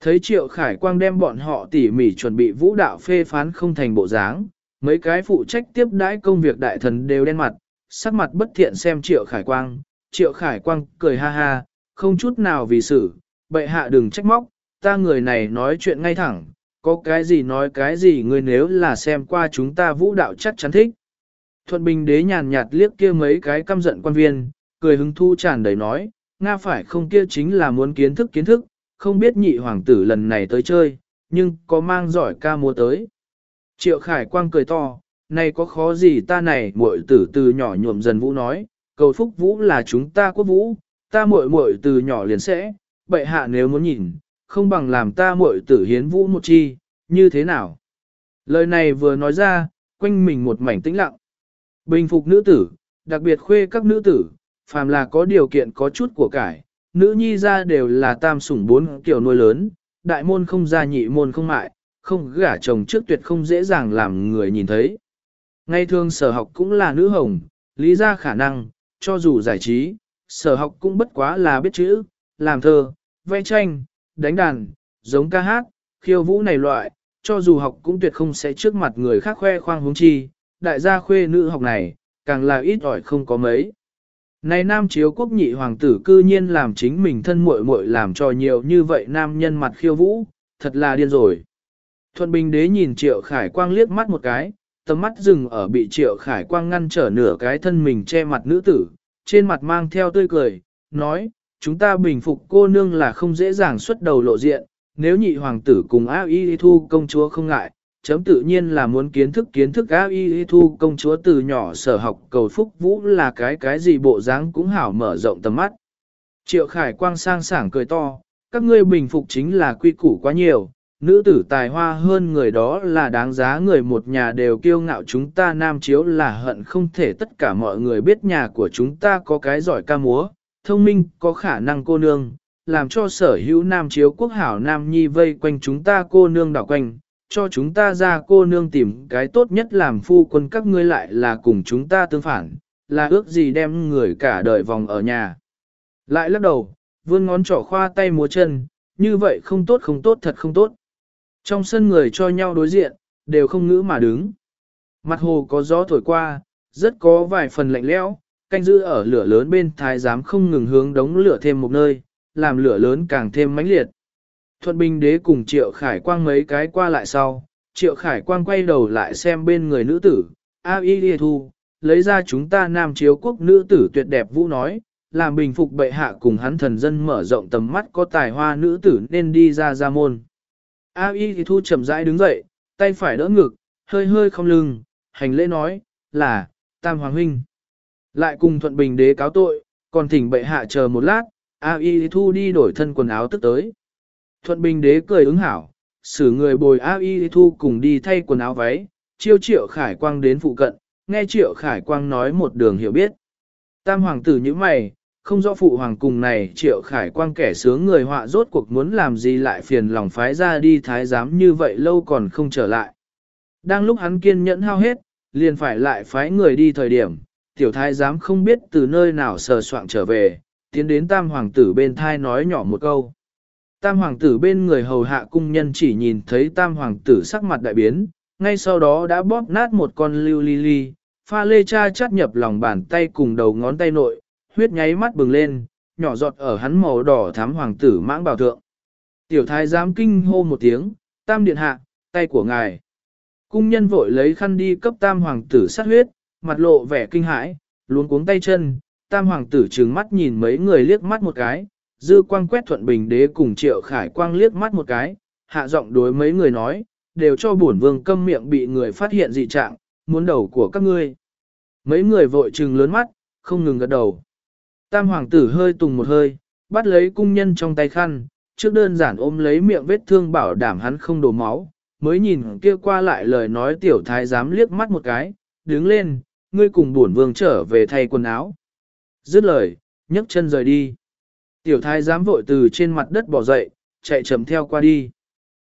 Speaker 1: Thấy triệu khải quang đem bọn họ tỉ mỉ chuẩn bị vũ đạo phê phán không thành bộ dáng, mấy cái phụ trách tiếp đãi công việc đại thần đều đen mặt, sắc mặt bất thiện xem triệu khải quang, triệu khải quang cười ha ha, không chút nào vì sự, bệ hạ đừng trách móc, ta người này nói chuyện ngay thẳng, có cái gì nói cái gì người nếu là xem qua chúng ta vũ đạo chắc chắn thích. Thuận Bình đế nhàn nhạt liếc kia mấy cái căm giận quan viên, cười hứng thu tràn đầy nói, Nga phải không kia chính là muốn kiến thức kiến thức, không biết nhị hoàng tử lần này tới chơi, nhưng có mang giỏi ca múa tới. Triệu Khải Quang cười to, này có khó gì ta này muội tử từ nhỏ nhuộm dần vũ nói, cầu phúc vũ là chúng ta quốc vũ, ta muội muội từ nhỏ liền sẽ, bệ hạ nếu muốn nhìn, không bằng làm ta muội tử hiến vũ một chi, như thế nào? Lời này vừa nói ra, quanh mình một mảnh tĩnh lặng. Bình phục nữ tử, đặc biệt khuê các nữ tử, phàm là có điều kiện có chút của cải, nữ nhi ra đều là tam sủng bốn kiểu nuôi lớn, đại môn không ra nhị môn không mại, không gả chồng trước tuyệt không dễ dàng làm người nhìn thấy. Ngay thường sở học cũng là nữ hồng, lý ra khả năng, cho dù giải trí, sở học cũng bất quá là biết chữ, làm thơ, vẽ tranh, đánh đàn, giống ca hát, khiêu vũ này loại, cho dù học cũng tuyệt không sẽ trước mặt người khác khoe khoang hướng chi, đại gia khuê nữ học này, càng là ít ỏi không có mấy. Này nam chiếu quốc nhị hoàng tử cư nhiên làm chính mình thân muội muội làm cho nhiều như vậy nam nhân mặt khiêu vũ, thật là điên rồi. Thuận Bình đế nhìn Triệu Khải Quang liếc mắt một cái, tầm mắt dừng ở bị Triệu Khải Quang ngăn trở nửa cái thân mình che mặt nữ tử, trên mặt mang theo tươi cười, nói, chúng ta bình phục cô nương là không dễ dàng xuất đầu lộ diện, nếu nhị hoàng tử cùng A Y thu công chúa không ngại, chấm tự nhiên là muốn kiến thức kiến thức A Y Thu công chúa từ nhỏ sở học cầu phúc vũ là cái cái gì bộ dáng cũng hảo mở rộng tầm mắt. Triệu Khải Quang sang sảng cười to, các ngươi bình phục chính là quy củ quá nhiều, nữ tử tài hoa hơn người đó là đáng giá người một nhà đều kiêu ngạo chúng ta nam chiếu là hận không thể tất cả mọi người biết nhà của chúng ta có cái giỏi ca múa, thông minh, có khả năng cô nương, làm cho sở hữu nam chiếu quốc hảo nam nhi vây quanh chúng ta cô nương đảo quanh, cho chúng ta ra cô nương tìm cái tốt nhất làm phu quân các ngươi lại là cùng chúng ta tương phản, là ước gì đem người cả đời vòng ở nhà. Lại lắc đầu, vươn ngón trỏ khoa tay múa chân, như vậy không tốt không tốt thật không tốt. Trong sân người cho nhau đối diện, đều không ngữ mà đứng. Mặt hồ có gió thổi qua, rất có vài phần lạnh lẽo, canh giữ ở lửa lớn bên thái giám không ngừng hướng đống lửa thêm một nơi, làm lửa lớn càng thêm mãnh liệt. Thuận Bình đế cùng Triệu Khải Quang mấy cái qua lại sau, Triệu Khải Quang quay đầu lại xem bên người nữ tử, A Y Lìa Thu, lấy ra chúng ta nam chiếu quốc nữ tử tuyệt đẹp vũ nói, làm bình phục bệ hạ cùng hắn thần dân mở rộng tầm mắt có tài hoa nữ tử nên đi ra ra môn. A Y Thu chậm rãi đứng dậy, tay phải đỡ ngực, hơi hơi không lưng, hành lễ nói, là, Tam Hoàng Huynh. Lại cùng Thuận Bình đế cáo tội, còn thỉnh bệ hạ chờ một lát, A Y Thu đi đổi thân quần áo tức tới. Thuận Bình đế cười ứng hảo, xử người bồi A Y Thu cùng đi thay quần áo váy, chiêu triệu khải quang đến phụ cận, nghe triệu khải quang nói một đường hiểu biết. Tam hoàng tử như mày, không rõ phụ hoàng cùng này triệu khải quang kẻ sướng người họa rốt cuộc muốn làm gì lại phiền lòng phái ra đi thái giám như vậy lâu còn không trở lại. Đang lúc hắn kiên nhẫn hao hết, liền phải lại phái người đi thời điểm, tiểu thái giám không biết từ nơi nào sờ soạn trở về, tiến đến tam hoàng tử bên thai nói nhỏ một câu. Tam hoàng tử bên người hầu hạ cung nhân chỉ nhìn thấy tam hoàng tử sắc mặt đại biến, ngay sau đó đã bóp nát một con lưu ly ly, pha lê cha chắt nhập lòng bàn tay cùng đầu ngón tay nội, huyết nháy mắt bừng lên, nhỏ giọt ở hắn màu đỏ thắm hoàng tử mãng bảo thượng. Tiểu thái giám kinh hô một tiếng, tam điện hạ, tay của ngài. Cung nhân vội lấy khăn đi cấp tam hoàng tử sát huyết, mặt lộ vẻ kinh hãi, luống cuống tay chân, tam hoàng tử trừng mắt nhìn mấy người liếc mắt một cái, dư quang quét thuận bình đế cùng triệu khải quang liếc mắt một cái, hạ giọng đối mấy người nói, đều cho bổn vương câm miệng bị người phát hiện dị trạng, muốn đầu của các ngươi. Mấy người vội trừng lớn mắt, không ngừng gật đầu. Tam hoàng tử hơi tùng một hơi, bắt lấy cung nhân trong tay khăn, trước đơn giản ôm lấy miệng vết thương bảo đảm hắn không đổ máu, mới nhìn kia qua lại lời nói tiểu thái dám liếc mắt một cái, đứng lên, ngươi cùng bổn vương trở về thay quần áo. Dứt lời, nhấc chân rời đi. Tiểu thái giám vội từ trên mặt đất bỏ dậy, chạy chậm theo qua đi.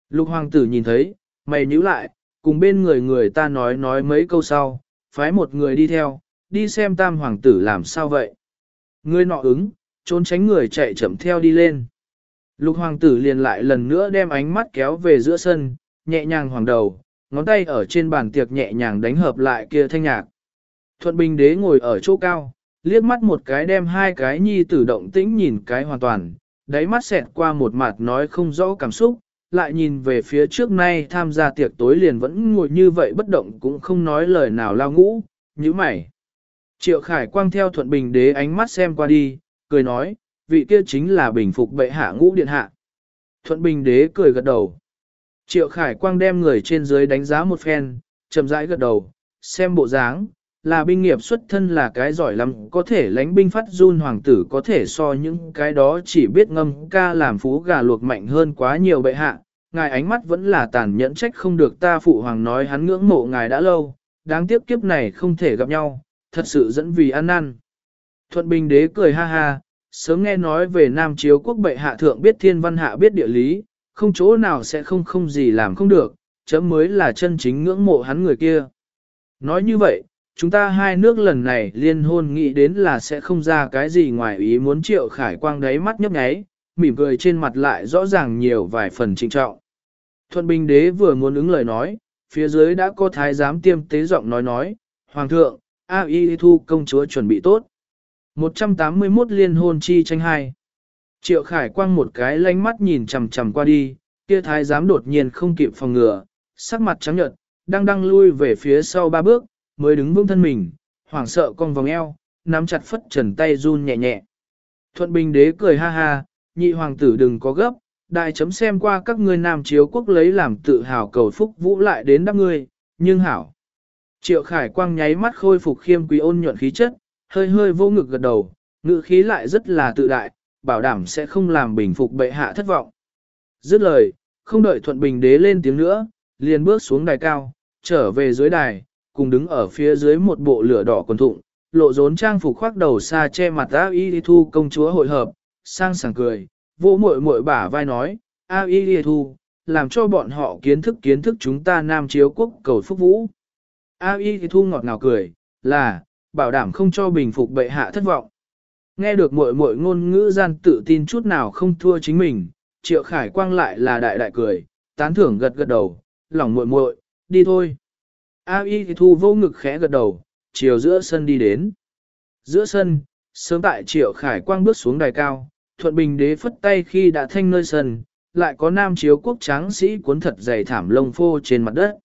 Speaker 1: Lục hoàng tử nhìn thấy, mày nhíu lại, cùng bên người người ta nói nói mấy câu sau, phái một người đi theo, đi xem tam hoàng tử làm sao vậy. Người nọ ứng, trốn tránh người chạy chậm theo đi lên. Lục hoàng tử liền lại lần nữa đem ánh mắt kéo về giữa sân, nhẹ nhàng hoàng đầu, ngón tay ở trên bàn tiệc nhẹ nhàng đánh hợp lại kia thanh nhạc. Thuận Bình đế ngồi ở chỗ cao, liếc mắt một cái đem hai cái nhi tử động tĩnh nhìn cái hoàn toàn, đáy mắt xẹt qua một mặt nói không rõ cảm xúc, lại nhìn về phía trước nay tham gia tiệc tối liền vẫn ngồi như vậy bất động cũng không nói lời nào lao ngũ, như mày. Triệu Khải Quang theo Thuận Bình đế ánh mắt xem qua đi, cười nói, vị kia chính là bình phục bệ hạ ngũ điện hạ. Thuận Bình đế cười gật đầu. Triệu Khải Quang đem người trên dưới đánh giá một phen, chậm rãi gật đầu, xem bộ dáng, là binh nghiệp xuất thân là cái giỏi lắm, có thể lánh binh phát run hoàng tử có thể so những cái đó chỉ biết ngâm ca làm phú gà luộc mạnh hơn quá nhiều bệ hạ. Ngài ánh mắt vẫn là tàn nhẫn trách không được ta phụ hoàng nói hắn ngưỡng mộ ngài đã lâu, đáng tiếc kiếp này không thể gặp nhau, thật sự dẫn vì ăn năn. Thuận Bình đế cười ha ha, sớm nghe nói về Nam Chiếu quốc bệ hạ thượng biết thiên văn hạ biết địa lý, không chỗ nào sẽ không không gì làm không được, chấm mới là chân chính ngưỡng mộ hắn người kia. Nói như vậy, chúng ta hai nước lần này liên hôn nghĩ đến là sẽ không ra cái gì ngoài ý muốn triệu khải quang đáy mắt nhấp nháy, mỉm cười trên mặt lại rõ ràng nhiều vài phần trinh trọng. Thuận Bình Đế vừa muốn ứng lời nói, phía dưới đã có thái giám tiêm tế giọng nói nói, Hoàng thượng, A Y Thu công chúa chuẩn bị tốt. 181 liên hôn chi tranh hai. Triệu Khải Quang một cái lánh mắt nhìn chằm chằm qua đi, kia thái giám đột nhiên không kịp phòng ngừa, sắc mặt trắng nhợt, đang đang lui về phía sau ba bước, mới đứng vững thân mình, hoảng sợ cong vòng eo, nắm chặt phất trần tay run nhẹ nhẹ. Thuận Bình đế cười ha ha, nhị hoàng tử đừng có gấp, Đại chấm xem qua các ngươi nam chiếu quốc lấy làm tự hào cầu phúc vũ lại đến đáp ngươi, nhưng hảo. Triệu Khải Quang nháy mắt khôi phục khiêm quý ôn nhuận khí chất, hơi hơi vô ngực gật đầu, ngữ khí lại rất là tự đại, bảo đảm sẽ không làm bình phục bệ hạ thất vọng. Dứt lời, không đợi thuận bình đế lên tiếng nữa, liền bước xuống đài cao, trở về dưới đài, cùng đứng ở phía dưới một bộ lửa đỏ quần thụng, lộ rốn trang phục khoác đầu xa che mặt A Y Thu công chúa hội hợp, sang sảng cười, vỗ muội muội bả vai nói, A Y Thu, làm cho bọn họ kiến thức kiến thức chúng ta nam chiếu quốc cầu phúc vũ. A Y Thu ngọt ngào cười, là, bảo đảm không cho bình phục bệ hạ thất vọng. Nghe được muội muội ngôn ngữ gian tự tin chút nào không thua chính mình, triệu khải quang lại là đại đại cười, tán thưởng gật gật đầu, lòng muội muội, đi thôi. A Y Thu vô ngực khẽ gật đầu, chiều giữa sân đi đến. Giữa sân, sớm tại triệu khải quang bước xuống đài cao, thuận bình đế phất tay khi đã thanh nơi sân, lại có nam chiếu quốc tráng sĩ cuốn thật dày thảm lông phô trên mặt đất.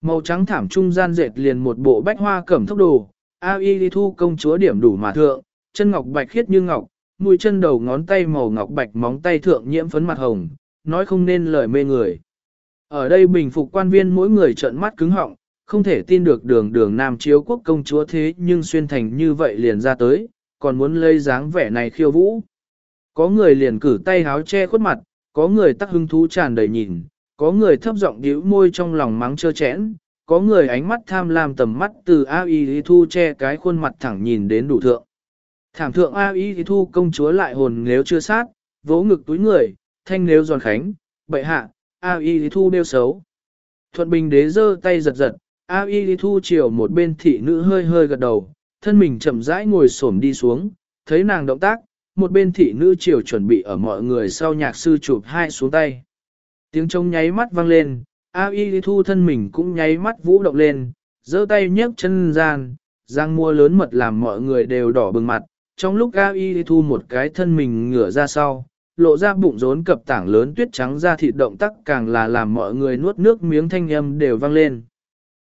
Speaker 1: Màu trắng thảm trung gian dệt liền một bộ bách hoa cẩm thốc đồ, A Y thu công chúa điểm đủ mà thượng, chân ngọc bạch khiết như ngọc, mũi chân đầu ngón tay màu ngọc bạch móng tay thượng nhiễm phấn mặt hồng, nói không nên lời mê người. Ở đây bình phục quan viên mỗi người trợn mắt cứng họng, không thể tin được đường đường nam chiếu quốc công chúa thế nhưng xuyên thành như vậy liền ra tới, còn muốn lấy dáng vẻ này khiêu vũ. Có người liền cử tay háo che khuất mặt, có người tắc hứng thú tràn đầy nhìn, có người thấp giọng điếu môi trong lòng mắng chơ chẽn, có người ánh mắt tham lam tầm mắt từ A Y Thu che cái khuôn mặt thẳng nhìn đến đủ thượng. Thảm thượng A Y Thu công chúa lại hồn nếu chưa sát, vỗ ngực túi người, thanh nếu giòn khánh, bệ hạ, A Y Thu đeo xấu. Thuận Bình đế giơ tay giật giật, A Y Thu chiều một bên thị nữ hơi hơi gật đầu, thân mình chậm rãi ngồi xổm đi xuống, thấy nàng động tác, một bên thị nữ chiều chuẩn bị ở mọi người sau nhạc sư chụp hai xuống tay. Tiếng trống nháy mắt vang lên, A Y Thu thân mình cũng nháy mắt vũ động lên, giơ tay nhấc chân gian, giang mua lớn mật làm mọi người đều đỏ bừng mặt. Trong lúc A Y Thu một cái thân mình ngửa ra sau, lộ ra bụng rốn cập tảng lớn tuyết trắng ra thịt động tác càng là làm mọi người nuốt nước miếng thanh âm đều vang lên.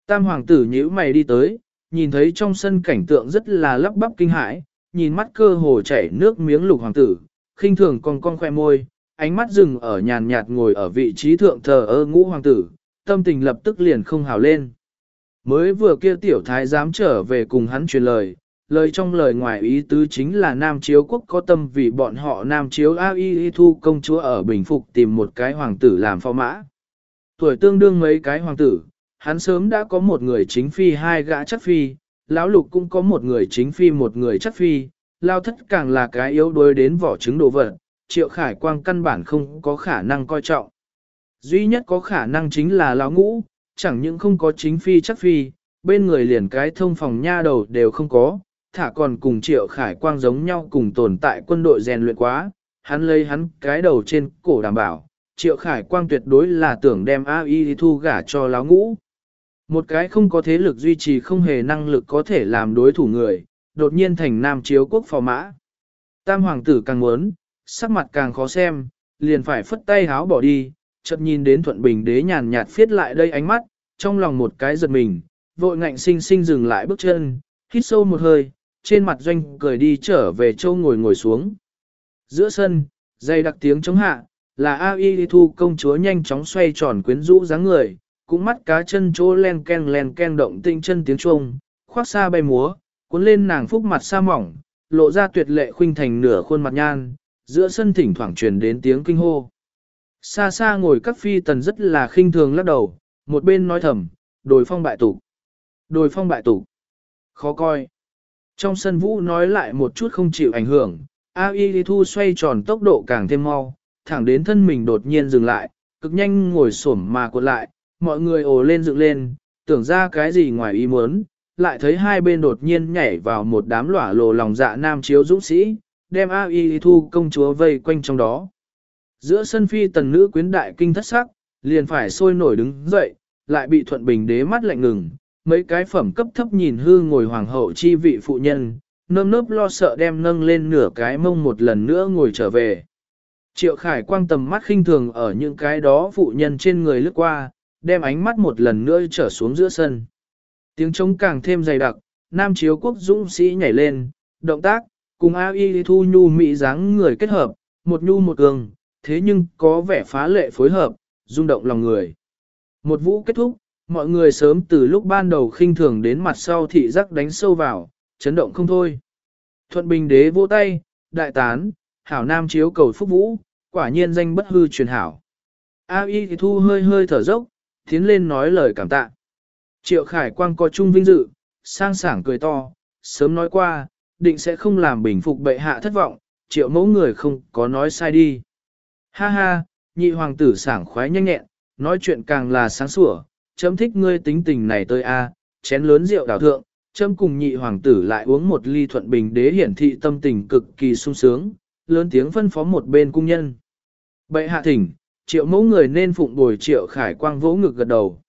Speaker 1: Tam hoàng tử nhíu mày đi tới, nhìn thấy trong sân cảnh tượng rất là lắp bắp kinh hãi, nhìn mắt cơ hồ chảy nước miếng lục hoàng tử, khinh thường con con khoe môi, ánh mắt dừng ở nhàn nhạt ngồi ở vị trí thượng thờ ơ ngũ hoàng tử, tâm tình lập tức liền không hào lên. Mới vừa kia tiểu thái dám trở về cùng hắn truyền lời, lời trong lời ngoài ý tứ chính là Nam Chiếu quốc có tâm vì bọn họ Nam Chiếu A Y Thu công chúa ở Bình Phục tìm một cái hoàng tử làm phò mã. Tuổi tương đương mấy cái hoàng tử, hắn sớm đã có một người chính phi hai gã chắc phi, lão lục cũng có một người chính phi một người chắc phi, lao thất càng là cái yếu đuối đến vỏ trứng đồ vật, triệu khải quang căn bản không có khả năng coi trọng. Duy nhất có khả năng chính là lão ngũ, chẳng những không có chính phi chắc phi, bên người liền cái thông phòng nha đầu đều không có, thả còn cùng triệu khải quang giống nhau cùng tồn tại quân đội rèn luyện quá, hắn lấy hắn cái đầu trên cổ đảm bảo, triệu khải quang tuyệt đối là tưởng đem A.I. thu gả cho lão ngũ. Một cái không có thế lực duy trì không hề năng lực có thể làm đối thủ người, đột nhiên thành nam chiếu quốc phò mã. Tam hoàng tử càng muốn, sắc mặt càng khó xem, liền phải phất tay háo bỏ đi, chợt nhìn đến thuận bình đế nhàn nhạt phiết lại đây ánh mắt, trong lòng một cái giật mình, vội ngạnh sinh sinh dừng lại bước chân, hít sâu một hơi, trên mặt doanh cười đi trở về châu ngồi ngồi xuống. Giữa sân, dây đặc tiếng chống hạ, là A Y Thu công chúa nhanh chóng xoay tròn quyến rũ dáng người, cũng mắt cá chân chỗ len ken len ken động tinh chân tiếng chuông, khoác xa bay múa, cuốn lên nàng phúc mặt xa mỏng, lộ ra tuyệt lệ khuynh thành nửa khuôn mặt nhan, giữa sân thỉnh thoảng truyền đến tiếng kinh hô. Xa xa ngồi các phi tần rất là khinh thường lắc đầu, một bên nói thầm, đồi phong bại tục. Đồi phong bại tục. Khó coi. Trong sân vũ nói lại một chút không chịu ảnh hưởng, A Y Thu xoay tròn tốc độ càng thêm mau, thẳng đến thân mình đột nhiên dừng lại, cực nhanh ngồi xổm mà cuộn lại, mọi người ồ lên dựng lên, tưởng ra cái gì ngoài ý muốn, lại thấy hai bên đột nhiên nhảy vào một đám lỏa lồ lòng dạ nam chiếu dũng sĩ, đem A Y Thu công chúa vây quanh trong đó. Giữa sân phi tần nữ quyến đại kinh thất sắc, liền phải sôi nổi đứng dậy, lại bị thuận bình đế mắt lạnh ngừng, mấy cái phẩm cấp thấp nhìn hư ngồi hoàng hậu chi vị phụ nhân, nơm nớp lo sợ đem nâng lên nửa cái mông một lần nữa ngồi trở về. Triệu Khải quang tầm mắt khinh thường ở những cái đó phụ nhân trên người lướt qua, đem ánh mắt một lần nữa trở xuống giữa sân. Tiếng trống càng thêm dày đặc, nam chiếu quốc dũng sĩ nhảy lên, động tác, cùng A Y Thu Nhu Mỹ dáng người kết hợp, một nhu một cường, thế nhưng có vẻ phá lệ phối hợp, rung động lòng người. Một vũ kết thúc, mọi người sớm từ lúc ban đầu khinh thường đến mặt sau thị giác đánh sâu vào, chấn động không thôi. Thuận Bình đế vỗ tay, đại tán, hảo nam chiếu cầu phúc vũ, quả nhiên danh bất hư truyền hảo. A y thì thu hơi hơi thở dốc, tiến lên nói lời cảm tạ. Triệu Khải Quang có chung vinh dự, sang sảng cười to, sớm nói qua, định sẽ không làm bình phục bệ hạ thất vọng, triệu mẫu người không có nói sai đi. Ha ha, nhị hoàng tử sảng khoái nhanh nhẹn, nói chuyện càng là sáng sủa, chấm thích ngươi tính tình này tôi a, chén lớn rượu đào thượng, chấm cùng nhị hoàng tử lại uống một ly thuận bình đế hiển thị tâm tình cực kỳ sung sướng, lớn tiếng phân phó một bên cung nhân. Bệ hạ thỉnh, triệu mẫu người nên phụng bồi triệu khải quang vỗ ngực gật đầu.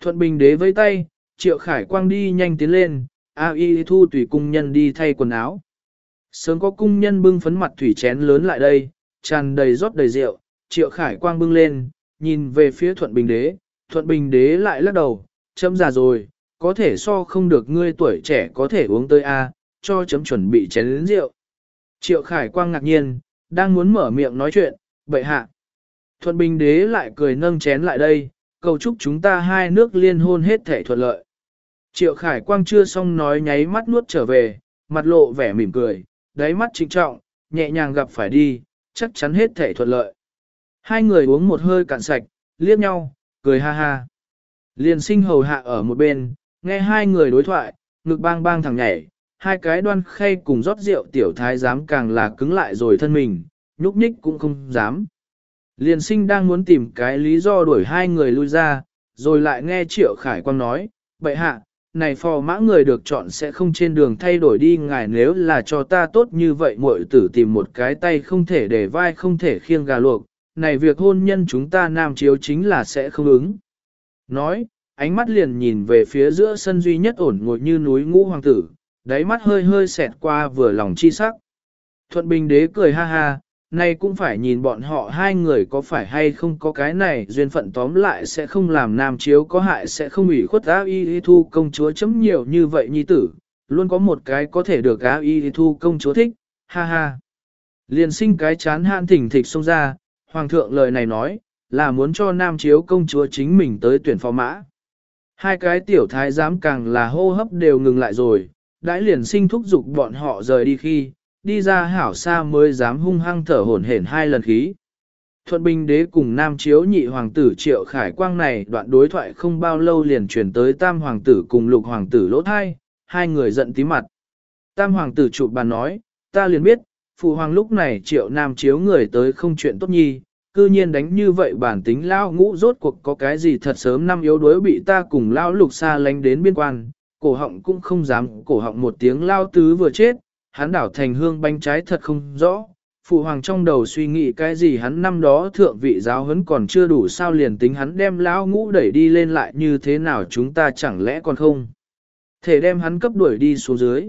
Speaker 1: Thuận bình đế với tay, triệu khải quang đi nhanh tiến lên, A y thu tùy cung nhân đi thay quần áo. Sớm có cung nhân bưng phấn mặt thủy chén lớn lại đây, tràn đầy rót đầy rượu, triệu khải quang bưng lên, nhìn về phía thuận bình đế, thuận bình đế lại lắc đầu, chấm già rồi, có thể so không được ngươi tuổi trẻ có thể uống tới A, cho chấm chuẩn bị chén lớn rượu. Triệu khải quang ngạc nhiên, đang muốn mở miệng nói chuyện, vậy hạ. Thuận bình đế lại cười nâng chén lại đây, cầu chúc chúng ta hai nước liên hôn hết thể thuận lợi. Triệu khải quang chưa xong nói nháy mắt nuốt trở về, mặt lộ vẻ mỉm cười, đáy mắt trịnh trọng, nhẹ nhàng gặp phải đi, chắc chắn hết thể thuận lợi. Hai người uống một hơi cạn sạch, liếc nhau, cười ha ha. Liền sinh hầu hạ ở một bên, nghe hai người đối thoại, ngực bang bang thẳng nhảy, hai cái đoan khay cùng rót rượu tiểu thái dám càng là cứng lại rồi thân mình, nhúc nhích cũng không dám. Liền sinh đang muốn tìm cái lý do đuổi hai người lui ra, rồi lại nghe Triệu Khải Quang nói, bệ hạ, này phò mã người được chọn sẽ không trên đường thay đổi đi ngài nếu là cho ta tốt như vậy muội tử tìm một cái tay không thể để vai không thể khiêng gà luộc, này việc hôn nhân chúng ta nam chiếu chính là sẽ không ứng. Nói, ánh mắt liền nhìn về phía giữa sân duy nhất ổn ngồi như núi ngũ hoàng tử, đáy mắt hơi hơi xẹt qua vừa lòng chi sắc. Thuận Bình đế cười ha ha, nay cũng phải nhìn bọn họ hai người có phải hay không có cái này duyên phận tóm lại sẽ không làm nam chiếu có hại sẽ không ủy khuất áo y y thu công chúa chấm nhiều như vậy nhi tử, luôn có một cái có thể được áo y y thu công chúa thích, ha ha. Liền sinh cái chán hạn thỉnh thịch xông ra, hoàng thượng lời này nói, là muốn cho nam chiếu công chúa chính mình tới tuyển phò mã. Hai cái tiểu thái giám càng là hô hấp đều ngừng lại rồi, đãi liền sinh thúc giục bọn họ rời đi khi, đi ra hảo xa mới dám hung hăng thở hổn hển hai lần khí. Thuận Bình Đế cùng Nam Chiếu nhị hoàng tử Triệu Khải Quang này đoạn đối thoại không bao lâu liền chuyển tới Tam hoàng tử cùng Lục hoàng tử lỗ thai, hai người giận tí mặt. Tam hoàng tử chụp bàn nói, ta liền biết, phụ hoàng lúc này Triệu Nam Chiếu người tới không chuyện tốt nhi, cư nhiên đánh như vậy bản tính lao ngũ rốt cuộc có cái gì thật sớm năm yếu đuối bị ta cùng lao lục xa lánh đến biên quan, cổ họng cũng không dám cổ họng một tiếng lao tứ vừa chết, hắn đảo thành hương bánh trái thật không rõ. Phụ hoàng trong đầu suy nghĩ cái gì hắn năm đó thượng vị giáo huấn còn chưa đủ sao liền tính hắn đem lão ngũ đẩy đi lên lại như thế nào chúng ta chẳng lẽ còn không. Thể đem hắn cấp đuổi đi xuống dưới.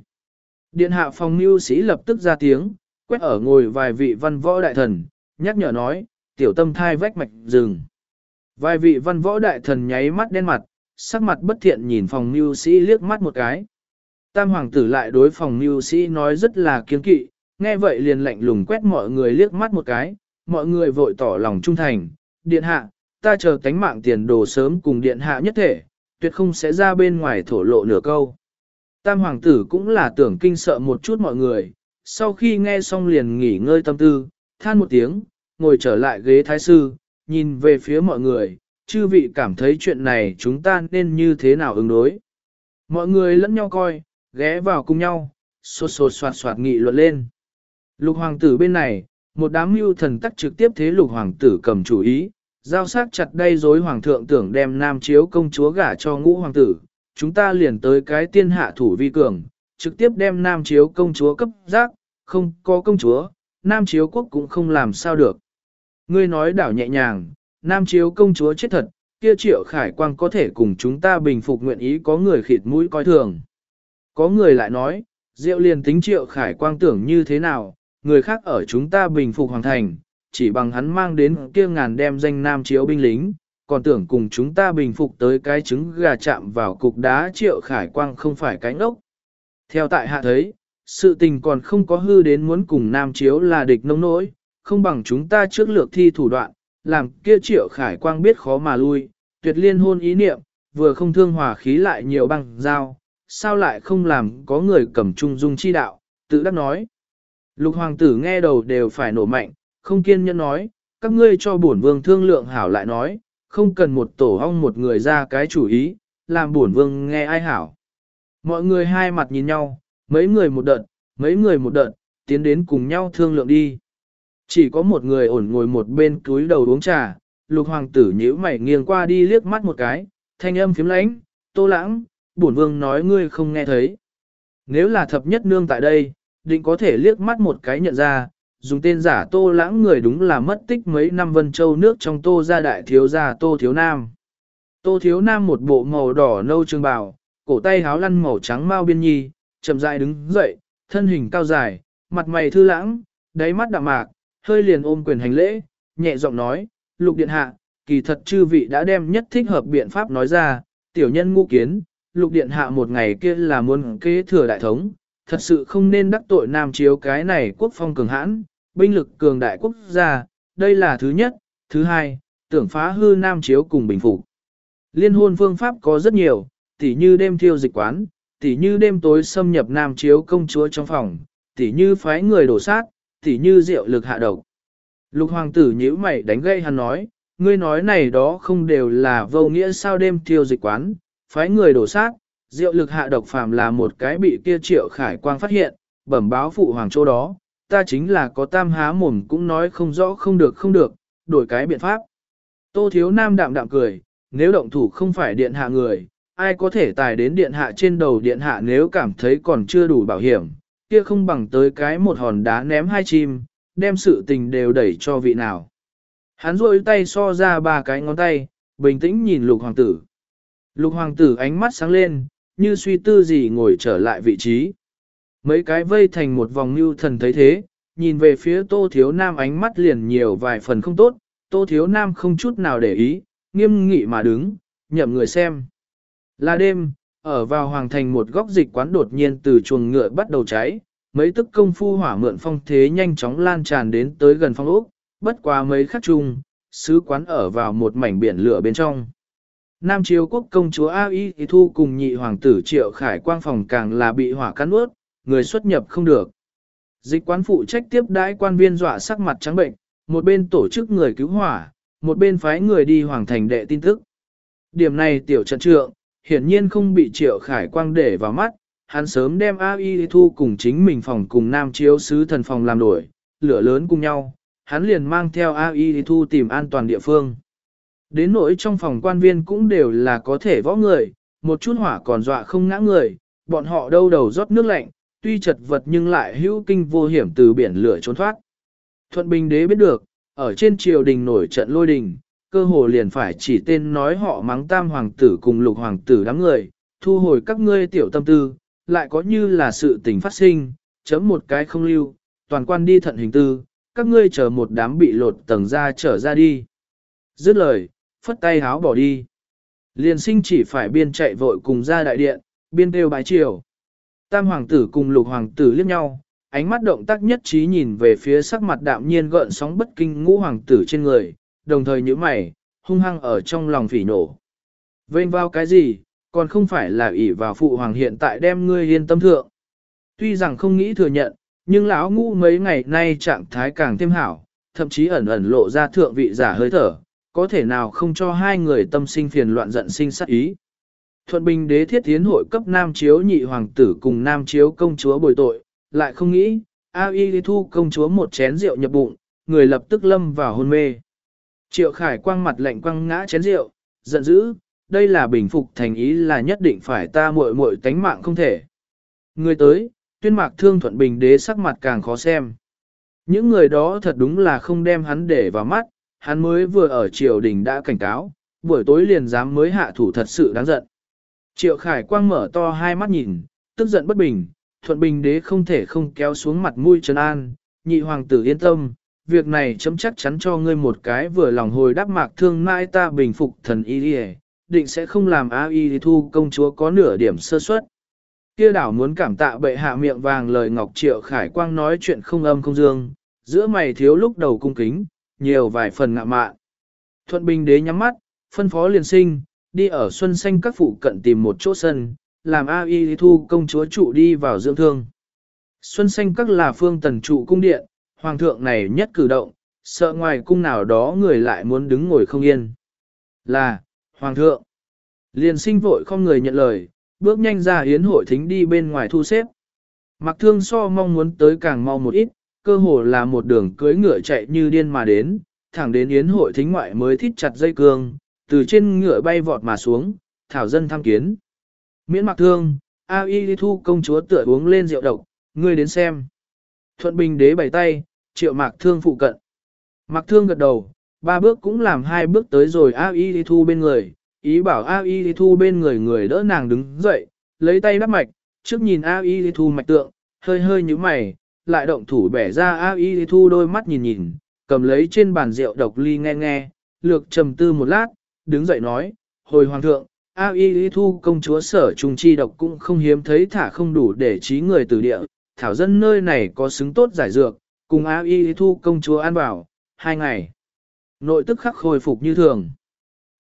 Speaker 1: Điện hạ phòng mưu sĩ lập tức ra tiếng, quét ở ngồi vài vị văn võ đại thần, nhắc nhở nói, tiểu tâm thai vách mạch rừng. Vài vị văn võ đại thần nháy mắt đen mặt, sắc mặt bất thiện nhìn phòng mưu sĩ liếc mắt một cái. Tam hoàng tử lại đối phòng mưu sĩ nói rất là kiên kỵ, nghe vậy liền lạnh lùng quét mọi người liếc mắt một cái, mọi người vội tỏ lòng trung thành, điện hạ, ta chờ tánh mạng tiền đồ sớm cùng điện hạ nhất thể, tuyệt không sẽ ra bên ngoài thổ lộ nửa câu. Tam hoàng tử cũng là tưởng kinh sợ một chút mọi người, sau khi nghe xong liền nghỉ ngơi tâm tư, than một tiếng, ngồi trở lại ghế thái sư, nhìn về phía mọi người, chư vị cảm thấy chuyện này chúng ta nên như thế nào ứng đối. Mọi người lẫn nhau coi, ghé vào cùng nhau, sột sột soạt soạt nghị luận lên. Lục hoàng tử bên này, một đám mưu thần tắc trực tiếp thế lục hoàng tử cầm chủ ý, giao sát chặt đây dối hoàng thượng tưởng đem nam chiếu công chúa gả cho ngũ hoàng tử, chúng ta liền tới cái tiên hạ thủ vi cường, trực tiếp đem nam chiếu công chúa cấp giác, không có công chúa, nam chiếu quốc cũng không làm sao được. Ngươi nói đảo nhẹ nhàng, nam chiếu công chúa chết thật, kia triệu khải quang có thể cùng chúng ta bình phục nguyện ý có người khịt mũi coi thường. Có người lại nói, Diệu liền tính triệu khải quang tưởng như thế nào, người khác ở chúng ta bình phục hoàng thành, chỉ bằng hắn mang đến kia ngàn đem danh nam chiếu binh lính, còn tưởng cùng chúng ta bình phục tới cái trứng gà chạm vào cục đá triệu khải quang không phải cái ngốc. Theo tại hạ thấy, sự tình còn không có hư đến muốn cùng nam chiếu là địch nông nỗi, không bằng chúng ta trước lược thi thủ đoạn, làm kia triệu khải quang biết khó mà lui, tuyệt liên hôn ý niệm, vừa không thương hòa khí lại nhiều bằng giao, sao lại không làm có người cầm trung dung chi đạo, tự đắc nói. Lục hoàng tử nghe đầu đều phải nổ mạnh, không kiên nhẫn nói, các ngươi cho bổn vương thương lượng hảo lại nói, không cần một tổ ong một người ra cái chủ ý, làm bổn vương nghe ai hảo. Mọi người hai mặt nhìn nhau, mấy người một đợt, mấy người một đợt, tiến đến cùng nhau thương lượng đi. Chỉ có một người ổn ngồi một bên túi đầu uống trà, lục hoàng tử nhíu mày nghiêng qua đi liếc mắt một cái, thanh âm phím lãnh, tô lãng, bổn vương nói ngươi không nghe thấy. Nếu là thập nhất nương tại đây, định có thể liếc mắt một cái nhận ra, dùng tên giả tô lãng người đúng là mất tích mấy năm vân châu nước trong tô gia đại thiếu gia tô thiếu nam. Tô thiếu nam một bộ màu đỏ nâu trường bào, cổ tay háo lăn màu trắng mau biên nhi, chậm rãi đứng dậy, thân hình cao dài, mặt mày thư lãng, đáy mắt đạm mạc, hơi liền ôm quyền hành lễ, nhẹ giọng nói, lục điện hạ, kỳ thật chư vị đã đem nhất thích hợp biện pháp nói ra, tiểu nhân ngu kiến, lục điện hạ một ngày kia là muốn kế thừa đại thống, thật sự không nên đắc tội nam chiếu cái này quốc phong cường hãn, binh lực cường đại quốc gia, đây là thứ nhất, thứ hai, tưởng phá hư nam chiếu cùng bình phục. Liên hôn phương pháp có rất nhiều, tỉ như đêm thiêu dịch quán, tỉ như đêm tối xâm nhập nam chiếu công chúa trong phòng, tỉ như phái người đổ sát, tỉ như rượu lực hạ độc. Lục hoàng tử nhíu mày đánh gây hắn nói, ngươi nói này đó không đều là vô nghĩa sao đêm thiêu dịch quán, phái người đổ sát, diệu lực hạ độc phàm là một cái bị kia triệu khải quang phát hiện, bẩm báo phụ hoàng chỗ đó, ta chính là có tam há mồm cũng nói không rõ không được không được, đổi cái biện pháp. Tô thiếu nam đạm đạm cười, nếu động thủ không phải điện hạ người, ai có thể tài đến điện hạ trên đầu điện hạ nếu cảm thấy còn chưa đủ bảo hiểm, kia không bằng tới cái một hòn đá ném hai chim, đem sự tình đều đẩy cho vị nào. Hắn rôi tay so ra ba cái ngón tay, bình tĩnh nhìn lục hoàng tử. Lục hoàng tử ánh mắt sáng lên, như suy tư gì ngồi trở lại vị trí. Mấy cái vây thành một vòng như thần thấy thế, nhìn về phía tô thiếu nam ánh mắt liền nhiều vài phần không tốt, tô thiếu nam không chút nào để ý, nghiêm nghị mà đứng, nhậm người xem. Là đêm, ở vào hoàng thành một góc dịch quán đột nhiên từ chuồng ngựa bắt đầu cháy, mấy tức công phu hỏa mượn phong thế nhanh chóng lan tràn đến tới gần phong ốc, bất qua mấy khắc chung, sứ quán ở vào một mảnh biển lửa bên trong. Nam Triều quốc công chúa A Y Thu cùng nhị hoàng tử Triệu Khải Quang phòng càng là bị hỏa cắn ướt, người xuất nhập không được. Dịch quán phụ trách tiếp đãi quan viên dọa sắc mặt trắng bệnh, một bên tổ chức người cứu hỏa, một bên phái người đi hoàng thành đệ tin tức. Điểm này tiểu trận trượng, hiển nhiên không bị Triệu Khải Quang để vào mắt, hắn sớm đem A Y Thu cùng chính mình phòng cùng Nam Chiếu sứ thần phòng làm đổi, lửa lớn cùng nhau, hắn liền mang theo A Y Thu tìm an toàn địa phương. Đến nỗi trong phòng quan viên cũng đều là có thể võ người, một chút hỏa còn dọa không ngã người, bọn họ đâu đầu rót nước lạnh, tuy chật vật nhưng lại hữu kinh vô hiểm từ biển lửa trốn thoát. Thuận Bình Đế biết được, ở trên triều đình nổi trận lôi đình, cơ hồ liền phải chỉ tên nói họ mắng tam hoàng tử cùng lục hoàng tử đám người, thu hồi các ngươi tiểu tâm tư, lại có như là sự tình phát sinh, chấm một cái không lưu, toàn quan đi thận hình tư, các ngươi chờ một đám bị lột tầng ra trở ra đi. Dứt lời, phất tay háo bỏ đi. Liền sinh chỉ phải biên chạy vội cùng ra đại điện, biên kêu bái triều. Tam hoàng tử cùng lục hoàng tử liếc nhau, ánh mắt động tác nhất trí nhìn về phía sắc mặt đạm nhiên gợn sóng bất kinh ngũ hoàng tử trên người, đồng thời nhíu mày, hung hăng ở trong lòng phỉ nổ. Vênh vào cái gì, còn không phải là ỷ vào phụ hoàng hiện tại đem ngươi yên tâm thượng. Tuy rằng không nghĩ thừa nhận, nhưng lão ngũ mấy ngày nay trạng thái càng thêm hảo, thậm chí ẩn ẩn lộ ra thượng vị giả hơi thở, có thể nào không cho hai người tâm sinh phiền loạn giận sinh sát ý. Thuận Bình đế thiết tiến hội cấp Nam Chiếu nhị hoàng tử cùng Nam Chiếu công chúa bồi tội, lại không nghĩ, A Y thu công chúa một chén rượu nhập bụng, người lập tức lâm vào hôn mê. Triệu Khải quang mặt lạnh quăng ngã chén rượu, giận dữ, đây là bình phục thành ý là nhất định phải ta muội muội tánh mạng không thể. Người tới, tuyên mạc thương Thuận Bình đế sắc mặt càng khó xem. Những người đó thật đúng là không đem hắn để vào mắt, hắn mới vừa ở triều đình đã cảnh cáo, buổi tối liền dám mới hạ thủ thật sự đáng giận. Triệu Khải Quang mở to hai mắt nhìn, tức giận bất bình, thuận bình đế không thể không kéo xuống mặt mũi trấn an, nhị hoàng tử yên tâm, việc này chấm chắc chắn cho ngươi một cái vừa lòng hồi đáp mạc thương mãi ta bình phục thần y đi định sẽ không làm A y thu công chúa có nửa điểm sơ suất. Kia đảo muốn cảm tạ bệ hạ miệng vàng lời ngọc triệu khải quang nói chuyện không âm không dương, giữa mày thiếu lúc đầu cung kính, nhiều vài phần ngạ mạn. Thuận Bình đế nhắm mắt, phân phó liền sinh, đi ở xuân xanh các phụ cận tìm một chỗ sân, làm A Y thu công chúa trụ đi vào dưỡng thương. Xuân xanh các là phương tần trụ cung điện, hoàng thượng này nhất cử động, sợ ngoài cung nào đó người lại muốn đứng ngồi không yên. Là, hoàng thượng. Liền sinh vội không người nhận lời, bước nhanh ra hiến hội thính đi bên ngoài thu xếp. Mặc thương so mong muốn tới càng mau một ít, cơ hồ là một đường cưới ngựa chạy như điên mà đến, thẳng đến yến hội thính ngoại mới thít chặt dây cương, từ trên ngựa bay vọt mà xuống, thảo dân tham kiến. Miễn mặc thương, A Y thu công chúa tựa uống lên rượu độc, ngươi đến xem. Thuận bình đế bày tay, triệu mạc thương phụ cận. Mạc thương gật đầu, ba bước cũng làm hai bước tới rồi A Y thu bên người, ý bảo A Y thu bên người người đỡ nàng đứng dậy, lấy tay đắp mạch, trước nhìn A Y thu mạch tượng, hơi hơi như mày, lại động thủ bẻ ra A Y thu đôi mắt nhìn nhìn, cầm lấy trên bàn rượu độc ly nghe nghe, lược trầm tư một lát, đứng dậy nói, hồi hoàng thượng, A Y thu công chúa sở trung chi độc cũng không hiếm thấy thả không đủ để trí người từ địa, thảo dân nơi này có xứng tốt giải dược, cùng A Y thu công chúa ăn vào, hai ngày. Nội tức khắc khôi phục như thường.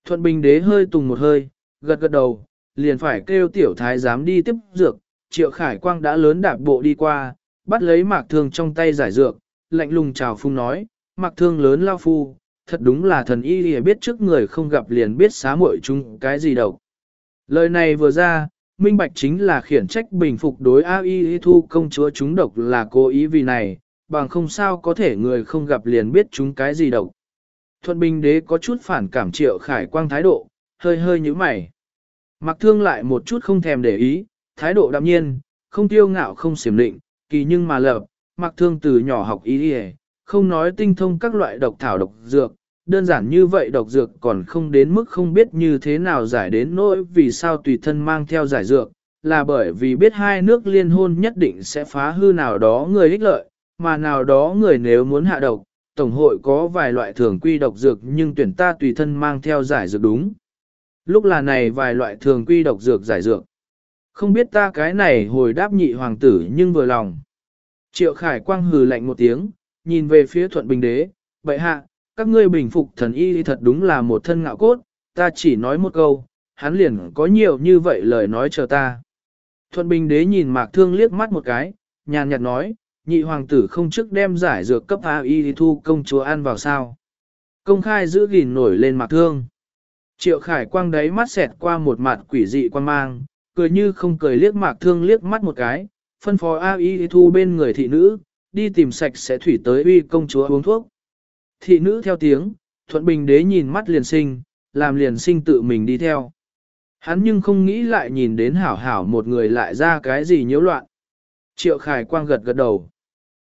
Speaker 1: Thuận Bình đế hơi tùng một hơi, gật gật đầu, liền phải kêu tiểu thái giám đi tiếp dược, triệu khải quang đã lớn đạp bộ đi qua, bắt lấy mạc thương trong tay giải dược, lạnh lùng chào phung nói, mạc thương lớn lao phu, thật đúng là thần y lìa biết trước người không gặp liền biết xá muội chúng cái gì đâu. Lời này vừa ra, minh bạch chính là khiển trách bình phục đối A Y thu công chúa chúng độc là cố ý vì này, bằng không sao có thể người không gặp liền biết chúng cái gì độc. Thuận Bình đế có chút phản cảm triệu khải quang thái độ, hơi hơi như mày. Mặc thương lại một chút không thèm để ý, thái độ đạm nhiên, không tiêu ngạo không xiểm định, kỳ nhưng mà lập, mặc thương từ nhỏ học ý đi không nói tinh thông các loại độc thảo độc dược, đơn giản như vậy độc dược còn không đến mức không biết như thế nào giải đến nỗi vì sao tùy thân mang theo giải dược, là bởi vì biết hai nước liên hôn nhất định sẽ phá hư nào đó người ích lợi, mà nào đó người nếu muốn hạ độc, Tổng hội có vài loại thường quy độc dược nhưng tuyển ta tùy thân mang theo giải dược đúng. Lúc là này vài loại thường quy độc dược giải dược. Không biết ta cái này hồi đáp nhị hoàng tử nhưng vừa lòng. Triệu Khải Quang hừ lạnh một tiếng, nhìn về phía thuận bình đế, vậy hạ, các ngươi bình phục thần y thật đúng là một thân ngạo cốt, ta chỉ nói một câu, hắn liền có nhiều như vậy lời nói chờ ta. Thuận bình đế nhìn mạc thương liếc mắt một cái, nhàn nhạt nói, nhị hoàng tử không trước đem giải dược cấp A y thu công chúa ăn vào sao. Công khai giữ gìn nổi lên mạc thương. Triệu khải quang đáy mắt xẹt qua một mặt quỷ dị quan mang, cười như không cười liếc mạc thương liếc mắt một cái, phân phó A y thu bên người thị nữ, đi tìm sạch sẽ thủy tới uy công chúa uống thuốc. Thị nữ theo tiếng, thuận bình đế nhìn mắt liền sinh, làm liền sinh tự mình đi theo. Hắn nhưng không nghĩ lại nhìn đến hảo hảo một người lại ra cái gì nhiễu loạn. Triệu khải quang gật gật đầu.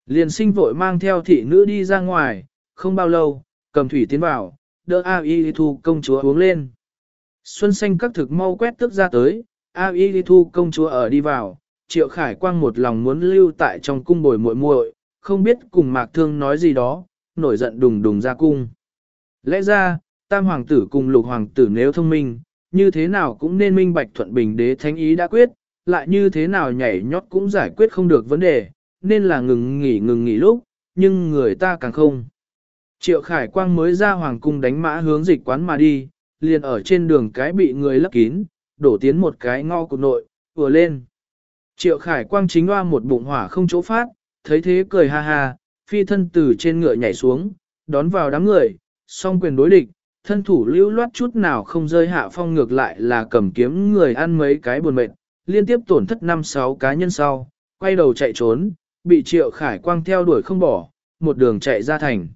Speaker 1: Liền sinh vội mang theo thị nữ đi ra ngoài, không bao lâu, cầm thủy tiến vào, đỡ A Y Thu công chúa uống lên. Xuân xanh các thực mau quét tức ra tới, A Y Thu công chúa ở đi vào, Triệu Khải Quang một lòng muốn lưu tại trong cung bồi muội muội, không biết cùng Mạc Thương nói gì đó, nổi giận đùng đùng ra cung. Lẽ ra, tam hoàng tử cùng lục hoàng tử nếu thông minh, như thế nào cũng nên minh bạch thuận bình đế thánh ý đã quyết, lại như thế nào nhảy nhót cũng giải quyết không được vấn đề, nên là ngừng nghỉ ngừng nghỉ lúc, nhưng người ta càng không. Triệu Khải Quang mới ra hoàng cung đánh mã hướng dịch quán mà đi, liền ở trên đường cái bị người lấp kín, đổ tiến một cái ngõ cục nội, vừa lên. Triệu Khải Quang chính hoa một bụng hỏa không chỗ phát, thấy thế cười ha ha, phi thân từ trên ngựa nhảy xuống, đón vào đám người, song quyền đối địch, thân thủ lưu loát chút nào không rơi hạ phong ngược lại là cầm kiếm người ăn mấy cái buồn mệt, liên tiếp tổn thất năm sáu cá nhân sau, quay đầu chạy trốn, bị Triệu Khải Quang theo đuổi không bỏ, một đường chạy ra thành.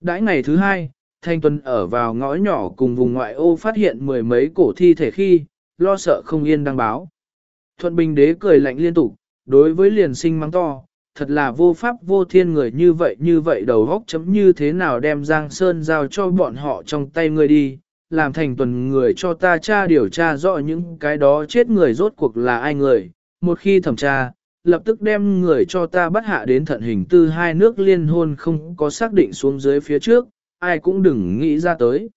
Speaker 1: Đãi ngày thứ hai, Thanh Tuân ở vào ngõ nhỏ cùng vùng ngoại ô phát hiện mười mấy cổ thi thể khi, lo sợ không yên đăng báo. Thuận Bình Đế cười lạnh liên tục, đối với liền sinh mắng to, thật là vô pháp vô thiên người như vậy như vậy đầu góc chấm như thế nào đem Giang Sơn giao cho bọn họ trong tay người đi, làm thành tuần người cho ta tra điều tra rõ những cái đó chết người rốt cuộc là ai người, một khi thẩm tra, lập tức đem người cho ta bắt hạ đến thận hình tư hai nước liên hôn không có xác định xuống dưới phía trước, ai cũng đừng nghĩ ra tới.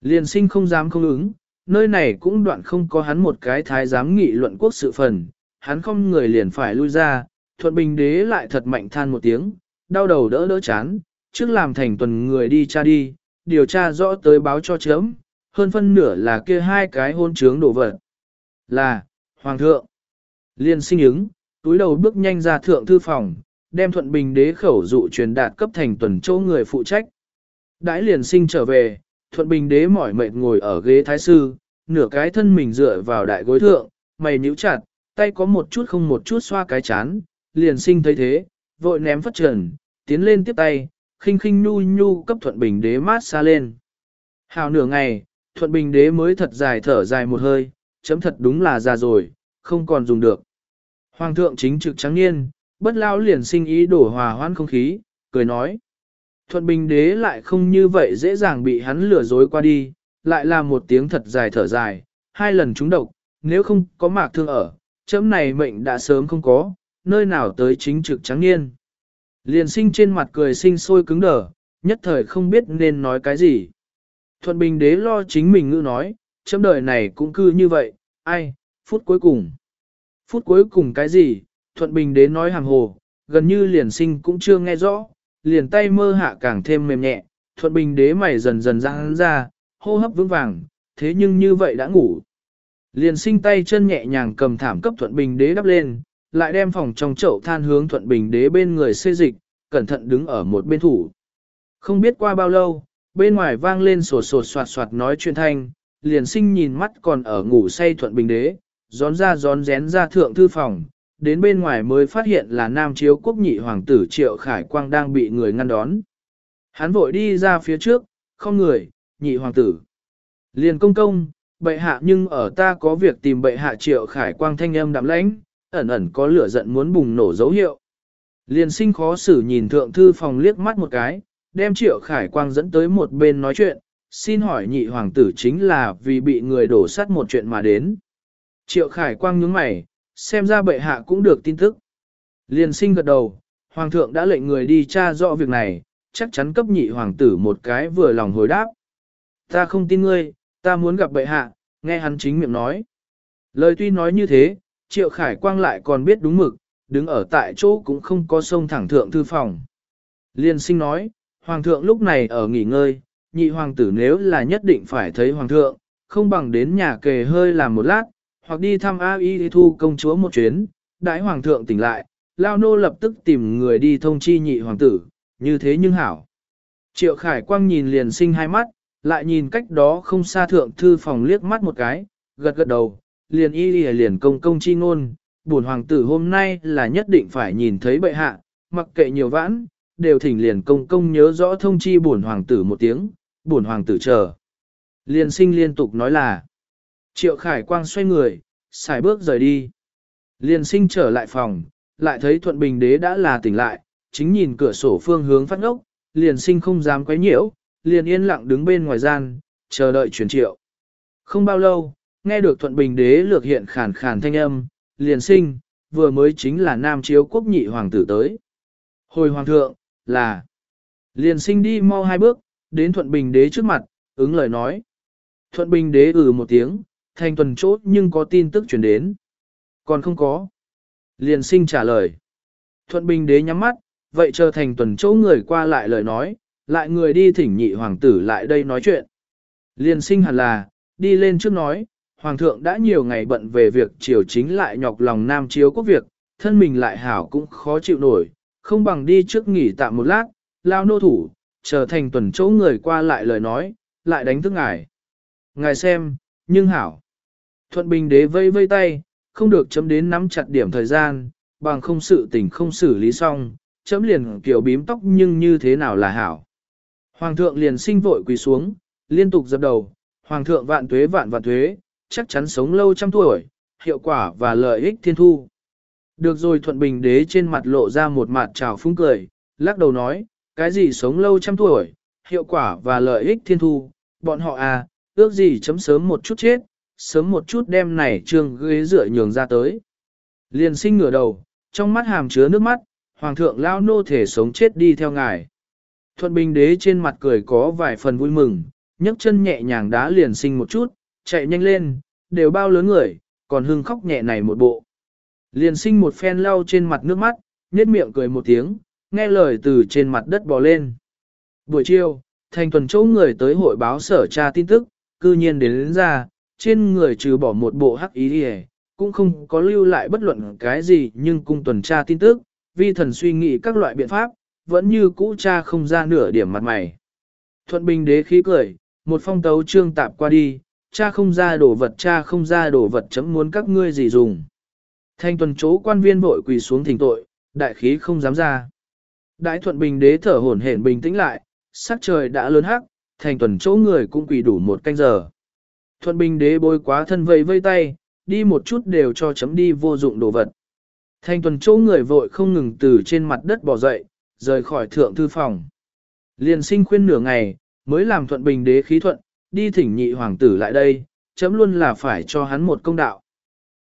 Speaker 1: Liên sinh không dám không ứng, nơi này cũng đoạn không có hắn một cái thái giám nghị luận quốc sự phần, hắn không người liền phải lui ra, thuận bình đế lại thật mạnh than một tiếng, đau đầu đỡ đỡ chán, trước làm thành tuần người đi cha đi, điều tra rõ tới báo cho chấm, hơn phân nửa là kia hai cái hôn trướng đổ vật. Là, Hoàng thượng. Liên sinh ứng, túi đầu bước nhanh ra thượng thư phòng, đem thuận bình đế khẩu dụ truyền đạt cấp thành tuần châu người phụ trách. Đãi liền sinh trở về, thuận bình đế mỏi mệt ngồi ở ghế thái sư, nửa cái thân mình dựa vào đại gối thượng, mày nhíu chặt, tay có một chút không một chút xoa cái chán, liền sinh thấy thế, vội ném phất trần, tiến lên tiếp tay, khinh khinh nhu nhu cấp thuận bình đế mát xa lên. Hào nửa ngày, thuận bình đế mới thật dài thở dài một hơi, chấm thật đúng là già rồi, không còn dùng được. Hoàng thượng chính trực trắng niên, bất lao liền sinh ý đổ hòa hoãn không khí, cười nói. Thuận bình đế lại không như vậy dễ dàng bị hắn lừa dối qua đi, lại là một tiếng thật dài thở dài, hai lần trúng độc, nếu không có mạc thương ở, chấm này mệnh đã sớm không có, nơi nào tới chính trực trắng niên. Liền sinh trên mặt cười sinh sôi cứng đờ, nhất thời không biết nên nói cái gì. Thuận bình đế lo chính mình ngữ nói, chấm đời này cũng cư như vậy, ai, phút cuối cùng. Phút cuối cùng cái gì, thuận bình đế nói hàng hồ, gần như liền sinh cũng chưa nghe rõ, liền tay mơ hạ càng thêm mềm nhẹ, thuận bình đế mày dần dần ra hắn ra, hô hấp vững vàng, thế nhưng như vậy đã ngủ. Liền sinh tay chân nhẹ nhàng cầm thảm cấp thuận bình đế đắp lên, lại đem phòng trong chậu than hướng thuận bình đế bên người xê dịch, cẩn thận đứng ở một bên thủ. Không biết qua bao lâu, bên ngoài vang lên sổ sột soạt soạt nói chuyện thanh, liền sinh nhìn mắt còn ở ngủ say thuận bình đế, gión ra gión rén ra thượng thư phòng, đến bên ngoài mới phát hiện là nam chiếu quốc nhị hoàng tử Triệu Khải Quang đang bị người ngăn đón. Hắn vội đi ra phía trước, không người, nhị hoàng tử. Liền công công, bệ hạ nhưng ở ta có việc tìm bệ hạ Triệu Khải Quang thanh âm đạm lãnh, ẩn ẩn có lửa giận muốn bùng nổ dấu hiệu. Liền sinh khó xử nhìn thượng thư phòng liếc mắt một cái, đem Triệu Khải Quang dẫn tới một bên nói chuyện, xin hỏi nhị hoàng tử chính là vì bị người đổ sắt một chuyện mà đến. Triệu Khải Quang nhướng mày, xem ra bệ hạ cũng được tin tức. Liền sinh gật đầu, hoàng thượng đã lệnh người đi tra rõ việc này, chắc chắn cấp nhị hoàng tử một cái vừa lòng hồi đáp. Ta không tin ngươi, ta muốn gặp bệ hạ, nghe hắn chính miệng nói. Lời tuy nói như thế, Triệu Khải Quang lại còn biết đúng mực, đứng ở tại chỗ cũng không có sông thẳng thượng thư phòng. Liên sinh nói, Hoàng thượng lúc này ở nghỉ ngơi, nhị hoàng tử nếu là nhất định phải thấy Hoàng thượng, không bằng đến nhà kề hơi làm một lát, hoặc đi thăm A Y thu công chúa một chuyến, đại Hoàng thượng tỉnh lại, Lao Nô lập tức tìm người đi thông chi nhị hoàng tử, như thế nhưng hảo. Triệu Khải Quang nhìn liền sinh hai mắt, lại nhìn cách đó không xa thượng thư phòng liếc mắt một cái, gật gật đầu, liền y liền công công chi ngôn, buồn hoàng tử hôm nay là nhất định phải nhìn thấy bệ hạ, mặc kệ nhiều vãn, đều thỉnh liền công công nhớ rõ thông chi buồn hoàng tử một tiếng, buồn hoàng tử chờ. Liền sinh liên tục nói là, triệu khải quang xoay người, xài bước rời đi. Liền sinh trở lại phòng, lại thấy thuận bình đế đã là tỉnh lại, chính nhìn cửa sổ phương hướng phát ngốc, liền sinh không dám quấy nhiễu, liền yên lặng đứng bên ngoài gian, chờ đợi chuyển triệu. Không bao lâu, nghe được thuận bình đế lược hiện khàn khàn thanh âm, liền sinh, vừa mới chính là nam chiếu quốc nhị hoàng tử tới. Hồi hoàng thượng, là, liền sinh đi mau hai bước, đến thuận bình đế trước mặt, ứng lời nói. Thuận bình đế ừ một tiếng, thành tuần chốt nhưng có tin tức chuyển đến. Còn không có. Liền sinh trả lời. Thuận bình đế nhắm mắt, vậy chờ thành tuần chỗ người qua lại lời nói, lại người đi thỉnh nhị hoàng tử lại đây nói chuyện. Liền sinh hẳn là, đi lên trước nói, Hoàng thượng đã nhiều ngày bận về việc triều chính lại nhọc lòng nam chiếu quốc việc, thân mình lại hảo cũng khó chịu nổi, không bằng đi trước nghỉ tạm một lát, lao nô thủ, trở thành tuần chỗ người qua lại lời nói, lại đánh thức ngài. Ngài xem, nhưng hảo. Thuận bình đế vây vây tay, không được chấm đến nắm chặt điểm thời gian, bằng không sự tình không xử lý xong, chấm liền kiểu bím tóc nhưng như thế nào là hảo. Hoàng thượng liền sinh vội quỳ xuống, liên tục dập đầu, Hoàng thượng vạn tuế vạn vạn tuế, chắc chắn sống lâu trăm tuổi, hiệu quả và lợi ích thiên thu. Được rồi thuận bình đế trên mặt lộ ra một mặt trào phúng cười, lắc đầu nói, cái gì sống lâu trăm tuổi, hiệu quả và lợi ích thiên thu, bọn họ à, ước gì chấm sớm một chút chết, sớm một chút đem này trương ghế dựa nhường ra tới. Liền sinh ngửa đầu, trong mắt hàm chứa nước mắt, hoàng thượng lao nô thể sống chết đi theo ngài. Thuận bình đế trên mặt cười có vài phần vui mừng, nhấc chân nhẹ nhàng đá liền sinh một chút, chạy nhanh lên, đều bao lớn người, còn hưng khóc nhẹ này một bộ. Liền sinh một phen lau trên mặt nước mắt, nhếch miệng cười một tiếng, nghe lời từ trên mặt đất bò lên. Buổi chiều, thành tuần chỗ người tới hội báo sở tra tin tức, cư nhiên đến, đến ra, trên người trừ bỏ một bộ hắc ý đi cũng không có lưu lại bất luận cái gì nhưng cung tuần tra tin tức, vi thần suy nghĩ các loại biện pháp, vẫn như cũ cha không ra nửa điểm mặt mày. Thuận bình đế khí cười, một phong tấu trương tạp qua đi, cha không ra đổ vật cha không ra đổ vật chấm muốn các ngươi gì dùng. Thanh tuần chỗ quan viên vội quỳ xuống thỉnh tội, đại khí không dám ra. Đại thuận bình đế thở hổn hển bình tĩnh lại, sắc trời đã lớn hắc, thành tuần chỗ người cũng quỳ đủ một canh giờ. Thuận bình đế bôi quá thân vây vây tay, đi một chút đều cho chấm đi vô dụng đồ vật. Thanh tuần chỗ người vội không ngừng từ trên mặt đất bỏ dậy, rời khỏi thượng thư phòng. Liền sinh khuyên nửa ngày, mới làm thuận bình đế khí thuận, đi thỉnh nhị hoàng tử lại đây, chấm luôn là phải cho hắn một công đạo.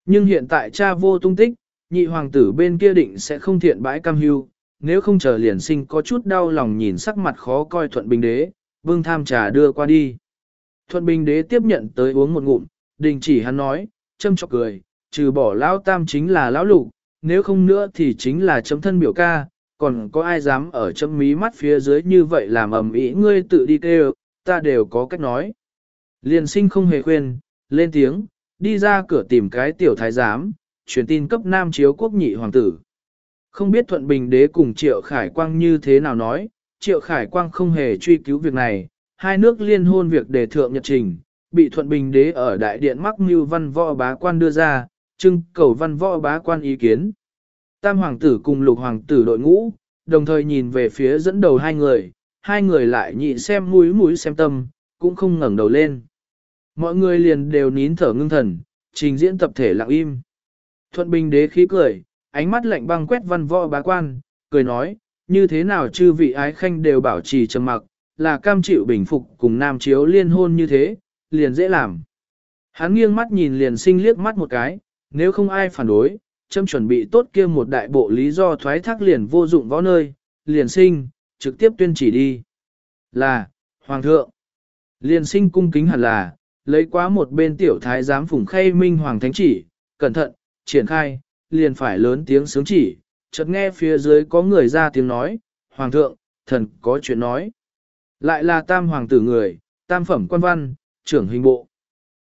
Speaker 1: Nhưng hiện tại cha vô tung tích, nhị hoàng tử bên kia định sẽ không thiện bãi cam hưu, nếu không chờ liền sinh có chút đau lòng nhìn sắc mặt khó coi thuận bình đế, vương tham trà đưa qua đi. Thuận bình đế tiếp nhận tới uống một ngụm, đình chỉ hắn nói, châm chọc cười, trừ bỏ lão tam chính là lão lục, nếu không nữa thì chính là chấm thân biểu ca, còn có ai dám ở chấm mí mắt phía dưới như vậy làm ầm ĩ ngươi tự đi kêu, ta đều có cách nói. Liền sinh không hề khuyên, lên tiếng, đi ra cửa tìm cái tiểu thái giám, truyền tin cấp nam chiếu quốc nhị hoàng tử. Không biết Thuận Bình đế cùng Triệu Khải Quang như thế nào nói, Triệu Khải Quang không hề truy cứu việc này, hai nước liên hôn việc đề thượng nhật trình, bị Thuận Bình đế ở đại điện mắc mưu văn võ bá quan đưa ra, trưng cầu văn võ bá quan ý kiến. Tam hoàng tử cùng lục hoàng tử đội ngũ, đồng thời nhìn về phía dẫn đầu hai người, hai người lại nhị xem mũi mũi xem tâm, cũng không ngẩng đầu lên. Mọi người liền đều nín thở ngưng thần, trình diễn tập thể lặng im. Thuận Bình đế khí cười, ánh mắt lạnh băng quét văn võ bá quan, cười nói, như thế nào chư vị ái khanh đều bảo trì trầm mặc, là cam chịu bình phục cùng nam chiếu liên hôn như thế, liền dễ làm. Hắn nghiêng mắt nhìn liền sinh liếc mắt một cái, nếu không ai phản đối, châm chuẩn bị tốt kia một đại bộ lý do thoái thác liền vô dụng võ nơi, liền sinh, trực tiếp tuyên chỉ đi. Là, Hoàng thượng, liền sinh cung kính hẳn là, lấy quá một bên tiểu thái giám phùng khay minh Hoàng thánh chỉ, cẩn thận, triển khai, liền phải lớn tiếng sướng chỉ, chợt nghe phía dưới có người ra tiếng nói, Hoàng thượng, thần có chuyện nói. Lại là tam hoàng tử người, tam phẩm quan văn, trưởng hình bộ.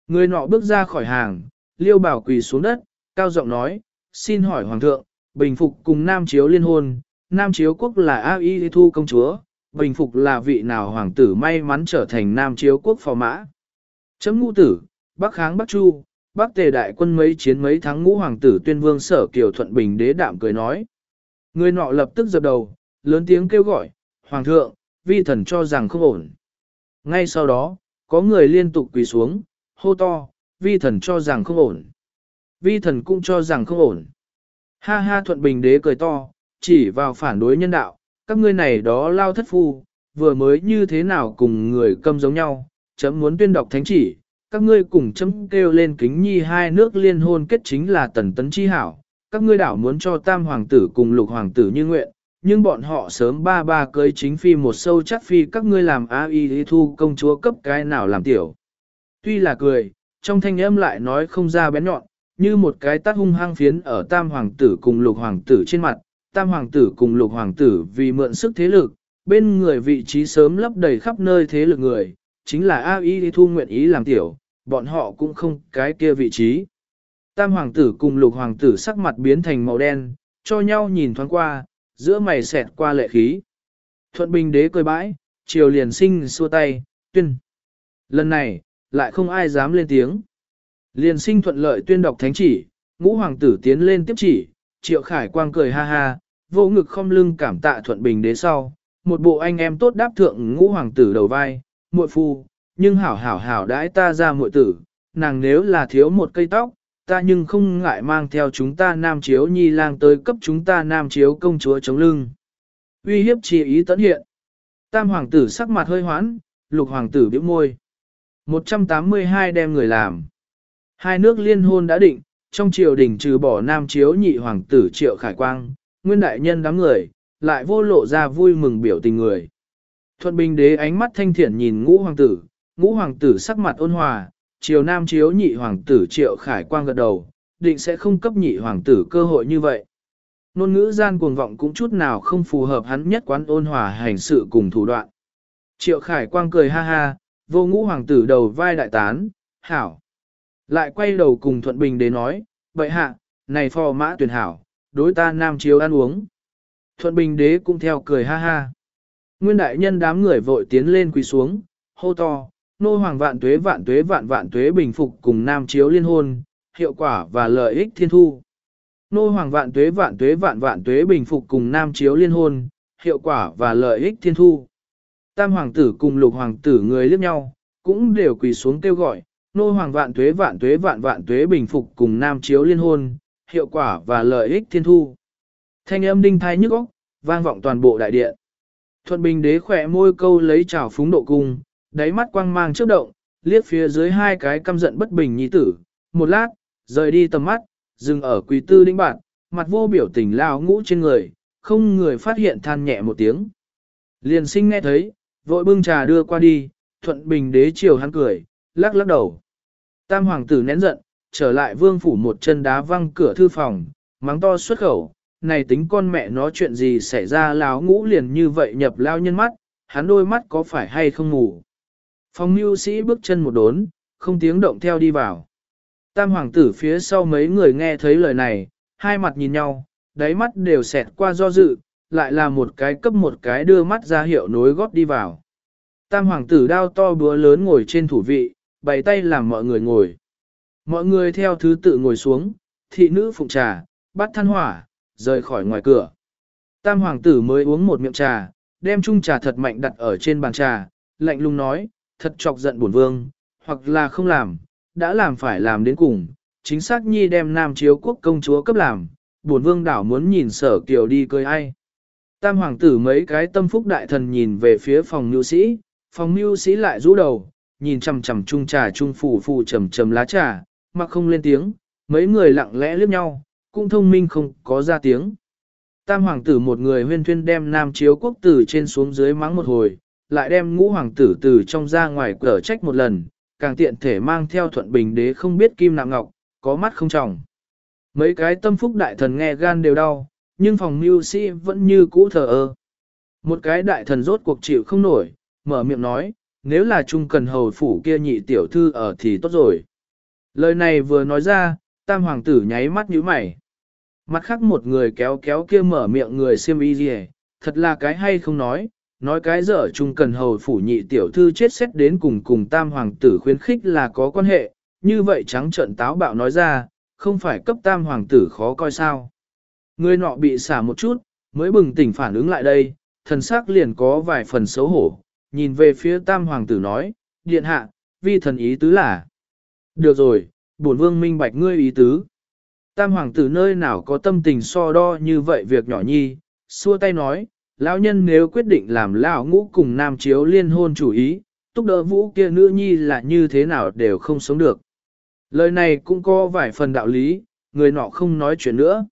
Speaker 1: Người nọ bước ra khỏi hàng, liêu bảo quỳ xuống đất, cao giọng nói, xin hỏi hoàng thượng, bình phục cùng nam chiếu liên hôn, nam chiếu quốc là A Y Thu công chúa, bình phục là vị nào hoàng tử may mắn trở thành nam chiếu quốc phò mã. Chấm ngũ tử, bắc kháng bắc chu, bắc tề đại quân mấy chiến mấy thắng ngũ hoàng tử tuyên vương sở kiều thuận bình đế đạm cười nói. Người nọ lập tức dập đầu, lớn tiếng kêu gọi, hoàng thượng, vi thần cho rằng không ổn. Ngay sau đó, có người liên tục quỳ xuống, hô to, vi thần cho rằng không ổn. Vi thần cũng cho rằng không ổn. Ha ha thuận bình đế cười to, chỉ vào phản đối nhân đạo, các ngươi này đó lao thất phu, vừa mới như thế nào cùng người câm giống nhau, chấm muốn tuyên đọc thánh chỉ, các ngươi cùng chấm kêu lên kính nhi hai nước liên hôn kết chính là tần tấn chi hảo, các ngươi đảo muốn cho tam hoàng tử cùng lục hoàng tử như nguyện, nhưng bọn họ sớm ba ba cưới chính phi một sâu chắc phi các ngươi làm a y thu công chúa cấp cái nào làm tiểu. Tuy là cười, trong thanh âm lại nói không ra bén nhọn, như một cái tát hung hăng phiến ở tam hoàng tử cùng lục hoàng tử trên mặt, tam hoàng tử cùng lục hoàng tử vì mượn sức thế lực, bên người vị trí sớm lấp đầy khắp nơi thế lực người, chính là A Y thu nguyện ý làm tiểu, bọn họ cũng không cái kia vị trí. Tam hoàng tử cùng lục hoàng tử sắc mặt biến thành màu đen, cho nhau nhìn thoáng qua, giữa mày xẹt qua lệ khí. Thuận bình đế cười bãi, triều liền sinh xua tay, tuyên. Lần này, lại không ai dám lên tiếng. Liền sinh thuận lợi tuyên đọc thánh chỉ, ngũ hoàng tử tiến lên tiếp chỉ, triệu khải quang cười ha ha, vô ngực không lưng cảm tạ thuận bình đế sau. Một bộ anh em tốt đáp thượng ngũ hoàng tử đầu vai, muội phu, nhưng hảo hảo hảo đãi ta ra muội tử, nàng nếu là thiếu một cây tóc, ta nhưng không ngại mang theo chúng ta nam chiếu nhi lang tới cấp chúng ta nam chiếu công chúa chống lưng. Uy hiếp chi ý tấn hiện. Tam hoàng tử sắc mặt hơi hoãn, lục hoàng tử biểu môi. 182 đem người làm. Hai nước liên hôn đã định, trong triều đình trừ bỏ nam chiếu nhị hoàng tử triệu khải quang, nguyên đại nhân đám người, lại vô lộ ra vui mừng biểu tình người. Thuận bình đế ánh mắt thanh thiện nhìn ngũ hoàng tử, ngũ hoàng tử sắc mặt ôn hòa, triều nam chiếu nhị hoàng tử triệu khải quang gật đầu, định sẽ không cấp nhị hoàng tử cơ hội như vậy. Nôn ngữ gian cuồng vọng cũng chút nào không phù hợp hắn nhất quán ôn hòa hành sự cùng thủ đoạn. Triệu Khải Quang cười ha ha, vô ngũ hoàng tử đầu vai đại tán, hảo. Lại quay đầu cùng Thuận Bình đến nói, vậy hạ, này phò mã tuyển hảo, đối ta nam chiếu ăn uống. Thuận Bình đế cũng theo cười ha ha. Nguyên đại nhân đám người vội tiến lên quỳ xuống, hô to, nô hoàng vạn tuế vạn tuế vạn vạn tuế bình phục cùng nam chiếu liên hôn, hiệu quả và lợi ích thiên thu. Nô hoàng vạn tuế vạn tuế vạn vạn tuế bình phục cùng nam chiếu liên hôn, hiệu quả và lợi ích thiên thu. Tam hoàng tử cùng lục hoàng tử người liếc nhau, cũng đều quỳ xuống kêu gọi, nô hoàng vạn tuế vạn tuế vạn vạn tuế bình phục cùng nam chiếu liên hôn, hiệu quả và lợi ích thiên thu. Thanh âm đinh thai nhức óc, vang vọng toàn bộ đại điện. Thuận Bình đế khỏe môi câu lấy trào phúng độ cung, đáy mắt quang mang chớp động, liếc phía dưới hai cái căm giận bất bình nhi tử, một lát, rời đi tầm mắt, dừng ở quý tư đinh bạn, mặt vô biểu tình lao ngũ trên người, không người phát hiện than nhẹ một tiếng. Liền sinh nghe thấy, vội bưng trà đưa qua đi, thuận bình đế chiều hắn cười, lắc lắc đầu. Tam hoàng tử nén giận, trở lại vương phủ một chân đá văng cửa thư phòng, mắng to xuất khẩu, này tính con mẹ nó chuyện gì xảy ra láo ngũ liền như vậy nhập lao nhân mắt, hắn đôi mắt có phải hay không ngủ. Phong mưu sĩ bước chân một đốn, không tiếng động theo đi vào. Tam hoàng tử phía sau mấy người nghe thấy lời này, hai mặt nhìn nhau, đáy mắt đều xẹt qua do dự, lại là một cái cấp một cái đưa mắt ra hiệu nối gót đi vào. Tam hoàng tử đao to búa lớn ngồi trên thủ vị, bày tay làm mọi người ngồi. Mọi người theo thứ tự ngồi xuống, thị nữ phụng trà, bắt than hỏa, rời khỏi ngoài cửa. Tam hoàng tử mới uống một miệng trà, đem chung trà thật mạnh đặt ở trên bàn trà, lạnh lùng nói, thật chọc giận bổn vương, hoặc là không làm, đã làm phải làm đến cùng, chính xác nhi đem nam chiếu quốc công chúa cấp làm, bổn vương đảo muốn nhìn sở kiều đi cười ai. Tam hoàng tử mấy cái tâm phúc đại thần nhìn về phía phòng mưu sĩ, phòng mưu sĩ lại rũ đầu, nhìn chằm chằm chung trà chung phủ phủ trầm trầm lá trà, mà không lên tiếng, mấy người lặng lẽ liếc nhau, cũng thông minh không có ra tiếng. Tam hoàng tử một người huyên thuyên đem nam chiếu quốc tử trên xuống dưới mắng một hồi, lại đem ngũ hoàng tử từ trong ra ngoài cở trách một lần, càng tiện thể mang theo thuận bình đế không biết kim nạm ngọc, có mắt không trọng. Mấy cái tâm phúc đại thần nghe gan đều đau, nhưng phòng mưu sĩ vẫn như cũ thờ ơ. Một cái đại thần rốt cuộc chịu không nổi, mở miệng nói, nếu là trung cần hầu phủ kia nhị tiểu thư ở thì tốt rồi. Lời này vừa nói ra, tam hoàng tử nháy mắt như mày. Mặt khác một người kéo kéo kia mở miệng người xiêm y gì thật là cái hay không nói, nói cái dở trung cần hầu phủ nhị tiểu thư chết xét đến cùng cùng tam hoàng tử khuyến khích là có quan hệ, như vậy trắng trận táo bạo nói ra, không phải cấp tam hoàng tử khó coi sao. Người nọ bị xả một chút, mới bừng tỉnh phản ứng lại đây, thần sắc liền có vài phần xấu hổ, nhìn về phía tam hoàng tử nói, điện hạ, vi thần ý tứ là. Được rồi, bổn vương minh bạch ngươi ý tứ. Tam hoàng tử nơi nào có tâm tình so đo như vậy việc nhỏ nhi, xua tay nói, lão nhân nếu quyết định làm lão ngũ cùng nam chiếu liên hôn chủ ý, túc đỡ vũ kia nữ nhi là như thế nào đều không sống được. Lời này cũng có vài phần đạo lý, người nọ không nói chuyện nữa.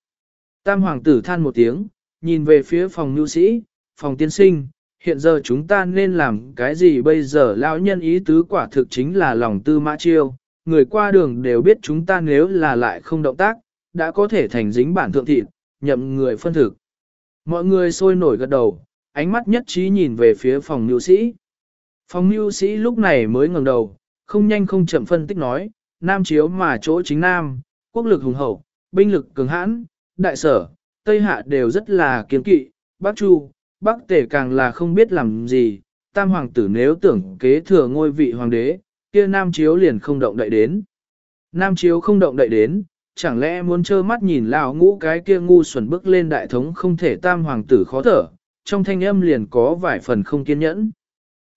Speaker 1: Tam hoàng tử than một tiếng, nhìn về phía phòng nhu sĩ, phòng tiên sinh, hiện giờ chúng ta nên làm cái gì bây giờ lão nhân ý tứ quả thực chính là lòng tư mã chiêu, người qua đường đều biết chúng ta nếu là lại không động tác, đã có thể thành dính bản thượng thịt, nhậm người phân thực. Mọi người sôi nổi gật đầu, ánh mắt nhất trí nhìn về phía phòng mưu sĩ. Phòng mưu sĩ lúc này mới ngẩng đầu, không nhanh không chậm phân tích nói, nam chiếu mà chỗ chính nam, quốc lực hùng hậu, binh lực cường hãn, đại sở, Tây Hạ đều rất là kiên kỵ, Bắc Chu, Bắc Tể càng là không biết làm gì, tam hoàng tử nếu tưởng kế thừa ngôi vị hoàng đế, kia nam chiếu liền không động đậy đến. Nam chiếu không động đậy đến, chẳng lẽ muốn trơ mắt nhìn lão ngũ cái kia ngu xuẩn bước lên đại thống không thể tam hoàng tử khó thở, trong thanh âm liền có vài phần không kiên nhẫn.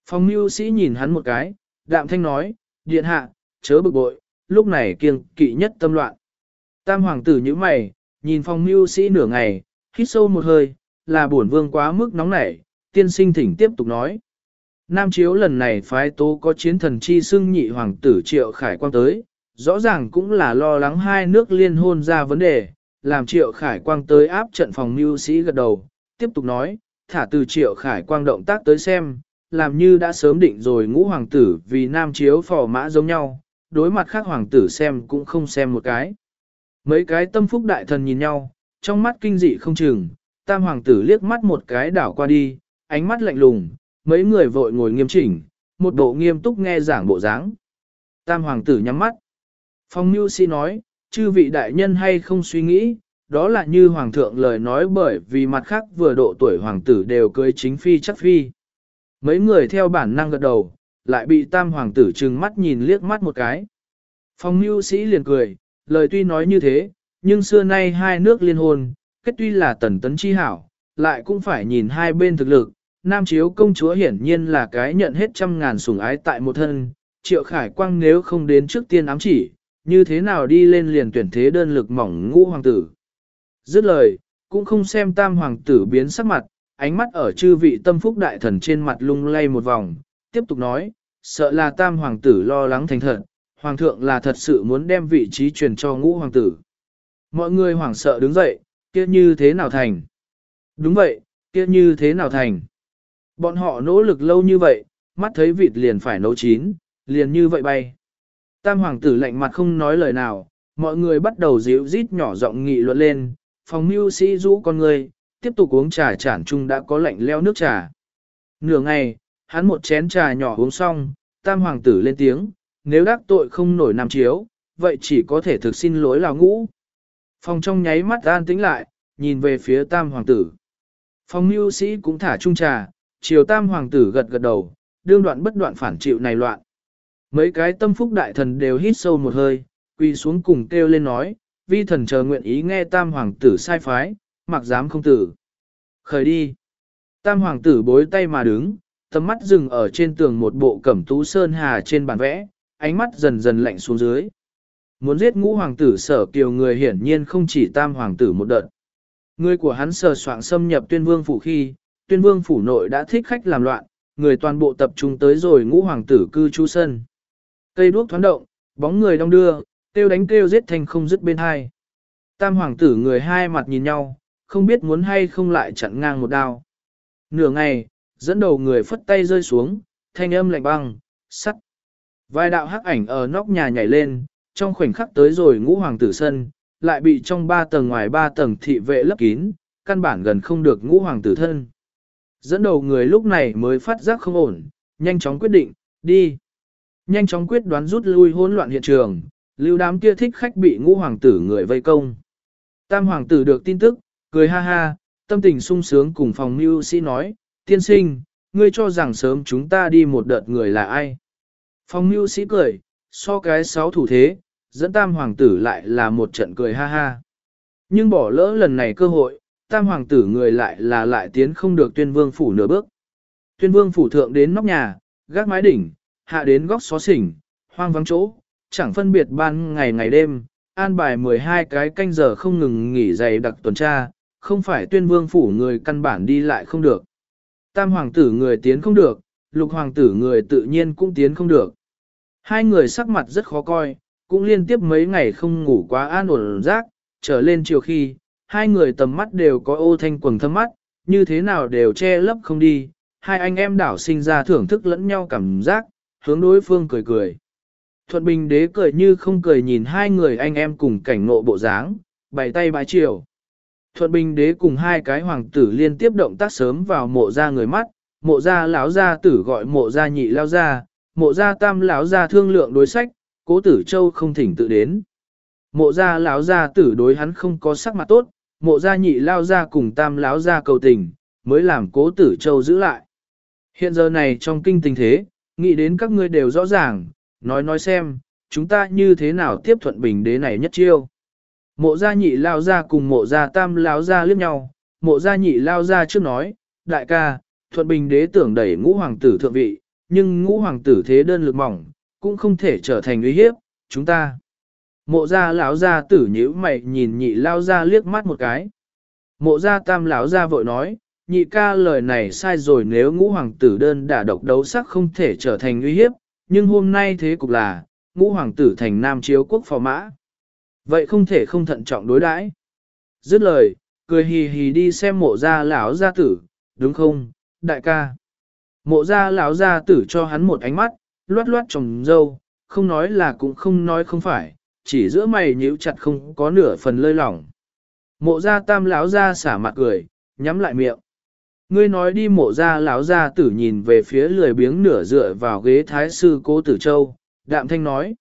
Speaker 1: Phong mưu sĩ nhìn hắn một cái, đạm thanh nói, điện hạ, chớ bực bội, lúc này kiêng kỵ nhất tâm loạn. Tam hoàng tử như mày, nhìn phong mưu sĩ nửa ngày, hít sâu một hơi, là bổn vương quá mức nóng nảy, tiên sinh thỉnh tiếp tục nói. Nam chiếu lần này phái tố có chiến thần chi xưng nhị hoàng tử triệu khải quang tới, rõ ràng cũng là lo lắng hai nước liên hôn ra vấn đề, làm triệu khải quang tới áp trận phòng mưu sĩ gật đầu, tiếp tục nói, thả từ triệu khải quang động tác tới xem, làm như đã sớm định rồi ngũ hoàng tử vì nam chiếu phò mã giống nhau, đối mặt khác hoàng tử xem cũng không xem một cái. Mấy cái tâm phúc đại thần nhìn nhau, trong mắt kinh dị không chừng, tam hoàng tử liếc mắt một cái đảo qua đi, ánh mắt lạnh lùng, mấy người vội ngồi nghiêm chỉnh, một bộ nghiêm túc nghe giảng bộ dáng. Tam hoàng tử nhắm mắt. Phong Nhu Si nói, chư vị đại nhân hay không suy nghĩ, đó là như hoàng thượng lời nói bởi vì mặt khác vừa độ tuổi hoàng tử đều cưới chính phi chắc phi. Mấy người theo bản năng gật đầu, lại bị tam hoàng tử trừng mắt nhìn liếc mắt một cái. Phong Nhu Sĩ liền cười, lời tuy nói như thế, nhưng xưa nay hai nước liên hôn, kết tuy là tần tấn chi hảo, lại cũng phải nhìn hai bên thực lực. Nam chiếu công chúa hiển nhiên là cái nhận hết trăm ngàn sủng ái tại một thân, triệu khải quang nếu không đến trước tiên ám chỉ, như thế nào đi lên liền tuyển thế đơn lực mỏng ngũ hoàng tử. Dứt lời, cũng không xem tam hoàng tử biến sắc mặt, ánh mắt ở chư vị tâm phúc đại thần trên mặt lung lay một vòng, tiếp tục nói, sợ là tam hoàng tử lo lắng thành thật, hoàng thượng là thật sự muốn đem vị trí truyền cho ngũ hoàng tử. Mọi người hoảng sợ đứng dậy, kia như thế nào thành? Đúng vậy, kia như thế nào thành? Bọn họ nỗ lực lâu như vậy, mắt thấy vịt liền phải nấu chín, liền như vậy bay. Tam hoàng tử lạnh mặt không nói lời nào, mọi người bắt đầu díu rít nhỏ giọng nghị luận lên, phòng mưu sĩ rũ con người, tiếp tục uống trà chản chung đã có lạnh leo nước trà. Nửa ngày, hắn một chén trà nhỏ uống xong, tam hoàng tử lên tiếng, nếu đắc tội không nổi nam chiếu, vậy chỉ có thể thực xin lỗi là ngũ. Phòng trong nháy mắt an tĩnh lại, nhìn về phía tam hoàng tử. Phòng mưu sĩ cũng thả chung trà, chiều tam hoàng tử gật gật đầu, đương đoạn bất đoạn phản chịu này loạn. Mấy cái tâm phúc đại thần đều hít sâu một hơi, quỳ xuống cùng kêu lên nói, vi thần chờ nguyện ý nghe tam hoàng tử sai phái, mặc dám không tử. Khởi đi. Tam hoàng tử bối tay mà đứng, tầm mắt dừng ở trên tường một bộ cẩm tú sơn hà trên bàn vẽ, ánh mắt dần dần lạnh xuống dưới. Muốn giết ngũ hoàng tử sở kiều người hiển nhiên không chỉ tam hoàng tử một đợt. Người của hắn sờ soạn xâm nhập tuyên vương phủ khi, tuyên vương phủ nội đã thích khách làm loạn, người toàn bộ tập trung tới rồi ngũ hoàng tử cư trú sân. Cây đuốc thoáng động, bóng người đông đưa, tiêu đánh tiêu giết thành không dứt bên hai. Tam hoàng tử người hai mặt nhìn nhau, không biết muốn hay không lại chặn ngang một đao. Nửa ngày, dẫn đầu người phất tay rơi xuống, thanh âm lạnh băng, sắt. Vài đạo hắc ảnh ở nóc nhà nhảy lên, trong khoảnh khắc tới rồi ngũ hoàng tử sân, lại bị trong ba tầng ngoài ba tầng thị vệ lấp kín, căn bản gần không được ngũ hoàng tử thân. Dẫn đầu người lúc này mới phát giác không ổn, nhanh chóng quyết định, đi. Nhanh chóng quyết đoán rút lui hỗn loạn hiện trường, lưu đám kia thích khách bị ngũ hoàng tử người vây công. Tam hoàng tử được tin tức, cười ha ha, tâm tình sung sướng cùng phòng mưu sĩ nói, tiên sinh, ngươi cho rằng sớm chúng ta đi một đợt người là ai. Phòng mưu sĩ cười, so cái sáu thủ thế, dẫn tam hoàng tử lại là một trận cười ha ha. Nhưng bỏ lỡ lần này cơ hội, tam hoàng tử người lại là lại tiến không được tuyên vương phủ nửa bước. Tuyên vương phủ thượng đến nóc nhà, gác mái đỉnh, hạ đến góc xó xỉnh, hoang vắng chỗ, chẳng phân biệt ban ngày ngày đêm, an bài 12 cái canh giờ không ngừng nghỉ dày đặc tuần tra, không phải tuyên vương phủ người căn bản đi lại không được. Tam hoàng tử người tiến không được, lục hoàng tử người tự nhiên cũng tiến không được. Hai người sắc mặt rất khó coi, cũng liên tiếp mấy ngày không ngủ quá an ổn rác, trở lên chiều khi, hai người tầm mắt đều có ô thanh quần thâm mắt, như thế nào đều che lấp không đi, hai anh em đảo sinh ra thưởng thức lẫn nhau cảm giác, hướng đối phương cười cười. Thuận Bình đế cười như không cười nhìn hai người anh em cùng cảnh ngộ bộ dáng, bày tay bái chiều. Thuận Bình đế cùng hai cái hoàng tử liên tiếp động tác sớm vào mộ ra người mắt, mộ ra lão gia tử gọi mộ ra nhị lao ra, mộ ra tam lão ra thương lượng đối sách, cố tử châu không thỉnh tự đến. Mộ ra lão gia tử đối hắn không có sắc mặt tốt, mộ ra nhị lao ra cùng tam lão ra cầu tình, mới làm cố tử châu giữ lại. Hiện giờ này trong kinh tình thế, nghĩ đến các ngươi đều rõ ràng, nói nói xem, chúng ta như thế nào tiếp thuận bình đế này nhất chiêu. Mộ gia nhị lao ra cùng mộ gia tam lao ra liếc nhau, mộ gia nhị lao ra trước nói, đại ca, thuận bình đế tưởng đẩy ngũ hoàng tử thượng vị, nhưng ngũ hoàng tử thế đơn lực mỏng, cũng không thể trở thành uy hiếp, chúng ta. Mộ gia lão gia tử nhíu mày nhìn nhị lao ra liếc mắt một cái. Mộ gia tam lão gia vội nói, nhị ca lời này sai rồi nếu ngũ hoàng tử đơn đả độc đấu sắc không thể trở thành uy hiếp, nhưng hôm nay thế cục là, ngũ hoàng tử thành nam chiếu quốc phò mã. Vậy không thể không thận trọng đối đãi. Dứt lời, cười hì hì đi xem mộ gia lão gia tử, đúng không, đại ca. Mộ gia lão gia tử cho hắn một ánh mắt, loát loát trồng dâu, không nói là cũng không nói không phải, chỉ giữa mày nhíu chặt không có nửa phần lơi lỏng. Mộ gia tam lão gia xả mặt cười, nhắm lại miệng. Ngươi nói đi mộ gia lão gia tử nhìn về phía lười biếng nửa dựa vào ghế thái sư cố tử châu, đạm thanh nói.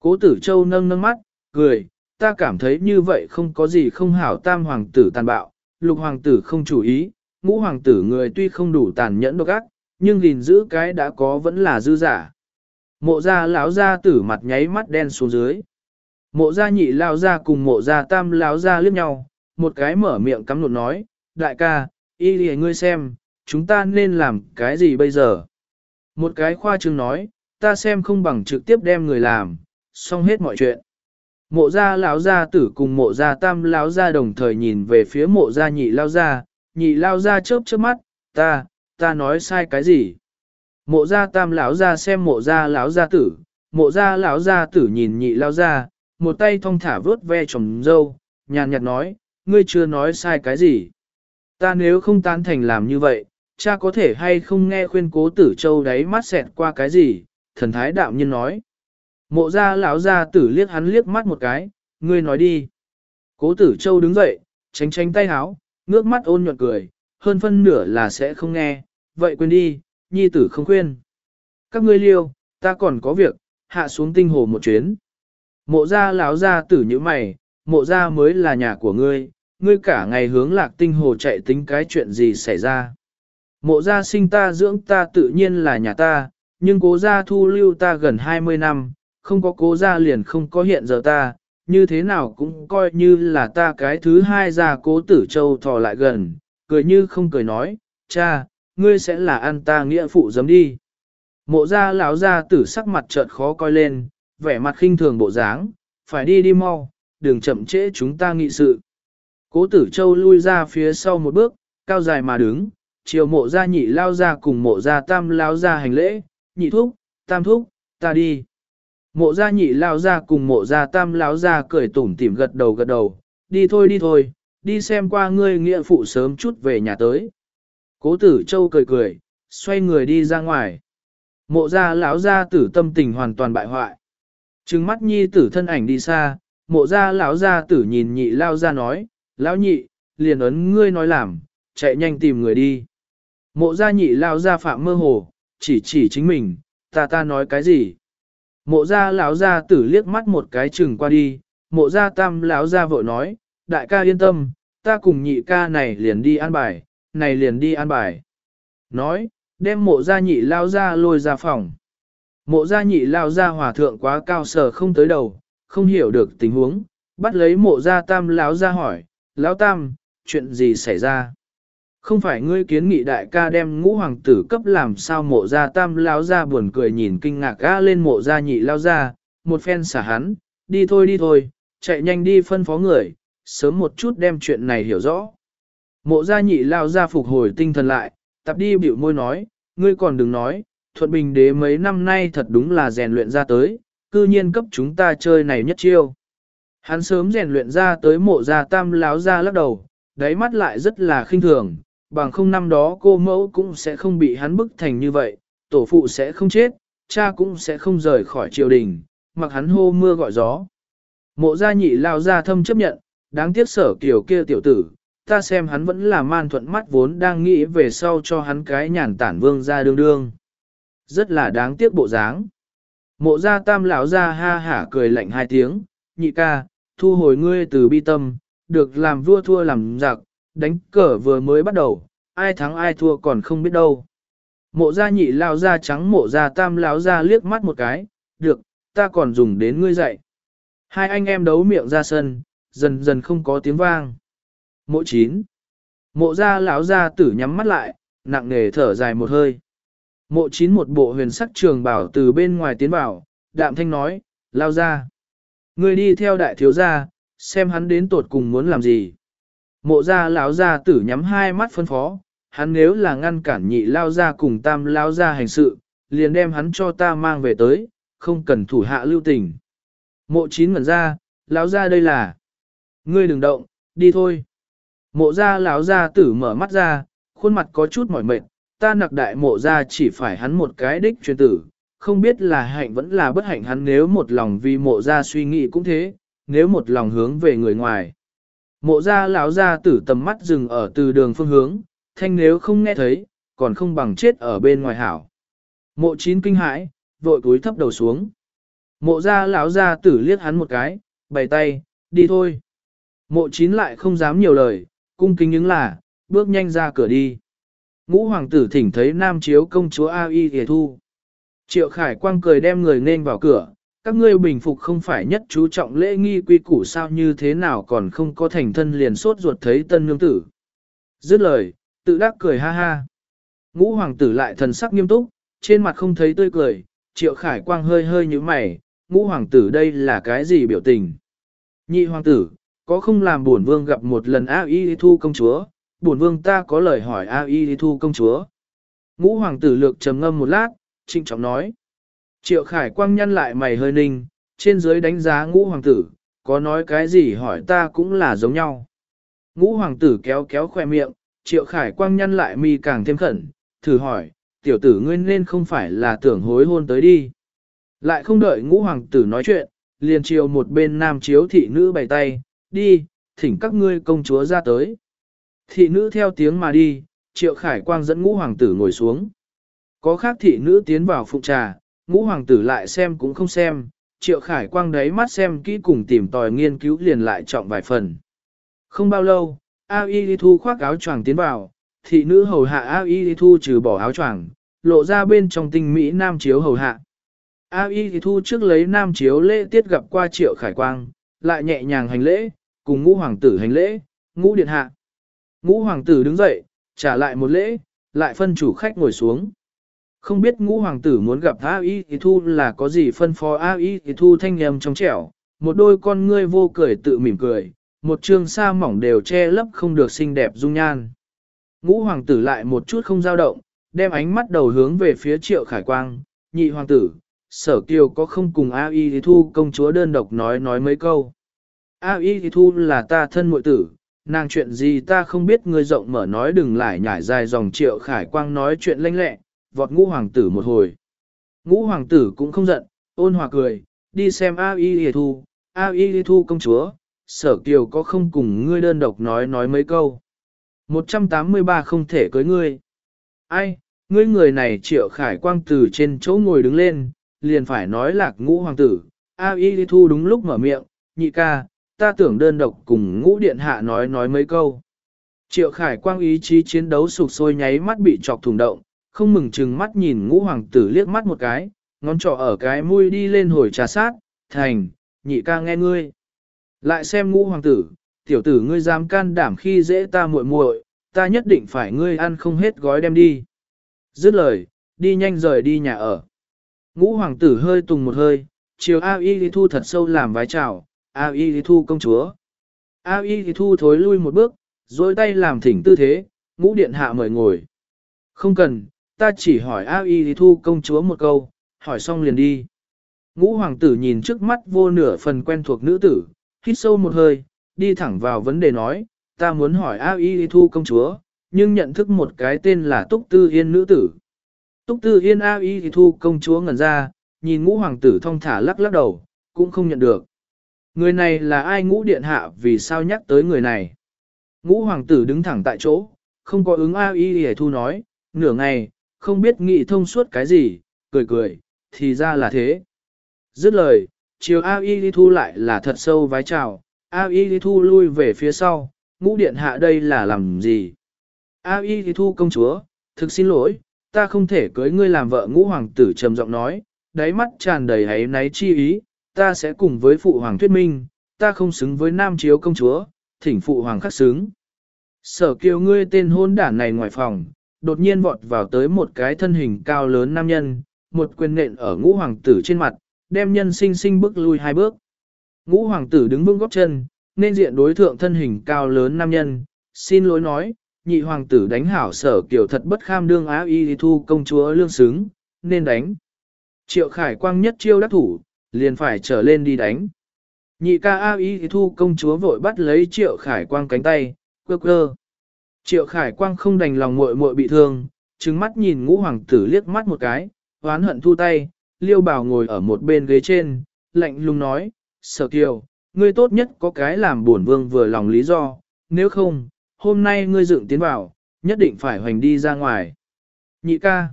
Speaker 1: Cố tử châu nâng nâng mắt, cười, ta cảm thấy như vậy không có gì không hảo tam hoàng tử tàn bạo, lục hoàng tử không chủ ý, ngũ hoàng tử người tuy không đủ tàn nhẫn độc ác, nhưng gìn giữ cái đã có vẫn là dư giả. Mộ gia lão gia tử mặt nháy mắt đen xuống dưới. Mộ gia nhị lão gia cùng mộ gia tam lão gia liếc nhau, một cái mở miệng cắm nụt nói, đại ca, y lìa ngươi xem, chúng ta nên làm cái gì bây giờ? Một cái khoa trương nói, ta xem không bằng trực tiếp đem người làm, xong hết mọi chuyện. Mộ gia lão gia tử cùng mộ gia tam lão gia đồng thời nhìn về phía mộ gia nhị lão gia, nhị lão gia chớp chớp mắt, ta, ta nói sai cái gì? Mộ gia tam lão gia xem mộ gia lão gia tử, mộ gia lão gia tử nhìn nhị lão gia, một tay thong thả vớt ve trồng dâu, nhàn nhạt nói, ngươi chưa nói sai cái gì. Ta nếu không tán thành làm như vậy, cha có thể hay không nghe khuyên cố tử châu đáy mắt xẹt qua cái gì, thần thái đạo nhân nói. Mộ gia lão gia tử liếc hắn liếc mắt một cái, ngươi nói đi. Cố tử châu đứng dậy, tránh tránh tay háo, ngước mắt ôn nhuận cười, hơn phân nửa là sẽ không nghe, vậy quên đi, nhi tử không khuyên. Các ngươi liêu, ta còn có việc, hạ xuống tinh hồ một chuyến. Mộ gia lão gia tử như mày, mộ gia mới là nhà của ngươi, ngươi cả ngày hướng lạc tinh hồ chạy tính cái chuyện gì xảy ra. Mộ gia sinh ta dưỡng ta tự nhiên là nhà ta, nhưng cố gia thu lưu ta gần 20 năm, không có cố gia liền không có hiện giờ ta, như thế nào cũng coi như là ta cái thứ hai gia cố tử châu thò lại gần, cười như không cười nói, cha, ngươi sẽ là ăn ta nghĩa phụ giấm đi. Mộ gia lão gia tử sắc mặt chợt khó coi lên, vẻ mặt khinh thường bộ dáng, phải đi đi mau, đừng chậm trễ chúng ta nghị sự. Cố tử châu lui ra phía sau một bước, cao dài mà đứng, chiều mộ gia nhị lao ra cùng mộ gia tam lao ra hành lễ, nhị thúc, tam thúc, ta đi. Mộ gia nhị lao ra cùng mộ gia tam lao ra cười tủm tỉm gật đầu gật đầu, đi thôi đi thôi, đi xem qua ngươi nghĩa phụ sớm chút về nhà tới. Cố tử châu cười cười, xoay người đi ra ngoài. Mộ gia lão gia tử tâm tình hoàn toàn bại hoại. Trừng mắt nhi tử thân ảnh đi xa, mộ gia lão gia tử nhìn nhị lao ra nói, lão nhị, liền ấn ngươi nói làm, chạy nhanh tìm người đi. Mộ gia nhị lao ra phạm mơ hồ, chỉ chỉ chính mình, ta ta nói cái gì. Mộ gia lão gia tử liếc mắt một cái chừng qua đi, mộ gia tam lão gia vội nói, đại ca yên tâm, ta cùng nhị ca này liền đi an bài, này liền đi an bài. Nói, đem mộ gia nhị lao ra lôi ra phòng. Mộ gia nhị lao ra hòa thượng quá cao sở không tới đầu, không hiểu được tình huống, bắt lấy mộ gia tam lão ra hỏi, lão tam, chuyện gì xảy ra? Không phải ngươi kiến nghị đại ca đem ngũ hoàng tử cấp làm sao mộ gia tam lão ra buồn cười nhìn kinh ngạc gã lên mộ gia nhị lao ra, một phen xả hắn, đi thôi đi thôi, chạy nhanh đi phân phó người, sớm một chút đem chuyện này hiểu rõ. Mộ gia nhị lao ra phục hồi tinh thần lại, tập đi biểu môi nói, ngươi còn đừng nói, thuận bình đế mấy năm nay thật đúng là rèn luyện ra tới, cư nhiên cấp chúng ta chơi này nhất chiêu. Hắn sớm rèn luyện ra tới mộ gia tam láo ra lắc đầu, đáy mắt lại rất là khinh thường, bằng không năm đó cô mẫu cũng sẽ không bị hắn bức thành như vậy, tổ phụ sẽ không chết, cha cũng sẽ không rời khỏi triều đình, mặc hắn hô mưa gọi gió. Mộ gia nhị lao ra thâm chấp nhận, đáng tiếc sở kiểu kia tiểu tử, ta xem hắn vẫn là man thuận mắt vốn đang nghĩ về sau cho hắn cái nhàn tản vương ra đương đương. Rất là đáng tiếc bộ dáng. Mộ gia tam lão ra ha hả cười lạnh hai tiếng, nhị ca, thu hồi ngươi từ bi tâm, được làm vua thua làm giặc, đánh cờ vừa mới bắt đầu, ai thắng ai thua còn không biết đâu. Mộ gia nhị lao ra trắng mộ gia tam lão ra liếc mắt một cái, được, ta còn dùng đến ngươi dạy. Hai anh em đấu miệng ra sân, dần dần không có tiếng vang. Mộ chín. Mộ gia lão gia tử nhắm mắt lại, nặng nề thở dài một hơi. Mộ chín một bộ huyền sắc trường bảo từ bên ngoài tiến vào, đạm thanh nói, lao ra. Ngươi đi theo đại thiếu gia, xem hắn đến tột cùng muốn làm gì. Mộ gia lão gia tử nhắm hai mắt phân phó, hắn nếu là ngăn cản nhị lao gia cùng tam lao gia hành sự, liền đem hắn cho ta mang về tới, không cần thủ hạ lưu tình. Mộ chín ngẩn ra, lão gia đây là. Ngươi đừng động, đi thôi. Mộ gia lão gia tử mở mắt ra, khuôn mặt có chút mỏi mệt, ta nặc đại mộ gia chỉ phải hắn một cái đích truyền tử, không biết là hạnh vẫn là bất hạnh hắn nếu một lòng vì mộ gia suy nghĩ cũng thế, nếu một lòng hướng về người ngoài. Mộ gia lão gia tử tầm mắt dừng ở từ đường phương hướng, thanh nếu không nghe thấy, còn không bằng chết ở bên ngoài hảo. Mộ chín kinh hãi, vội cúi thấp đầu xuống. Mộ gia lão gia tử liếc hắn một cái, bày tay, đi thôi. Mộ chín lại không dám nhiều lời, cung kính những là, bước nhanh ra cửa đi. Ngũ hoàng tử thỉnh thấy nam chiếu công chúa A Y Thề Thu. Triệu Khải Quang cười đem người nên vào cửa, các ngươi bình phục không phải nhất chú trọng lễ nghi quy củ sao như thế nào còn không có thành thân liền sốt ruột thấy tân nương tử. Dứt lời, tự đắc cười ha ha. Ngũ hoàng tử lại thần sắc nghiêm túc, trên mặt không thấy tươi cười, triệu khải quang hơi hơi như mày, ngũ hoàng tử đây là cái gì biểu tình. Nhị hoàng tử, có không làm bổn vương gặp một lần A Y Thu công chúa, bổn vương ta có lời hỏi A Y Thu công chúa. Ngũ hoàng tử lược trầm ngâm một lát, trịnh trọng nói. Triệu khải quang nhăn lại mày hơi ninh, trên dưới đánh giá ngũ hoàng tử, có nói cái gì hỏi ta cũng là giống nhau. Ngũ hoàng tử kéo kéo khoe miệng, triệu khải quang nhăn lại mi càng thêm khẩn, thử hỏi, tiểu tử ngươi nên không phải là tưởng hối hôn tới đi. Lại không đợi ngũ hoàng tử nói chuyện, liền chiều một bên nam chiếu thị nữ bày tay, đi, thỉnh các ngươi công chúa ra tới. Thị nữ theo tiếng mà đi, triệu khải quang dẫn ngũ hoàng tử ngồi xuống. Có khác thị nữ tiến vào phụ trà, ngũ hoàng tử lại xem cũng không xem, triệu khải quang đấy mắt xem kỹ cùng tìm tòi nghiên cứu liền lại trọng vài phần. Không bao lâu, A Y Thu khoác áo choàng tiến vào, thị nữ hầu hạ A Y Thu trừ bỏ áo choàng, lộ ra bên trong tinh mỹ nam chiếu hầu hạ. A Y Thu trước lấy nam chiếu lễ tiết gặp qua triệu khải quang, lại nhẹ nhàng hành lễ, cùng ngũ hoàng tử hành lễ, ngũ điện hạ. Ngũ hoàng tử đứng dậy, trả lại một lễ, lại phân chủ khách ngồi xuống. Không biết ngũ hoàng tử muốn gặp A Y thì thu là có gì phân phó A Y thì thu thanh nhầm trong trẻo, một đôi con ngươi vô cười tự mỉm cười, một trương sa mỏng đều che lấp không được xinh đẹp dung nhan. Ngũ hoàng tử lại một chút không dao động, đem ánh mắt đầu hướng về phía triệu khải quang, nhị hoàng tử, sở kiều có không cùng A Y thì thu công chúa đơn độc nói nói mấy câu. A Y thì thu là ta thân muội tử, nàng chuyện gì ta không biết người rộng mở nói đừng lại nhảy dài dòng triệu khải quang nói chuyện lanh lẹ, vọt ngũ hoàng tử một hồi. Ngũ hoàng tử cũng không giận, ôn hòa cười, đi xem A Y Lì Thu, A Y Lì Thu công chúa, sở kiều có không cùng ngươi đơn độc nói nói mấy câu. 183 không thể cưới ngươi. Ai, ngươi người này triệu khải quang từ trên chỗ ngồi đứng lên, liền phải nói lạc ngũ hoàng tử. A Y Lì Thu đúng lúc mở miệng, nhị ca, ta tưởng đơn độc cùng ngũ điện hạ nói nói mấy câu. Triệu khải quang ý chí chiến đấu sụp sôi nháy mắt bị chọc thùng động, không mừng chừng mắt nhìn ngũ hoàng tử liếc mắt một cái, ngón trỏ ở cái mũi đi lên hồi trà sát, thành, nhị ca nghe ngươi. Lại xem ngũ hoàng tử, tiểu tử ngươi dám can đảm khi dễ ta muội muội, ta nhất định phải ngươi ăn không hết gói đem đi. Dứt lời, đi nhanh rời đi nhà ở. Ngũ hoàng tử hơi tùng một hơi, chiều A Y Thu thật sâu làm vái chào, A Y Thu công chúa. A Y Thu thối lui một bước, dối tay làm thỉnh tư thế, ngũ điện hạ mời ngồi. Không cần, ta chỉ hỏi A Y thu công chúa một câu, hỏi xong liền đi. Ngũ hoàng tử nhìn trước mắt vô nửa phần quen thuộc nữ tử, hít sâu một hơi, đi thẳng vào vấn đề nói, ta muốn hỏi A Y thu công chúa, nhưng nhận thức một cái tên là Túc Tư Yên nữ tử. Túc Tư Yên A Y thu công chúa ngẩn ra, nhìn ngũ hoàng tử thong thả lắc lắc đầu, cũng không nhận được. Người này là ai ngũ điện hạ vì sao nhắc tới người này? Ngũ hoàng tử đứng thẳng tại chỗ, không có ứng A Y thu nói, nửa ngày, không biết nghĩ thông suốt cái gì, cười cười, thì ra là thế. Dứt lời, chiều A Y Li Thu lại là thật sâu vái chào, A Y Li Thu lui về phía sau, ngũ điện hạ đây là làm gì? A Y Li Thu công chúa, thực xin lỗi, ta không thể cưới ngươi làm vợ ngũ hoàng tử trầm giọng nói, đáy mắt tràn đầy hấy náy chi ý, ta sẽ cùng với phụ hoàng thuyết minh, ta không xứng với nam chiếu công chúa, thỉnh phụ hoàng khắc xứng. Sở kiều ngươi tên hôn đản này ngoài phòng, đột nhiên vọt vào tới một cái thân hình cao lớn nam nhân, một quyền nện ở ngũ hoàng tử trên mặt, đem nhân sinh sinh bước lui hai bước. Ngũ hoàng tử đứng vững góc chân, nên diện đối thượng thân hình cao lớn nam nhân, xin lỗi nói, nhị hoàng tử đánh hảo sở kiểu thật bất kham đương á y thu công chúa lương xứng, nên đánh. Triệu khải quang nhất chiêu đắc thủ, liền phải trở lên đi đánh. Nhị ca A Y thu công chúa vội bắt lấy triệu khải quang cánh tay, quơ quơ. Triệu Khải Quang không đành lòng muội muội bị thương, trừng mắt nhìn ngũ hoàng tử liếc mắt một cái, oán hận thu tay, liêu bảo ngồi ở một bên ghế trên, lạnh lùng nói, sở kiều, ngươi tốt nhất có cái làm bổn vương vừa lòng lý do, nếu không, hôm nay ngươi dựng tiến vào, nhất định phải hoành đi ra ngoài. Nhị ca.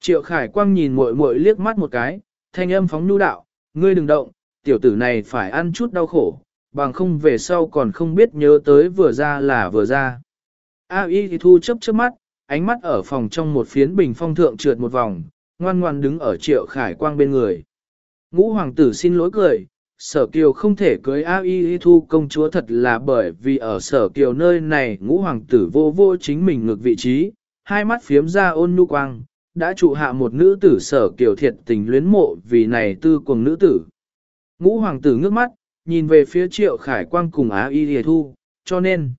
Speaker 1: Triệu Khải Quang nhìn muội muội liếc mắt một cái, thanh âm phóng nhu đạo, ngươi đừng động, tiểu tử này phải ăn chút đau khổ, bằng không về sau còn không biết nhớ tới vừa ra là vừa ra. A y thì thu chấp chớp mắt, ánh mắt ở phòng trong một phiến bình phong thượng trượt một vòng, ngoan ngoan đứng ở triệu khải quang bên người. Ngũ hoàng tử xin lỗi cười, sở kiều không thể cưới A y thu công chúa thật là bởi vì ở sở kiều nơi này ngũ hoàng tử vô vô chính mình ngược vị trí, hai mắt phiếm ra ôn nhu quang, đã trụ hạ một nữ tử sở kiều thiệt tình luyến mộ vì này tư cùng nữ tử. Ngũ hoàng tử ngước mắt, nhìn về phía triệu khải quang cùng á y hề thu, cho nên.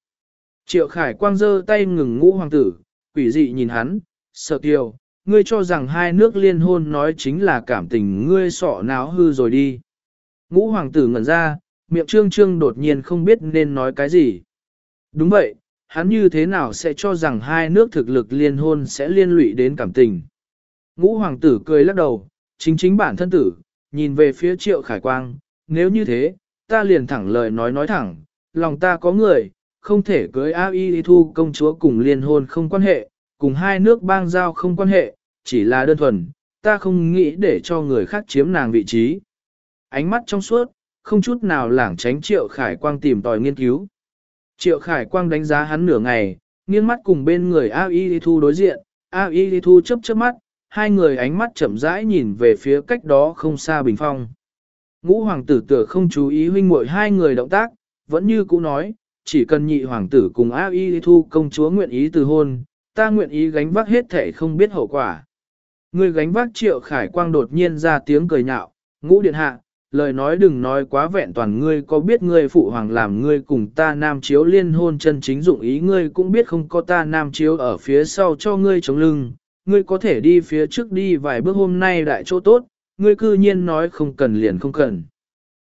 Speaker 1: Triệu khải quang giơ tay ngừng ngũ hoàng tử, quỷ dị nhìn hắn, sợ kiều, ngươi cho rằng hai nước liên hôn nói chính là cảm tình ngươi sọ náo hư rồi đi. Ngũ hoàng tử ngẩn ra, miệng trương trương đột nhiên không biết nên nói cái gì. Đúng vậy, hắn như thế nào sẽ cho rằng hai nước thực lực liên hôn sẽ liên lụy đến cảm tình. Ngũ hoàng tử cười lắc đầu, chính chính bản thân tử, nhìn về phía triệu khải quang, nếu như thế, ta liền thẳng lời nói nói thẳng, lòng ta có người, không thể cưới A Y Thu công chúa cùng liên hôn không quan hệ, cùng hai nước bang giao không quan hệ, chỉ là đơn thuần, ta không nghĩ để cho người khác chiếm nàng vị trí. Ánh mắt trong suốt, không chút nào lảng tránh Triệu Khải Quang tìm tòi nghiên cứu. Triệu Khải Quang đánh giá hắn nửa ngày, nghiêng mắt cùng bên người A Y Thu đối diện, A Y Thu chớp chớp mắt, hai người ánh mắt chậm rãi nhìn về phía cách đó không xa bình phong. Ngũ hoàng tử tựa không chú ý huynh muội hai người động tác, vẫn như cũ nói, chỉ cần nhị hoàng tử cùng A Y thu công chúa nguyện ý từ hôn, ta nguyện ý gánh vác hết thể không biết hậu quả. Người gánh vác triệu khải quang đột nhiên ra tiếng cười nhạo, ngũ điện hạ, lời nói đừng nói quá vẹn toàn ngươi có biết ngươi phụ hoàng làm ngươi cùng ta nam chiếu liên hôn chân chính dụng ý ngươi cũng biết không có ta nam chiếu ở phía sau cho ngươi chống lưng, ngươi có thể đi phía trước đi vài bước hôm nay đại chỗ tốt, ngươi cư nhiên nói không cần liền không cần.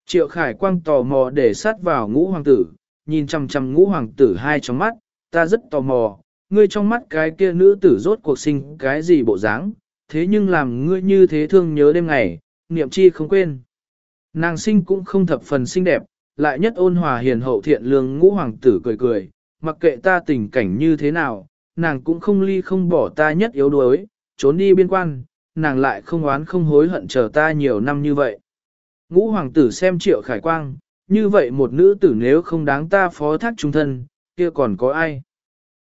Speaker 1: Triệu Khải Quang tò mò để sát vào ngũ hoàng tử, nhìn chăm chăm ngũ hoàng tử hai trong mắt, ta rất tò mò, ngươi trong mắt cái kia nữ tử rốt cuộc sinh cái gì bộ dáng, thế nhưng làm ngươi như thế thương nhớ đêm ngày, niệm chi không quên. Nàng sinh cũng không thập phần xinh đẹp, lại nhất ôn hòa hiền hậu thiện lương ngũ hoàng tử cười cười, mặc kệ ta tình cảnh như thế nào, nàng cũng không ly không bỏ ta nhất yếu đuối, trốn đi biên quan, nàng lại không oán không hối hận chờ ta nhiều năm như vậy. Ngũ hoàng tử xem triệu khải quang, như vậy một nữ tử nếu không đáng ta phó thác trung thân, kia còn có ai?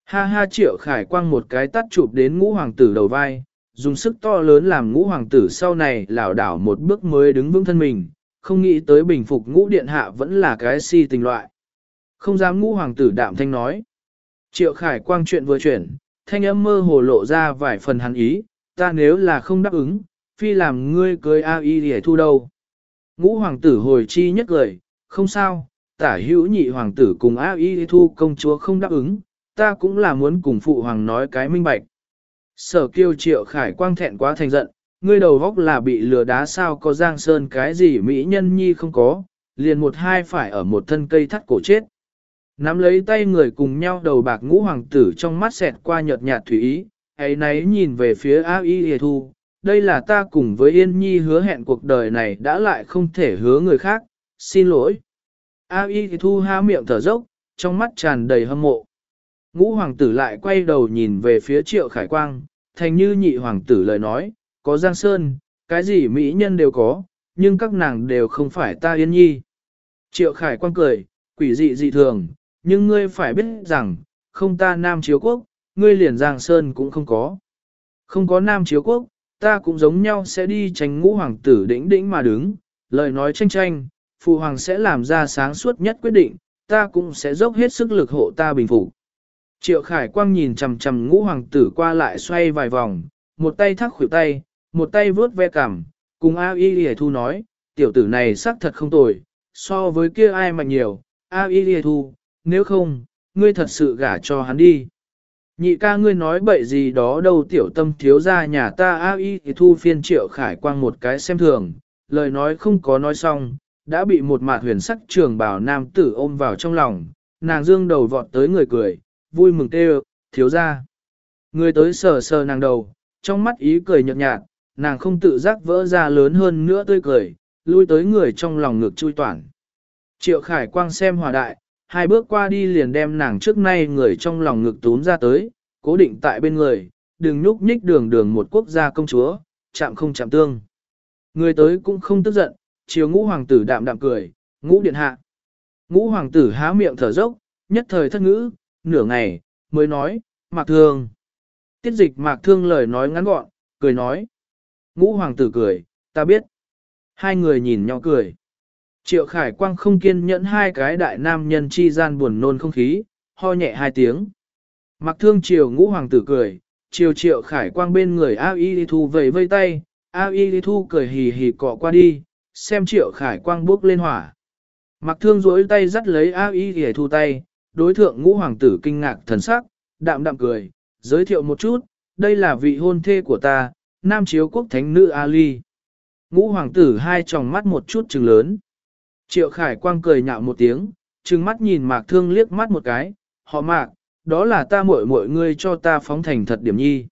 Speaker 1: Ha ha triệu khải quang một cái tắt chụp đến ngũ hoàng tử đầu vai, dùng sức to lớn làm ngũ hoàng tử sau này lảo đảo một bước mới đứng vững thân mình, không nghĩ tới bình phục ngũ điện hạ vẫn là cái si tình loại. Không dám ngũ hoàng tử đạm thanh nói. Triệu khải quang chuyện vừa chuyển, thanh âm mơ hồ lộ ra vài phần hắn ý, ta nếu là không đáp ứng, phi làm ngươi cưới A y để thu đâu. Ngũ hoàng tử hồi chi nhất lời, không sao, tả hữu nhị hoàng tử cùng A y thu công chúa không đáp ứng, ta cũng là muốn cùng phụ hoàng nói cái minh bạch. Sở kiêu triệu khải quang thẹn quá thành giận, ngươi đầu góc là bị lừa đá sao có giang sơn cái gì mỹ nhân nhi không có, liền một hai phải ở một thân cây thắt cổ chết. Nắm lấy tay người cùng nhau đầu bạc ngũ hoàng tử trong mắt xẹt qua nhợt nhạt thủy ý, ấy nấy nhìn về phía A Y Thu, đây là ta cùng với Yên Nhi hứa hẹn cuộc đời này đã lại không thể hứa người khác, xin lỗi. A Y thì Thu há miệng thở dốc, trong mắt tràn đầy hâm mộ. Ngũ hoàng tử lại quay đầu nhìn về phía triệu khải quang, thành như nhị hoàng tử lời nói, có giang sơn, cái gì mỹ nhân đều có, nhưng các nàng đều không phải ta Yên Nhi. Triệu khải quang cười, quỷ dị dị thường, nhưng ngươi phải biết rằng, không ta nam chiếu quốc, ngươi liền Giang Sơn cũng không có. Không có nam chiếu quốc, ta cũng giống nhau sẽ đi tránh ngũ hoàng tử đĩnh đĩnh mà đứng, lời nói tranh tranh, phụ hoàng sẽ làm ra sáng suốt nhất quyết định, ta cũng sẽ dốc hết sức lực hộ ta bình phục. Triệu Khải Quang nhìn chằm chằm ngũ hoàng tử qua lại xoay vài vòng, một tay thắt khuỷu tay, một tay vướt ve cằm, cùng A Y Lì Thu nói, tiểu tử này xác thật không tồi, so với kia ai mạnh nhiều, A Y Lì Thu, nếu không, ngươi thật sự gả cho hắn đi. Nhị ca ngươi nói bậy gì đó đâu tiểu tâm thiếu ra nhà ta a y thu phiên triệu khải quang một cái xem thường, lời nói không có nói xong, đã bị một mạt huyền sắc trường bảo nam tử ôm vào trong lòng, nàng dương đầu vọt tới người cười, vui mừng tê thiếu ra. Người tới sờ sờ nàng đầu, trong mắt ý cười nhợt nhạt, nàng không tự giác vỡ ra lớn hơn nữa tươi cười, lui tới người trong lòng ngực chui toàn. Triệu Khải Quang xem hòa đại, hai bước qua đi liền đem nàng trước nay người trong lòng ngực túm ra tới, cố định tại bên người, đừng nhúc nhích đường đường một quốc gia công chúa, chạm không chạm tương. Người tới cũng không tức giận, chiều ngũ hoàng tử đạm đạm cười, ngũ điện hạ. Ngũ hoàng tử há miệng thở dốc, nhất thời thất ngữ, nửa ngày, mới nói, mạc thương. Tiết dịch mạc thương lời nói ngắn gọn, cười nói. Ngũ hoàng tử cười, ta biết. Hai người nhìn nhau cười. Triệu Khải Quang không kiên nhẫn hai cái đại nam nhân chi gian buồn nôn không khí, ho nhẹ hai tiếng. mạc thương triều ngũ hoàng tử cười, triều triệu Khải Quang bên người A Y Thu vầy vây tay, A Y Thu cười hì hì cọ qua đi, xem triệu Khải Quang bước lên hỏa. Mặc thương rối tay dắt lấy A Y đi thu tay, đối thượng ngũ hoàng tử kinh ngạc thần sắc, đạm đạm cười, giới thiệu một chút, đây là vị hôn thê của ta, nam chiếu quốc thánh nữ Ali. Ngũ hoàng tử hai tròng mắt một chút trừng lớn. Triệu Khải Quang cười nhạo một tiếng, trừng mắt nhìn Mạc Thương liếc mắt một cái, họ Mạc, đó là ta muội muội ngươi cho ta phóng thành thật điểm nhi.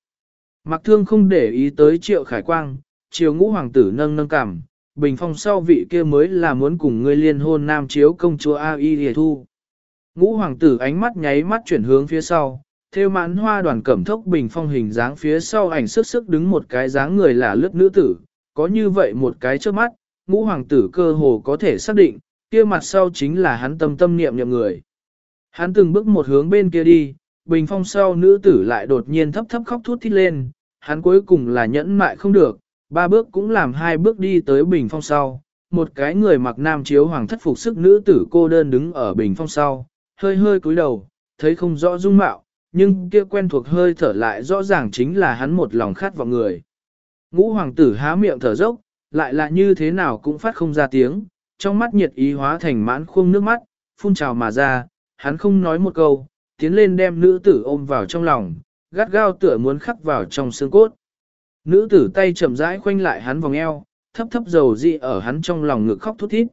Speaker 1: Mạc Thương không để ý tới Triệu Khải Quang, triệu Ngũ Hoàng tử nâng nâng cảm, bình phong sau vị kia mới là muốn cùng ngươi liên hôn nam chiếu công chúa A Y Lìa Thu. Ngũ Hoàng tử ánh mắt nháy mắt chuyển hướng phía sau, theo mãn hoa đoàn cẩm thốc bình phong hình dáng phía sau ảnh sức sức đứng một cái dáng người là lướt nữ tử, có như vậy một cái trước mắt, ngũ hoàng tử cơ hồ có thể xác định, kia mặt sau chính là hắn tâm tâm niệm niệm người. Hắn từng bước một hướng bên kia đi, bình phong sau nữ tử lại đột nhiên thấp thấp khóc thút thít lên, hắn cuối cùng là nhẫn mại không được, ba bước cũng làm hai bước đi tới bình phong sau. Một cái người mặc nam chiếu hoàng thất phục sức nữ tử cô đơn đứng ở bình phong sau, hơi hơi cúi đầu, thấy không rõ dung mạo, nhưng kia quen thuộc hơi thở lại rõ ràng chính là hắn một lòng khát vào người. Ngũ hoàng tử há miệng thở dốc, lại là như thế nào cũng phát không ra tiếng, trong mắt nhiệt ý hóa thành mãn khuôn nước mắt, phun trào mà ra, hắn không nói một câu, tiến lên đem nữ tử ôm vào trong lòng, gắt gao tựa muốn khắc vào trong xương cốt. Nữ tử tay chậm rãi khoanh lại hắn vòng eo, thấp thấp dầu dị ở hắn trong lòng ngực khóc thút thít.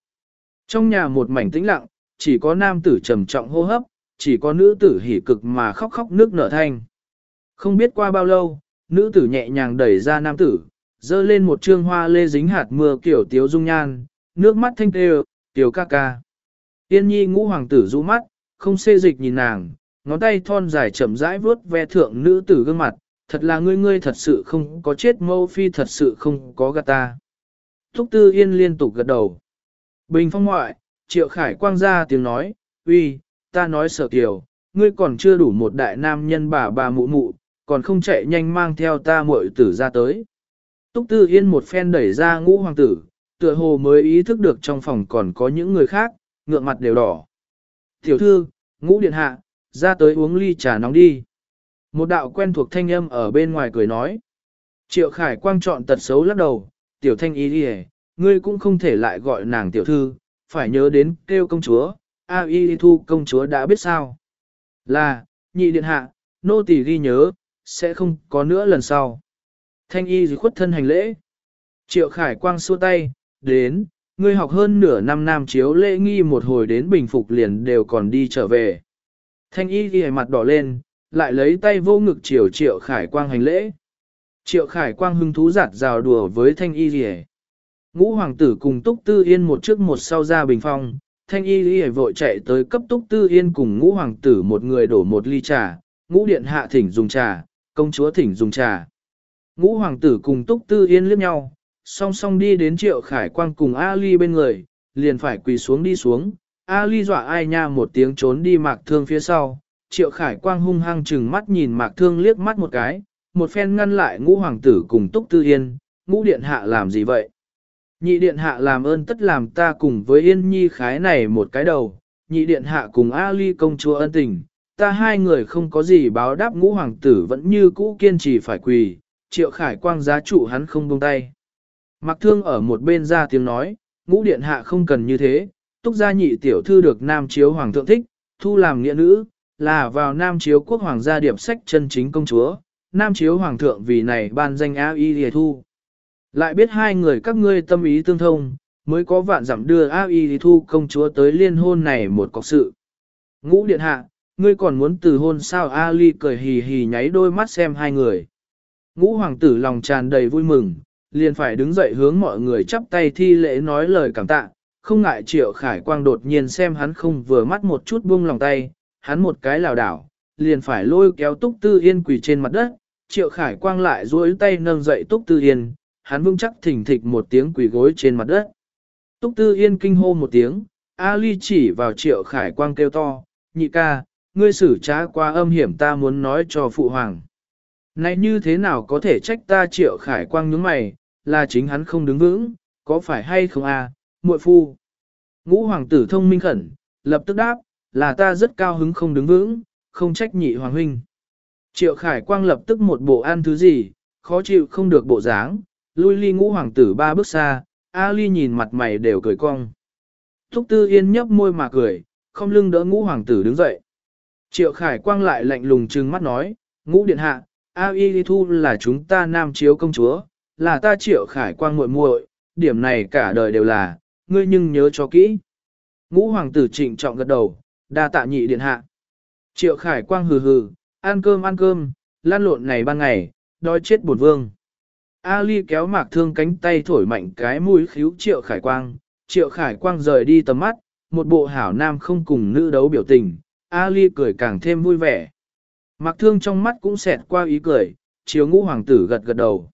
Speaker 1: Trong nhà một mảnh tĩnh lặng, chỉ có nam tử trầm trọng hô hấp, chỉ có nữ tử hỉ cực mà khóc khóc nước nở thanh. Không biết qua bao lâu, nữ tử nhẹ nhàng đẩy ra nam tử, dơ lên một trương hoa lê dính hạt mưa kiểu tiếu dung nhan, nước mắt thanh tê tiểu ca ca. Tiên nhi ngũ hoàng tử rũ mắt, không xê dịch nhìn nàng, ngón tay thon dài chậm rãi vuốt ve thượng nữ tử gương mặt, thật là ngươi ngươi thật sự không có chết mâu phi thật sự không có gạt ta. Thúc tư yên liên tục gật đầu. Bình phong ngoại, triệu khải quang ra tiếng nói, uy, ta nói sở tiểu ngươi còn chưa đủ một đại nam nhân bà bà mụ mụ, còn không chạy nhanh mang theo ta muội tử ra tới. Túc Tư Yên một phen đẩy ra ngũ hoàng tử, tựa hồ mới ý thức được trong phòng còn có những người khác, ngượng mặt đều đỏ. Tiểu thư, ngũ điện hạ, ra tới uống ly trà nóng đi. Một đạo quen thuộc thanh âm ở bên ngoài cười nói. Triệu Khải quang chọn tật xấu lắc đầu, tiểu thanh ý đi ngươi cũng không thể lại gọi nàng tiểu thư, phải nhớ đến kêu công chúa, A y thu công chúa đã biết sao. Là, nhị điện hạ, nô tỳ ghi nhớ, sẽ không có nữa lần sau. Thanh y khuất thân hành lễ. Triệu Khải Quang xua tay, đến, ngươi học hơn nửa năm nam chiếu lễ nghi một hồi đến bình phục liền đều còn đi trở về. Thanh y ghi mặt đỏ lên, lại lấy tay vô ngực chiều Triệu Khải Quang hành lễ. Triệu Khải Quang hưng thú giặt rào đùa với Thanh y rỉ. Ngũ hoàng tử cùng Túc Tư Yên một trước một sau ra bình phong, Thanh y rỉ vội chạy tới cấp Túc Tư Yên cùng ngũ hoàng tử một người đổ một ly trà, ngũ điện hạ thỉnh dùng trà, công chúa thỉnh dùng trà. Ngũ hoàng tử cùng túc tư yên liếc nhau, song song đi đến triệu khải quang cùng Ali bên người, liền phải quỳ xuống đi xuống. Ali dọa ai nha một tiếng trốn đi mạc thương phía sau, triệu khải quang hung hăng chừng mắt nhìn mạc thương liếc mắt một cái, một phen ngăn lại ngũ hoàng tử cùng túc tư yên, ngũ điện hạ làm gì vậy? Nhị điện hạ làm ơn tất làm ta cùng với yên nhi khái này một cái đầu, nhị điện hạ cùng Ali công chúa ân tình, ta hai người không có gì báo đáp ngũ hoàng tử vẫn như cũ kiên trì phải quỳ, triệu khải quang giá trụ hắn không buông tay. Mặc thương ở một bên ra tiếng nói, ngũ điện hạ không cần như thế, túc gia nhị tiểu thư được nam chiếu hoàng thượng thích, thu làm nghĩa nữ, là vào nam chiếu quốc hoàng gia điệp sách chân chính công chúa, nam chiếu hoàng thượng vì này ban danh A Y Lìa Thu. Lại biết hai người các ngươi tâm ý tương thông, mới có vạn dặm đưa A Y Lìa Thu công chúa tới liên hôn này một cọc sự. Ngũ điện hạ, ngươi còn muốn từ hôn sao A Ly cười hì hì nháy đôi mắt xem hai người. Ngũ hoàng tử lòng tràn đầy vui mừng, liền phải đứng dậy hướng mọi người chắp tay thi lễ nói lời cảm tạ, không ngại triệu khải quang đột nhiên xem hắn không vừa mắt một chút buông lòng tay, hắn một cái lảo đảo, liền phải lôi kéo túc tư yên quỳ trên mặt đất, triệu khải quang lại duỗi tay nâng dậy túc tư yên, hắn vững chắc thỉnh thịch một tiếng quỳ gối trên mặt đất. Túc tư yên kinh hô một tiếng, Ali chỉ vào triệu khải quang kêu to, nhị ca, ngươi xử trá qua âm hiểm ta muốn nói cho phụ hoàng. Này như thế nào có thể trách ta triệu khải quang nhướng mày, là chính hắn không đứng vững, có phải hay không a, à? muội phu. Ngũ hoàng tử thông minh khẩn, lập tức đáp, là ta rất cao hứng không đứng vững, không trách nhị hoàng huynh. Triệu khải quang lập tức một bộ ăn thứ gì, khó chịu không được bộ dáng, lui ly ngũ hoàng tử ba bước xa, Ali nhìn mặt mày đều cười cong. Thúc tư yên nhấp môi mà cười, không lưng đỡ ngũ hoàng tử đứng dậy. Triệu khải quang lại lạnh lùng trừng mắt nói, ngũ điện hạ, A Y Thu là chúng ta nam chiếu công chúa, là ta triệu khải quang muội muội, điểm này cả đời đều là, ngươi nhưng nhớ cho kỹ. Ngũ hoàng tử trịnh trọng gật đầu, đa tạ nhị điện hạ. Triệu khải quang hừ hừ, ăn cơm ăn cơm, lan lộn này ban ngày, đói chết bổn vương. Ali kéo mạc thương cánh tay thổi mạnh cái mũi khíu triệu khải quang, triệu khải quang rời đi tầm mắt, một bộ hảo nam không cùng nữ đấu biểu tình, Ali cười càng thêm vui vẻ. Mạc thương trong mắt cũng xẹt qua ý cười, chiếu ngũ hoàng tử gật gật đầu.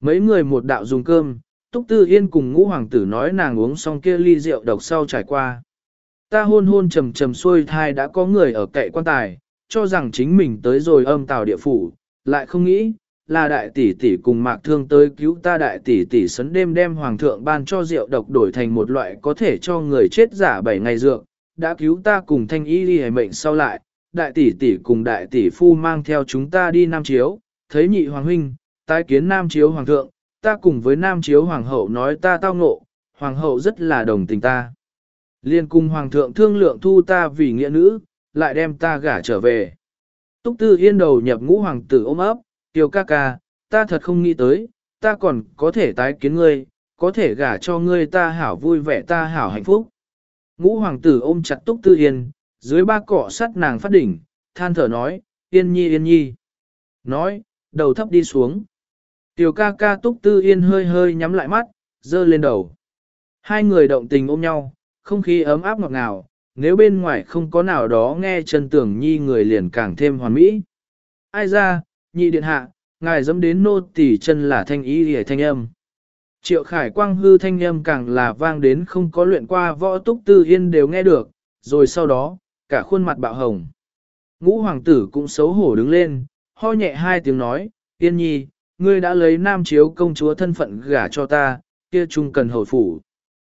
Speaker 1: Mấy người một đạo dùng cơm, Túc Tư Yên cùng ngũ hoàng tử nói nàng uống xong kia ly rượu độc sau trải qua. Ta hôn hôn trầm trầm xuôi thai đã có người ở cậy quan tài, cho rằng chính mình tới rồi âm tào địa phủ, lại không nghĩ, là đại tỷ tỷ cùng mạc thương tới cứu ta đại tỷ tỷ sấn đêm đem hoàng thượng ban cho rượu độc đổi thành một loại có thể cho người chết giả 7 ngày dược, đã cứu ta cùng thanh y đi mệnh sau lại, đại tỷ tỷ cùng đại tỷ phu mang theo chúng ta đi Nam Chiếu, thấy nhị hoàng huynh, tái kiến Nam Chiếu hoàng thượng, ta cùng với Nam Chiếu hoàng hậu nói ta tao ngộ, hoàng hậu rất là đồng tình ta. Liên cùng hoàng thượng thương lượng thu ta vì nghĩa nữ, lại đem ta gả trở về. Túc Tư Yên đầu nhập ngũ hoàng tử ôm ấp, tiêu ca ca, ta thật không nghĩ tới, ta còn có thể tái kiến ngươi, có thể gả cho ngươi ta hảo vui vẻ ta hảo hạnh phúc. Ngũ hoàng tử ôm chặt Túc Tư Yên, dưới ba cọ sắt nàng phát đỉnh, than thở nói, Yên nhi yên nhi. Nói, đầu thấp đi xuống. Tiểu ca ca Túc Tư Yên hơi hơi nhắm lại mắt, dơ lên đầu. Hai người động tình ôm nhau, không khí ấm áp ngọt ngào, nếu bên ngoài không có nào đó nghe chân tưởng nhi người liền càng thêm hoàn mỹ. Ai ra, nhị điện hạ, ngài dẫm đến nô tỳ chân là thanh ý hề thanh âm. Triệu khải quang hư thanh âm càng là vang đến không có luyện qua võ túc tư yên đều nghe được, rồi sau đó, cả khuôn mặt bạo hồng. Ngũ hoàng tử cũng xấu hổ đứng lên, ho nhẹ hai tiếng nói, yên nhi, ngươi đã lấy nam chiếu công chúa thân phận gả cho ta, kia chung cần hồi phủ.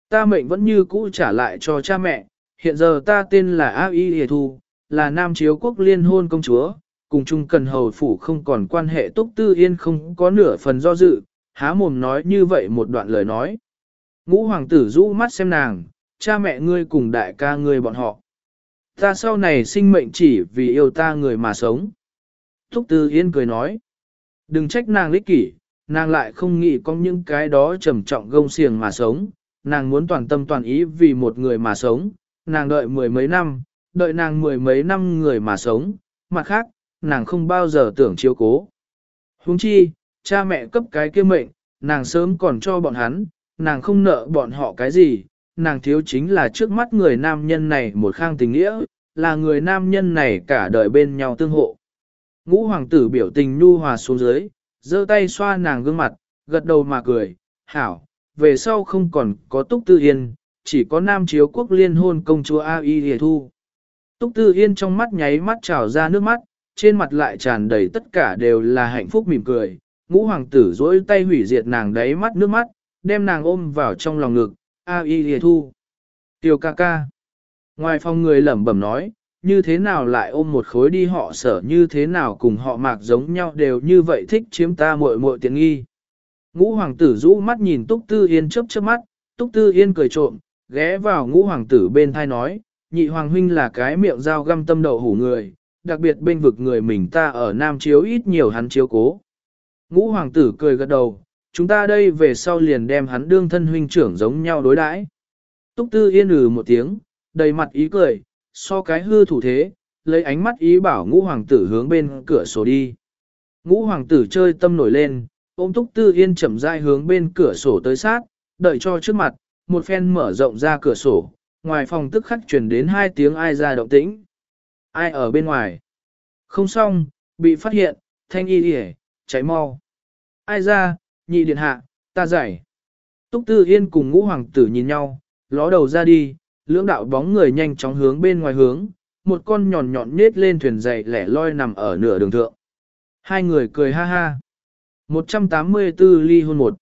Speaker 1: Ta mệnh vẫn như cũ trả lại cho cha mẹ, hiện giờ ta tên là A Y Hề Thu, là nam chiếu quốc liên hôn công chúa, cùng chung cần hầu phủ không còn quan hệ túc tư yên không có nửa phần do dự, há mồm nói như vậy một đoạn lời nói. Ngũ hoàng tử rũ mắt xem nàng, cha mẹ ngươi cùng đại ca ngươi bọn họ. Ta sau này sinh mệnh chỉ vì yêu ta người mà sống. Túc tư yên cười nói. Đừng trách nàng lích kỷ, nàng lại không nghĩ có những cái đó trầm trọng gông xiềng mà sống, nàng muốn toàn tâm toàn ý vì một người mà sống, nàng đợi mười mấy năm, đợi nàng mười mấy năm người mà sống, mặt khác, nàng không bao giờ tưởng chiếu cố. Huống chi, cha mẹ cấp cái kia mệnh, nàng sớm còn cho bọn hắn, nàng không nợ bọn họ cái gì, nàng thiếu chính là trước mắt người nam nhân này một khang tình nghĩa, là người nam nhân này cả đời bên nhau tương hộ. Ngũ hoàng tử biểu tình nhu hòa xuống dưới, giơ tay xoa nàng gương mặt, gật đầu mà cười, hảo, về sau không còn có túc tư yên, chỉ có nam chiếu quốc liên hôn công chúa A Y Hề Thu. Túc tư yên trong mắt nháy mắt trào ra nước mắt, trên mặt lại tràn đầy tất cả đều là hạnh phúc mỉm cười. Ngũ hoàng tử dỗi tay hủy diệt nàng đáy mắt nước mắt, đem nàng ôm vào trong lòng ngực, A Y Hề Thu. Tiêu ca ca. Ngoài phòng người lẩm bẩm nói, như thế nào lại ôm một khối đi họ sở như thế nào cùng họ mạc giống nhau đều như vậy thích chiếm ta muội muội tiện nghi. Ngũ hoàng tử rũ mắt nhìn Túc Tư Yên chớp chớp mắt, Túc Tư Yên cười trộm, ghé vào ngũ hoàng tử bên thai nói, nhị hoàng huynh là cái miệng dao găm tâm đầu hủ người, đặc biệt bên vực người mình ta ở Nam Chiếu ít nhiều hắn chiếu cố. Ngũ hoàng tử cười gật đầu, chúng ta đây về sau liền đem hắn đương thân huynh trưởng giống nhau đối đãi. Túc Tư Yên ừ một tiếng, đầy mặt ý cười, so cái hư thủ thế, lấy ánh mắt ý bảo ngũ hoàng tử hướng bên cửa sổ đi. Ngũ hoàng tử chơi tâm nổi lên, ôm túc tư yên chậm rãi hướng bên cửa sổ tới sát, đợi cho trước mặt, một phen mở rộng ra cửa sổ, ngoài phòng tức khắc truyền đến hai tiếng ai ra động tĩnh. Ai ở bên ngoài? Không xong, bị phát hiện, thanh y đi cháy mau. Ai ra, nhị điện hạ, ta giải. Túc Tư Yên cùng ngũ hoàng tử nhìn nhau, ló đầu ra đi, lưỡng đạo bóng người nhanh chóng hướng bên ngoài hướng, một con nhọn nhọn nết lên thuyền dậy lẻ loi nằm ở nửa đường thượng. Hai người cười ha ha. 184 ly hôn một.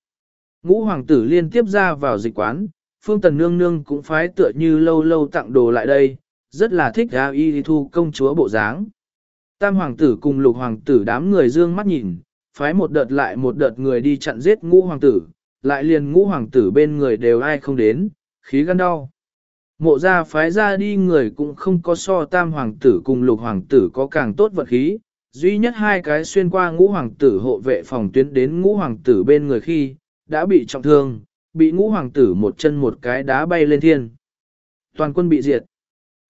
Speaker 1: Ngũ hoàng tử liên tiếp ra vào dịch quán, phương tần nương nương cũng phái tựa như lâu lâu tặng đồ lại đây, rất là thích ra y thu công chúa bộ dáng. Tam hoàng tử cùng lục hoàng tử đám người dương mắt nhìn, phái một đợt lại một đợt người đi chặn giết ngũ hoàng tử, lại liền ngũ hoàng tử bên người đều ai không đến, khí gan đau. Mộ ra phái ra đi người cũng không có so tam hoàng tử cùng lục hoàng tử có càng tốt vật khí, duy nhất hai cái xuyên qua ngũ hoàng tử hộ vệ phòng tuyến đến ngũ hoàng tử bên người khi, đã bị trọng thương, bị ngũ hoàng tử một chân một cái đá bay lên thiên. Toàn quân bị diệt.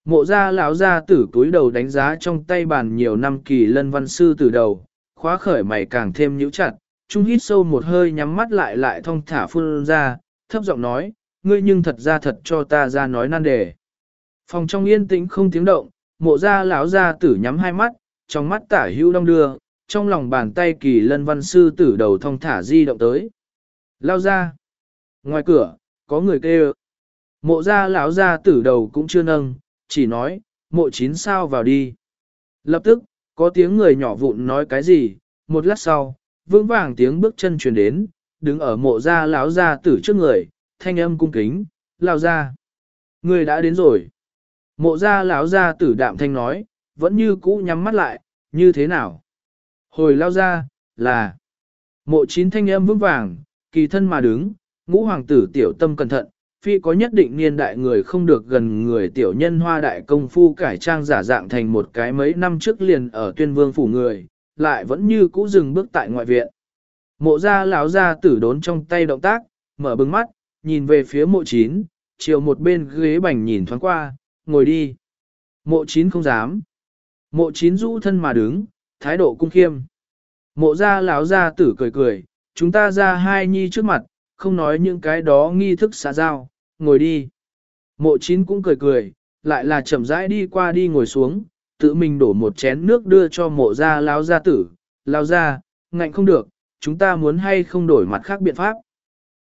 Speaker 1: Mộ gia lão gia tử túi đầu đánh giá trong tay bàn nhiều năm kỳ lân văn sư từ đầu, khóa khởi mày càng thêm nhíu chặt, trung hít sâu một hơi nhắm mắt lại lại thong thả phun ra, thấp giọng nói, ngươi nhưng thật ra thật cho ta ra nói nan đề. Phòng trong yên tĩnh không tiếng động, mộ gia lão gia tử nhắm hai mắt, trong mắt tả hữu đông đưa, trong lòng bàn tay kỳ lân văn sư tử đầu thong thả di động tới. Lao ra. Ngoài cửa, có người kêu. Mộ gia lão gia tử đầu cũng chưa nâng, chỉ nói, mộ chín sao vào đi. Lập tức, có tiếng người nhỏ vụn nói cái gì, một lát sau, vững vàng tiếng bước chân truyền đến, đứng ở mộ gia lão gia tử trước người, thanh âm cung kính, lao ra. Người đã đến rồi. Mộ gia lão gia tử đạm thanh nói, vẫn như cũ nhắm mắt lại, như thế nào? Hồi lao ra, là mộ chín thanh âm vững vàng, kỳ thân mà đứng, ngũ hoàng tử tiểu tâm cẩn thận, phi có nhất định niên đại người không được gần người tiểu nhân hoa đại công phu cải trang giả dạng thành một cái mấy năm trước liền ở tuyên vương phủ người, lại vẫn như cũ dừng bước tại ngoại viện. Mộ gia lão gia tử đốn trong tay động tác, mở bừng mắt, nhìn về phía mộ chín, chiều một bên ghế bành nhìn thoáng qua, ngồi đi. Mộ chín không dám. Mộ chín rũ thân mà đứng, thái độ cung khiêm. Mộ gia lão gia tử cười cười, chúng ta ra hai nhi trước mặt, không nói những cái đó nghi thức xã giao, ngồi đi. Mộ chín cũng cười cười, lại là chậm rãi đi qua đi ngồi xuống, tự mình đổ một chén nước đưa cho mộ gia lão gia tử, lão gia, ngạnh không được, chúng ta muốn hay không đổi mặt khác biện pháp.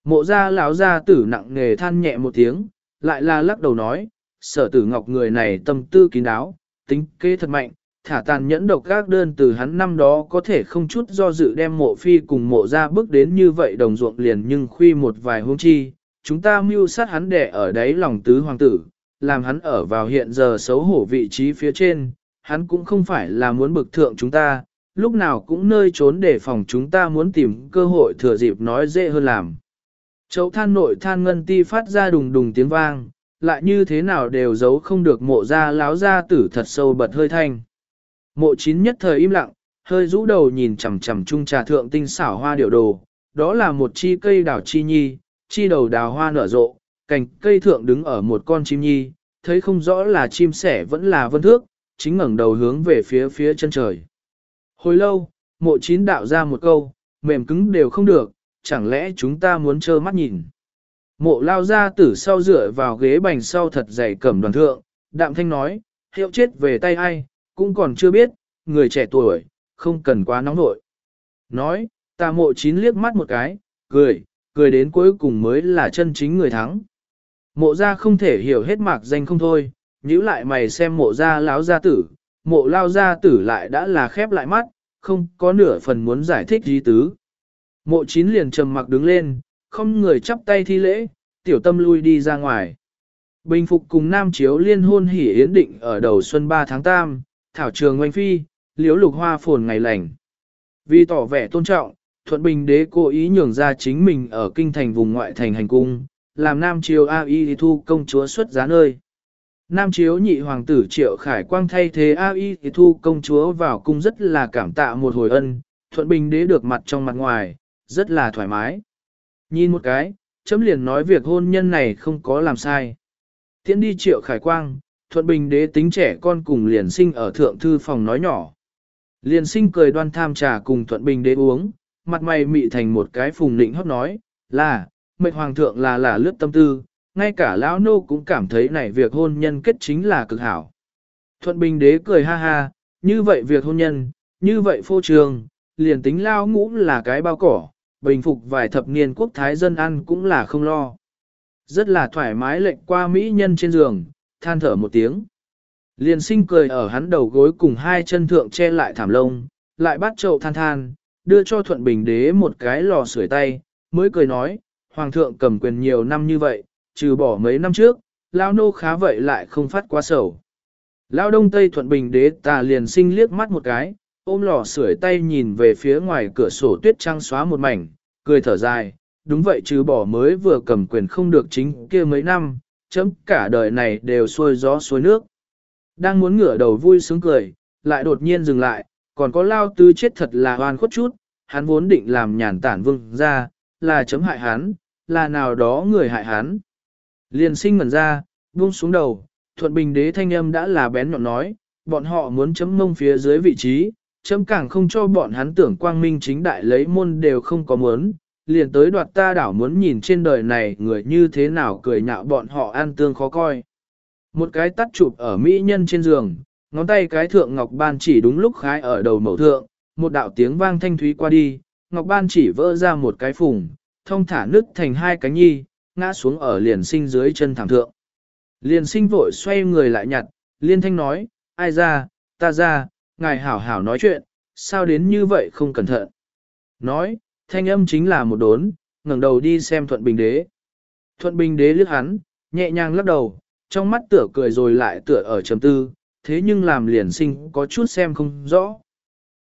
Speaker 1: Mộ gia lão gia tử nặng nề than nhẹ một tiếng, lại là lắc đầu nói, sở tử ngọc người này tâm tư kín đáo, tính kế thật mạnh, thả tàn nhẫn độc các đơn từ hắn năm đó có thể không chút do dự đem mộ phi cùng mộ ra bước đến như vậy đồng ruộng liền nhưng khuy một vài hôm chi, chúng ta mưu sát hắn đẻ ở đáy lòng tứ hoàng tử, làm hắn ở vào hiện giờ xấu hổ vị trí phía trên, hắn cũng không phải là muốn bực thượng chúng ta, lúc nào cũng nơi trốn để phòng chúng ta muốn tìm cơ hội thừa dịp nói dễ hơn làm. Chậu than nội than ngân ti phát ra đùng đùng tiếng vang, lại như thế nào đều giấu không được mộ ra láo ra tử thật sâu bật hơi thanh. Mộ chín nhất thời im lặng, hơi rũ đầu nhìn chằm chằm chung trà thượng tinh xảo hoa điệu đồ, đó là một chi cây đào chi nhi, chi đầu đào hoa nở rộ, cành cây thượng đứng ở một con chim nhi, thấy không rõ là chim sẻ vẫn là vân thước, chính ngẩng đầu hướng về phía phía chân trời. Hồi lâu, mộ chín đạo ra một câu, mềm cứng đều không được, chẳng lẽ chúng ta muốn trơ mắt nhìn. Mộ lao ra tử sau dựa vào ghế bành sau thật dày cẩm đoàn thượng, đạm thanh nói, hiệu chết về tay ai, cũng còn chưa biết, người trẻ tuổi, không cần quá nóng nội. Nói, ta mộ chín liếc mắt một cái, cười, cười đến cuối cùng mới là chân chính người thắng. Mộ ra không thể hiểu hết mạc danh không thôi, nhíu lại mày xem mộ ra láo gia tử, mộ lao gia tử lại đã là khép lại mắt, không có nửa phần muốn giải thích gì tứ. Mộ chín liền trầm mặc đứng lên, không người chắp tay thi lễ, tiểu tâm lui đi ra ngoài. Bình phục cùng Nam Chiếu liên hôn hỉ yến định ở đầu xuân 3 tháng 8, thảo trường oanh phi, liễu lục hoa phồn ngày lành. Vì tỏ vẻ tôn trọng, Thuận Bình đế cố ý nhường ra chính mình ở kinh thành vùng ngoại thành hành cung, làm Nam Chiếu A Y thu công chúa xuất giá nơi. Nam Chiếu nhị hoàng tử Triệu Khải Quang thay thế A Y thu công chúa vào cung rất là cảm tạ một hồi ân, Thuận Bình đế được mặt trong mặt ngoài, rất là thoải mái. Nhìn một cái, chấm liền nói việc hôn nhân này không có làm sai. Tiễn đi Triệu Khải Quang, Thuận Bình đế tính trẻ con cùng liền sinh ở thượng thư phòng nói nhỏ. Liền sinh cười đoan tham trà cùng Thuận Bình đế uống, mặt mày mị thành một cái phùng nịnh hót nói, là, mệnh hoàng thượng là là lướt tâm tư, ngay cả lão nô cũng cảm thấy này việc hôn nhân kết chính là cực hảo. Thuận Bình đế cười ha ha, như vậy việc hôn nhân, như vậy phô trường, liền tính lao ngũ là cái bao cỏ, bình phục vài thập niên quốc thái dân ăn cũng là không lo. Rất là thoải mái lệnh qua mỹ nhân trên giường, than thở một tiếng. Liền sinh cười ở hắn đầu gối cùng hai chân thượng che lại thảm lông, lại bắt chậu than than, đưa cho thuận bình đế một cái lò sưởi tay, mới cười nói, hoàng thượng cầm quyền nhiều năm như vậy, trừ bỏ mấy năm trước, lao nô khá vậy lại không phát quá sầu. Lao đông tây thuận bình đế tà liền sinh liếc mắt một cái, ôm lò sưởi tay nhìn về phía ngoài cửa sổ tuyết trăng xóa một mảnh, cười thở dài, đúng vậy trừ bỏ mới vừa cầm quyền không được chính kia mấy năm, chấm cả đời này đều xuôi gió xuôi nước. Đang muốn ngửa đầu vui sướng cười, lại đột nhiên dừng lại, còn có lao tư chết thật là oan khuất chút, hắn vốn định làm nhàn tản vương ra, là chấm hại hắn, là nào đó người hại hắn. Liền sinh ngẩn ra, buông xuống đầu, thuận bình đế thanh âm đã là bén nhọn nói, bọn họ muốn chấm mông phía dưới vị trí, chấm càng không cho bọn hắn tưởng quang minh chính đại lấy môn đều không có muốn, liền tới đoạt ta đảo muốn nhìn trên đời này người như thế nào cười nhạo bọn họ an tương khó coi. Một cái tắt chụp ở mỹ nhân trên giường, ngón tay cái thượng ngọc ban chỉ đúng lúc khái ở đầu mẫu thượng, một đạo tiếng vang thanh thúy qua đi, ngọc ban chỉ vỡ ra một cái phùng, thông thả nứt thành hai cánh nhi, ngã xuống ở liền sinh dưới chân thảm thượng. Liền sinh vội xoay người lại nhặt, liên thanh nói, ai ra, ta ra, ngài hảo hảo nói chuyện, sao đến như vậy không cẩn thận. Nói, thanh âm chính là một đốn, ngẩng đầu đi xem thuận bình đế. Thuận bình đế liếc hắn, nhẹ nhàng lắc đầu, trong mắt tựa cười rồi lại tựa ở trầm tư, thế nhưng làm liền sinh có chút xem không rõ.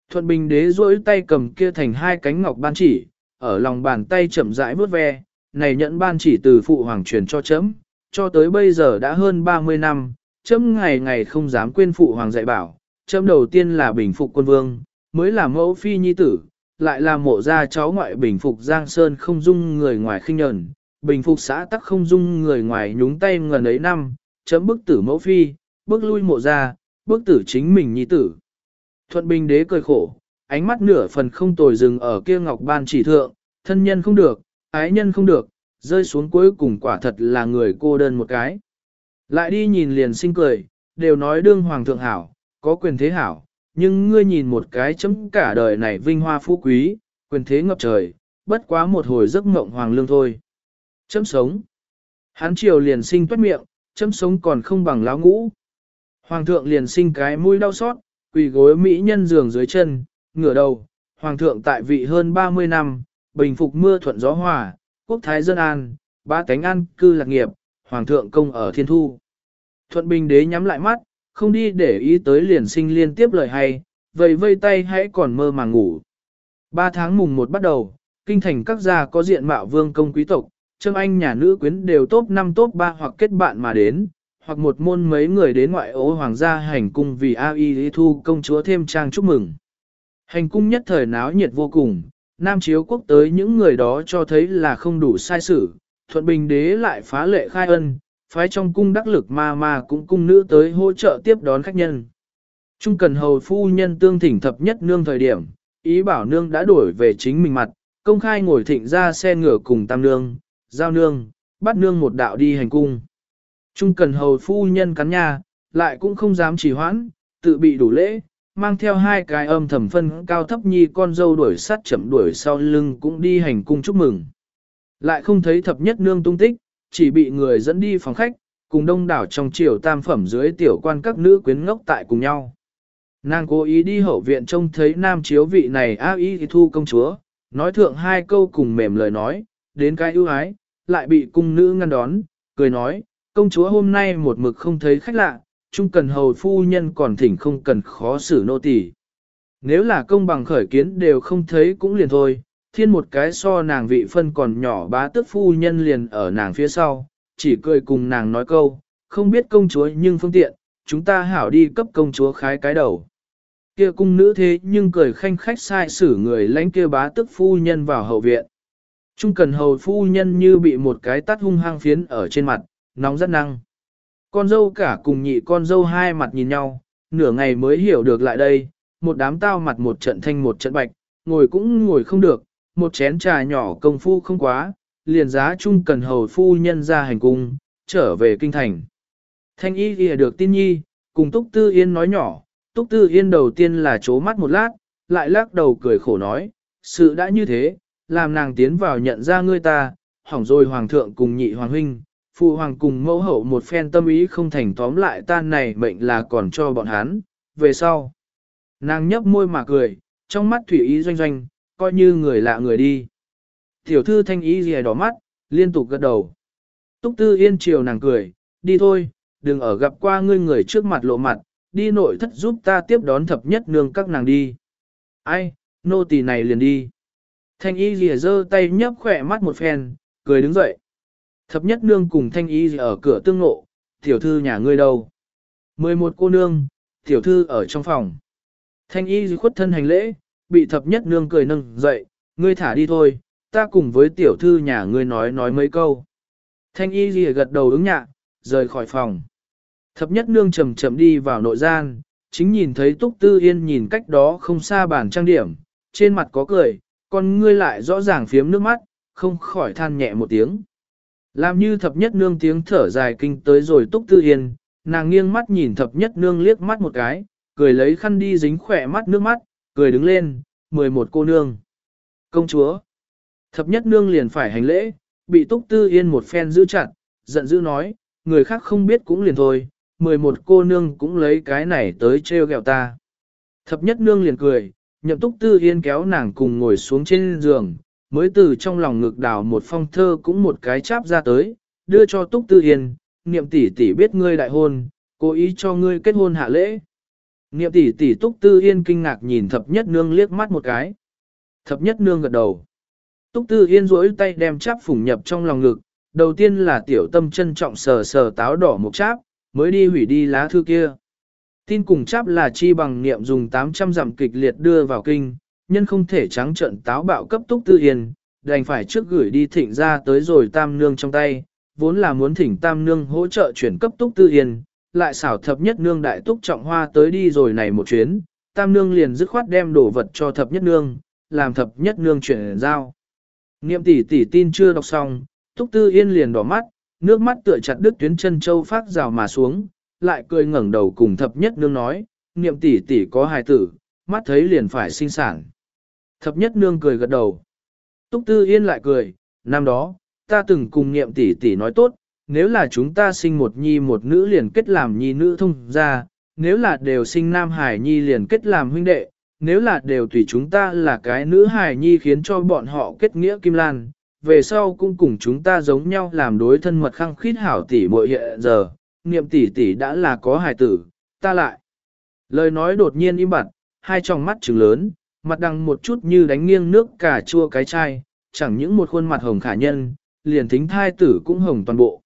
Speaker 1: Thuận bình đế duỗi tay cầm kia thành hai cánh ngọc ban chỉ, ở lòng bàn tay chậm rãi vuốt ve, này nhận ban chỉ từ phụ hoàng truyền cho chấm, cho tới bây giờ đã hơn 30 năm, chấm ngày ngày không dám quên phụ hoàng dạy bảo, châm đầu tiên là bình phục quân vương, mới là mẫu phi nhi tử, lại là mộ gia cháu ngoại bình phục Giang Sơn không dung người ngoài khinh nhẫn, bình phục xã tắc không dung người ngoài nhúng tay ngần ấy năm, chấm bức tử mẫu phi, bước lui mộ gia, bước tử chính mình nhi tử. Thuận bình đế cười khổ, ánh mắt nửa phần không tồi dừng ở kia ngọc ban chỉ thượng, thân nhân không được, ái nhân không được, rơi xuống cuối cùng quả thật là người cô đơn một cái. Lại đi nhìn liền sinh cười, đều nói đương hoàng thượng hảo, có quyền thế hảo, nhưng ngươi nhìn một cái chấm cả đời này vinh hoa phú quý, quyền thế ngập trời, bất quá một hồi giấc mộng hoàng lương thôi. Chấm sống. Hán triều liền sinh tuét miệng, chấm sống còn không bằng láo ngũ. Hoàng thượng liền sinh cái mũi đau xót, quỳ gối mỹ nhân giường dưới chân, ngửa đầu. Hoàng thượng tại vị hơn 30 năm, bình phục mưa thuận gió hòa, quốc thái dân an, ba tánh an cư lạc nghiệp, hoàng thượng công ở thiên thu. Thuận bình đế nhắm lại mắt, không đi để ý tới liền sinh liên tiếp lời hay, vậy vây tay hãy còn mơ mà ngủ. Ba tháng mùng một bắt đầu, kinh thành các gia có diện mạo vương công quý tộc, trâm anh nhà nữ quyến đều top 5 top 3 hoặc kết bạn mà đến, hoặc một môn mấy người đến ngoại ố hoàng gia hành cung vì A.I. thu công chúa thêm trang chúc mừng. Hành cung nhất thời náo nhiệt vô cùng, Nam chiếu quốc tới những người đó cho thấy là không đủ sai sử, thuận bình đế lại phá lệ khai ân, phái trong cung đắc lực ma ma cũng cung nữ tới hỗ trợ tiếp đón khách nhân. Trung cần hầu phu nhân tương thỉnh thập nhất nương thời điểm, ý bảo nương đã đổi về chính mình mặt, công khai ngồi thịnh ra xe ngựa cùng tam nương, giao nương, bắt nương một đạo đi hành cung. Trung cần hầu phu nhân cắn nha, lại cũng không dám trì hoãn, tự bị đủ lễ, mang theo hai cái âm thầm phân cao thấp nhi con dâu đuổi sát chậm đuổi sau lưng cũng đi hành cung chúc mừng. Lại không thấy thập nhất nương tung tích, chỉ bị người dẫn đi phòng khách, cùng đông đảo trong triều tam phẩm dưới tiểu quan các nữ quyến ngốc tại cùng nhau. Nàng cố ý đi hậu viện trông thấy nam chiếu vị này áo y thì thu công chúa, nói thượng hai câu cùng mềm lời nói, đến cái ưu ái, lại bị cung nữ ngăn đón, cười nói, công chúa hôm nay một mực không thấy khách lạ, chung cần hầu phu nhân còn thỉnh không cần khó xử nô tỳ. Nếu là công bằng khởi kiến đều không thấy cũng liền thôi, thiên một cái so nàng vị phân còn nhỏ bá tức phu nhân liền ở nàng phía sau, chỉ cười cùng nàng nói câu, không biết công chúa nhưng phương tiện, chúng ta hảo đi cấp công chúa khái cái đầu. Kia cung nữ thế nhưng cười khanh khách sai xử người lãnh kia bá tức phu nhân vào hậu viện. Trung cần hầu phu nhân như bị một cái tắt hung hăng phiến ở trên mặt, nóng rất năng. Con dâu cả cùng nhị con dâu hai mặt nhìn nhau, nửa ngày mới hiểu được lại đây, một đám tao mặt một trận thanh một trận bạch, ngồi cũng ngồi không được, một chén trà nhỏ công phu không quá, liền giá chung cần hầu phu nhân ra hành cung, trở về kinh thành. Thanh y ghi được tin nhi, cùng Túc Tư Yên nói nhỏ, Túc Tư Yên đầu tiên là chố mắt một lát, lại lắc đầu cười khổ nói, sự đã như thế, làm nàng tiến vào nhận ra ngươi ta, hỏng rồi hoàng thượng cùng nhị hoàng huynh, phụ hoàng cùng mẫu hậu một phen tâm ý không thành tóm lại tan này mệnh là còn cho bọn hắn, về sau. Nàng nhấp môi mà cười, trong mắt thủy ý doanh doanh, coi như người lạ người đi. Tiểu thư thanh ý gì đỏ mắt, liên tục gật đầu. Túc tư yên chiều nàng cười, đi thôi, đừng ở gặp qua ngươi người trước mặt lộ mặt, đi nội thất giúp ta tiếp đón thập nhất nương các nàng đi. Ai, nô tỳ này liền đi. Thanh y rìa giơ tay nhấp khỏe mắt một phen, cười đứng dậy. Thập nhất nương cùng thanh y ở cửa tương ngộ, tiểu thư nhà ngươi đâu? Mười một cô nương, tiểu thư ở trong phòng. Thanh y khuất thân hành lễ, bị thập nhất nương cười nâng dậy, ngươi thả đi thôi, ta cùng với tiểu thư nhà ngươi nói nói mấy câu. Thanh y gì gật đầu ứng nhạ, rời khỏi phòng. Thập nhất nương chậm chậm đi vào nội gian, chính nhìn thấy Túc Tư Yên nhìn cách đó không xa bàn trang điểm, trên mặt có cười, còn ngươi lại rõ ràng phiếm nước mắt, không khỏi than nhẹ một tiếng. Làm như thập nhất nương tiếng thở dài kinh tới rồi Túc Tư Yên, nàng nghiêng mắt nhìn thập nhất nương liếc mắt một cái, cười lấy khăn đi dính khỏe mắt nước mắt, cười đứng lên, mười một cô nương. Công chúa. Thập nhất nương liền phải hành lễ, bị Túc Tư Yên một phen giữ chặt, giận dữ nói, người khác không biết cũng liền thôi, mười một cô nương cũng lấy cái này tới trêu ghẹo ta. Thập nhất nương liền cười, nhậm Túc Tư Yên kéo nàng cùng ngồi xuống trên giường, mới từ trong lòng ngực đào một phong thơ cũng một cái cháp ra tới, đưa cho Túc Tư Yên, niệm tỷ tỷ biết ngươi đại hôn, cố ý cho ngươi kết hôn hạ lễ. Niệm tỷ tỷ Túc Tư Yên kinh ngạc nhìn thập nhất nương liếc mắt một cái. Thập nhất nương gật đầu. Túc Tư Yên duỗi tay đem cháp phủng nhập trong lòng ngực, đầu tiên là tiểu tâm trân trọng sờ sờ táo đỏ một cháp, mới đi hủy đi lá thư kia. Tin cùng cháp là chi bằng niệm dùng 800 dặm kịch liệt đưa vào kinh, nhân không thể trắng trận táo bạo cấp Túc Tư Yên, đành phải trước gửi đi thịnh ra tới rồi tam nương trong tay, vốn là muốn thỉnh tam nương hỗ trợ chuyển cấp Túc Tư Yên, lại xảo thập nhất nương đại túc trọng hoa tới đi rồi này một chuyến, tam nương liền dứt khoát đem đồ vật cho thập nhất nương, làm thập nhất nương chuyển giao. Niệm tỷ tỷ tin chưa đọc xong, Túc Tư Yên liền đỏ mắt, nước mắt tựa chặt đứt tuyến chân châu phát rào mà xuống, lại cười ngẩng đầu cùng thập nhất nương nói, niệm tỷ tỷ có hài tử, mắt thấy liền phải sinh sản. Thập nhất nương cười gật đầu. Túc Tư Yên lại cười, năm đó, ta từng cùng niệm tỷ tỷ nói tốt, nếu là chúng ta sinh một nhi một nữ liền kết làm nhi nữ thông ra, nếu là đều sinh nam hải nhi liền kết làm huynh đệ, nếu là đều tùy chúng ta là cái nữ hải nhi khiến cho bọn họ kết nghĩa kim lan, về sau cũng cùng chúng ta giống nhau làm đối thân mật khăng khít hảo tỷ muội hiện giờ, niệm tỷ tỷ đã là có hài tử, ta lại. Lời nói đột nhiên im bặt, hai tròng mắt trừng lớn, mặt đằng một chút như đánh nghiêng nước cà chua cái chai, chẳng những một khuôn mặt hồng khả nhân, liền thính thai tử cũng hồng toàn bộ.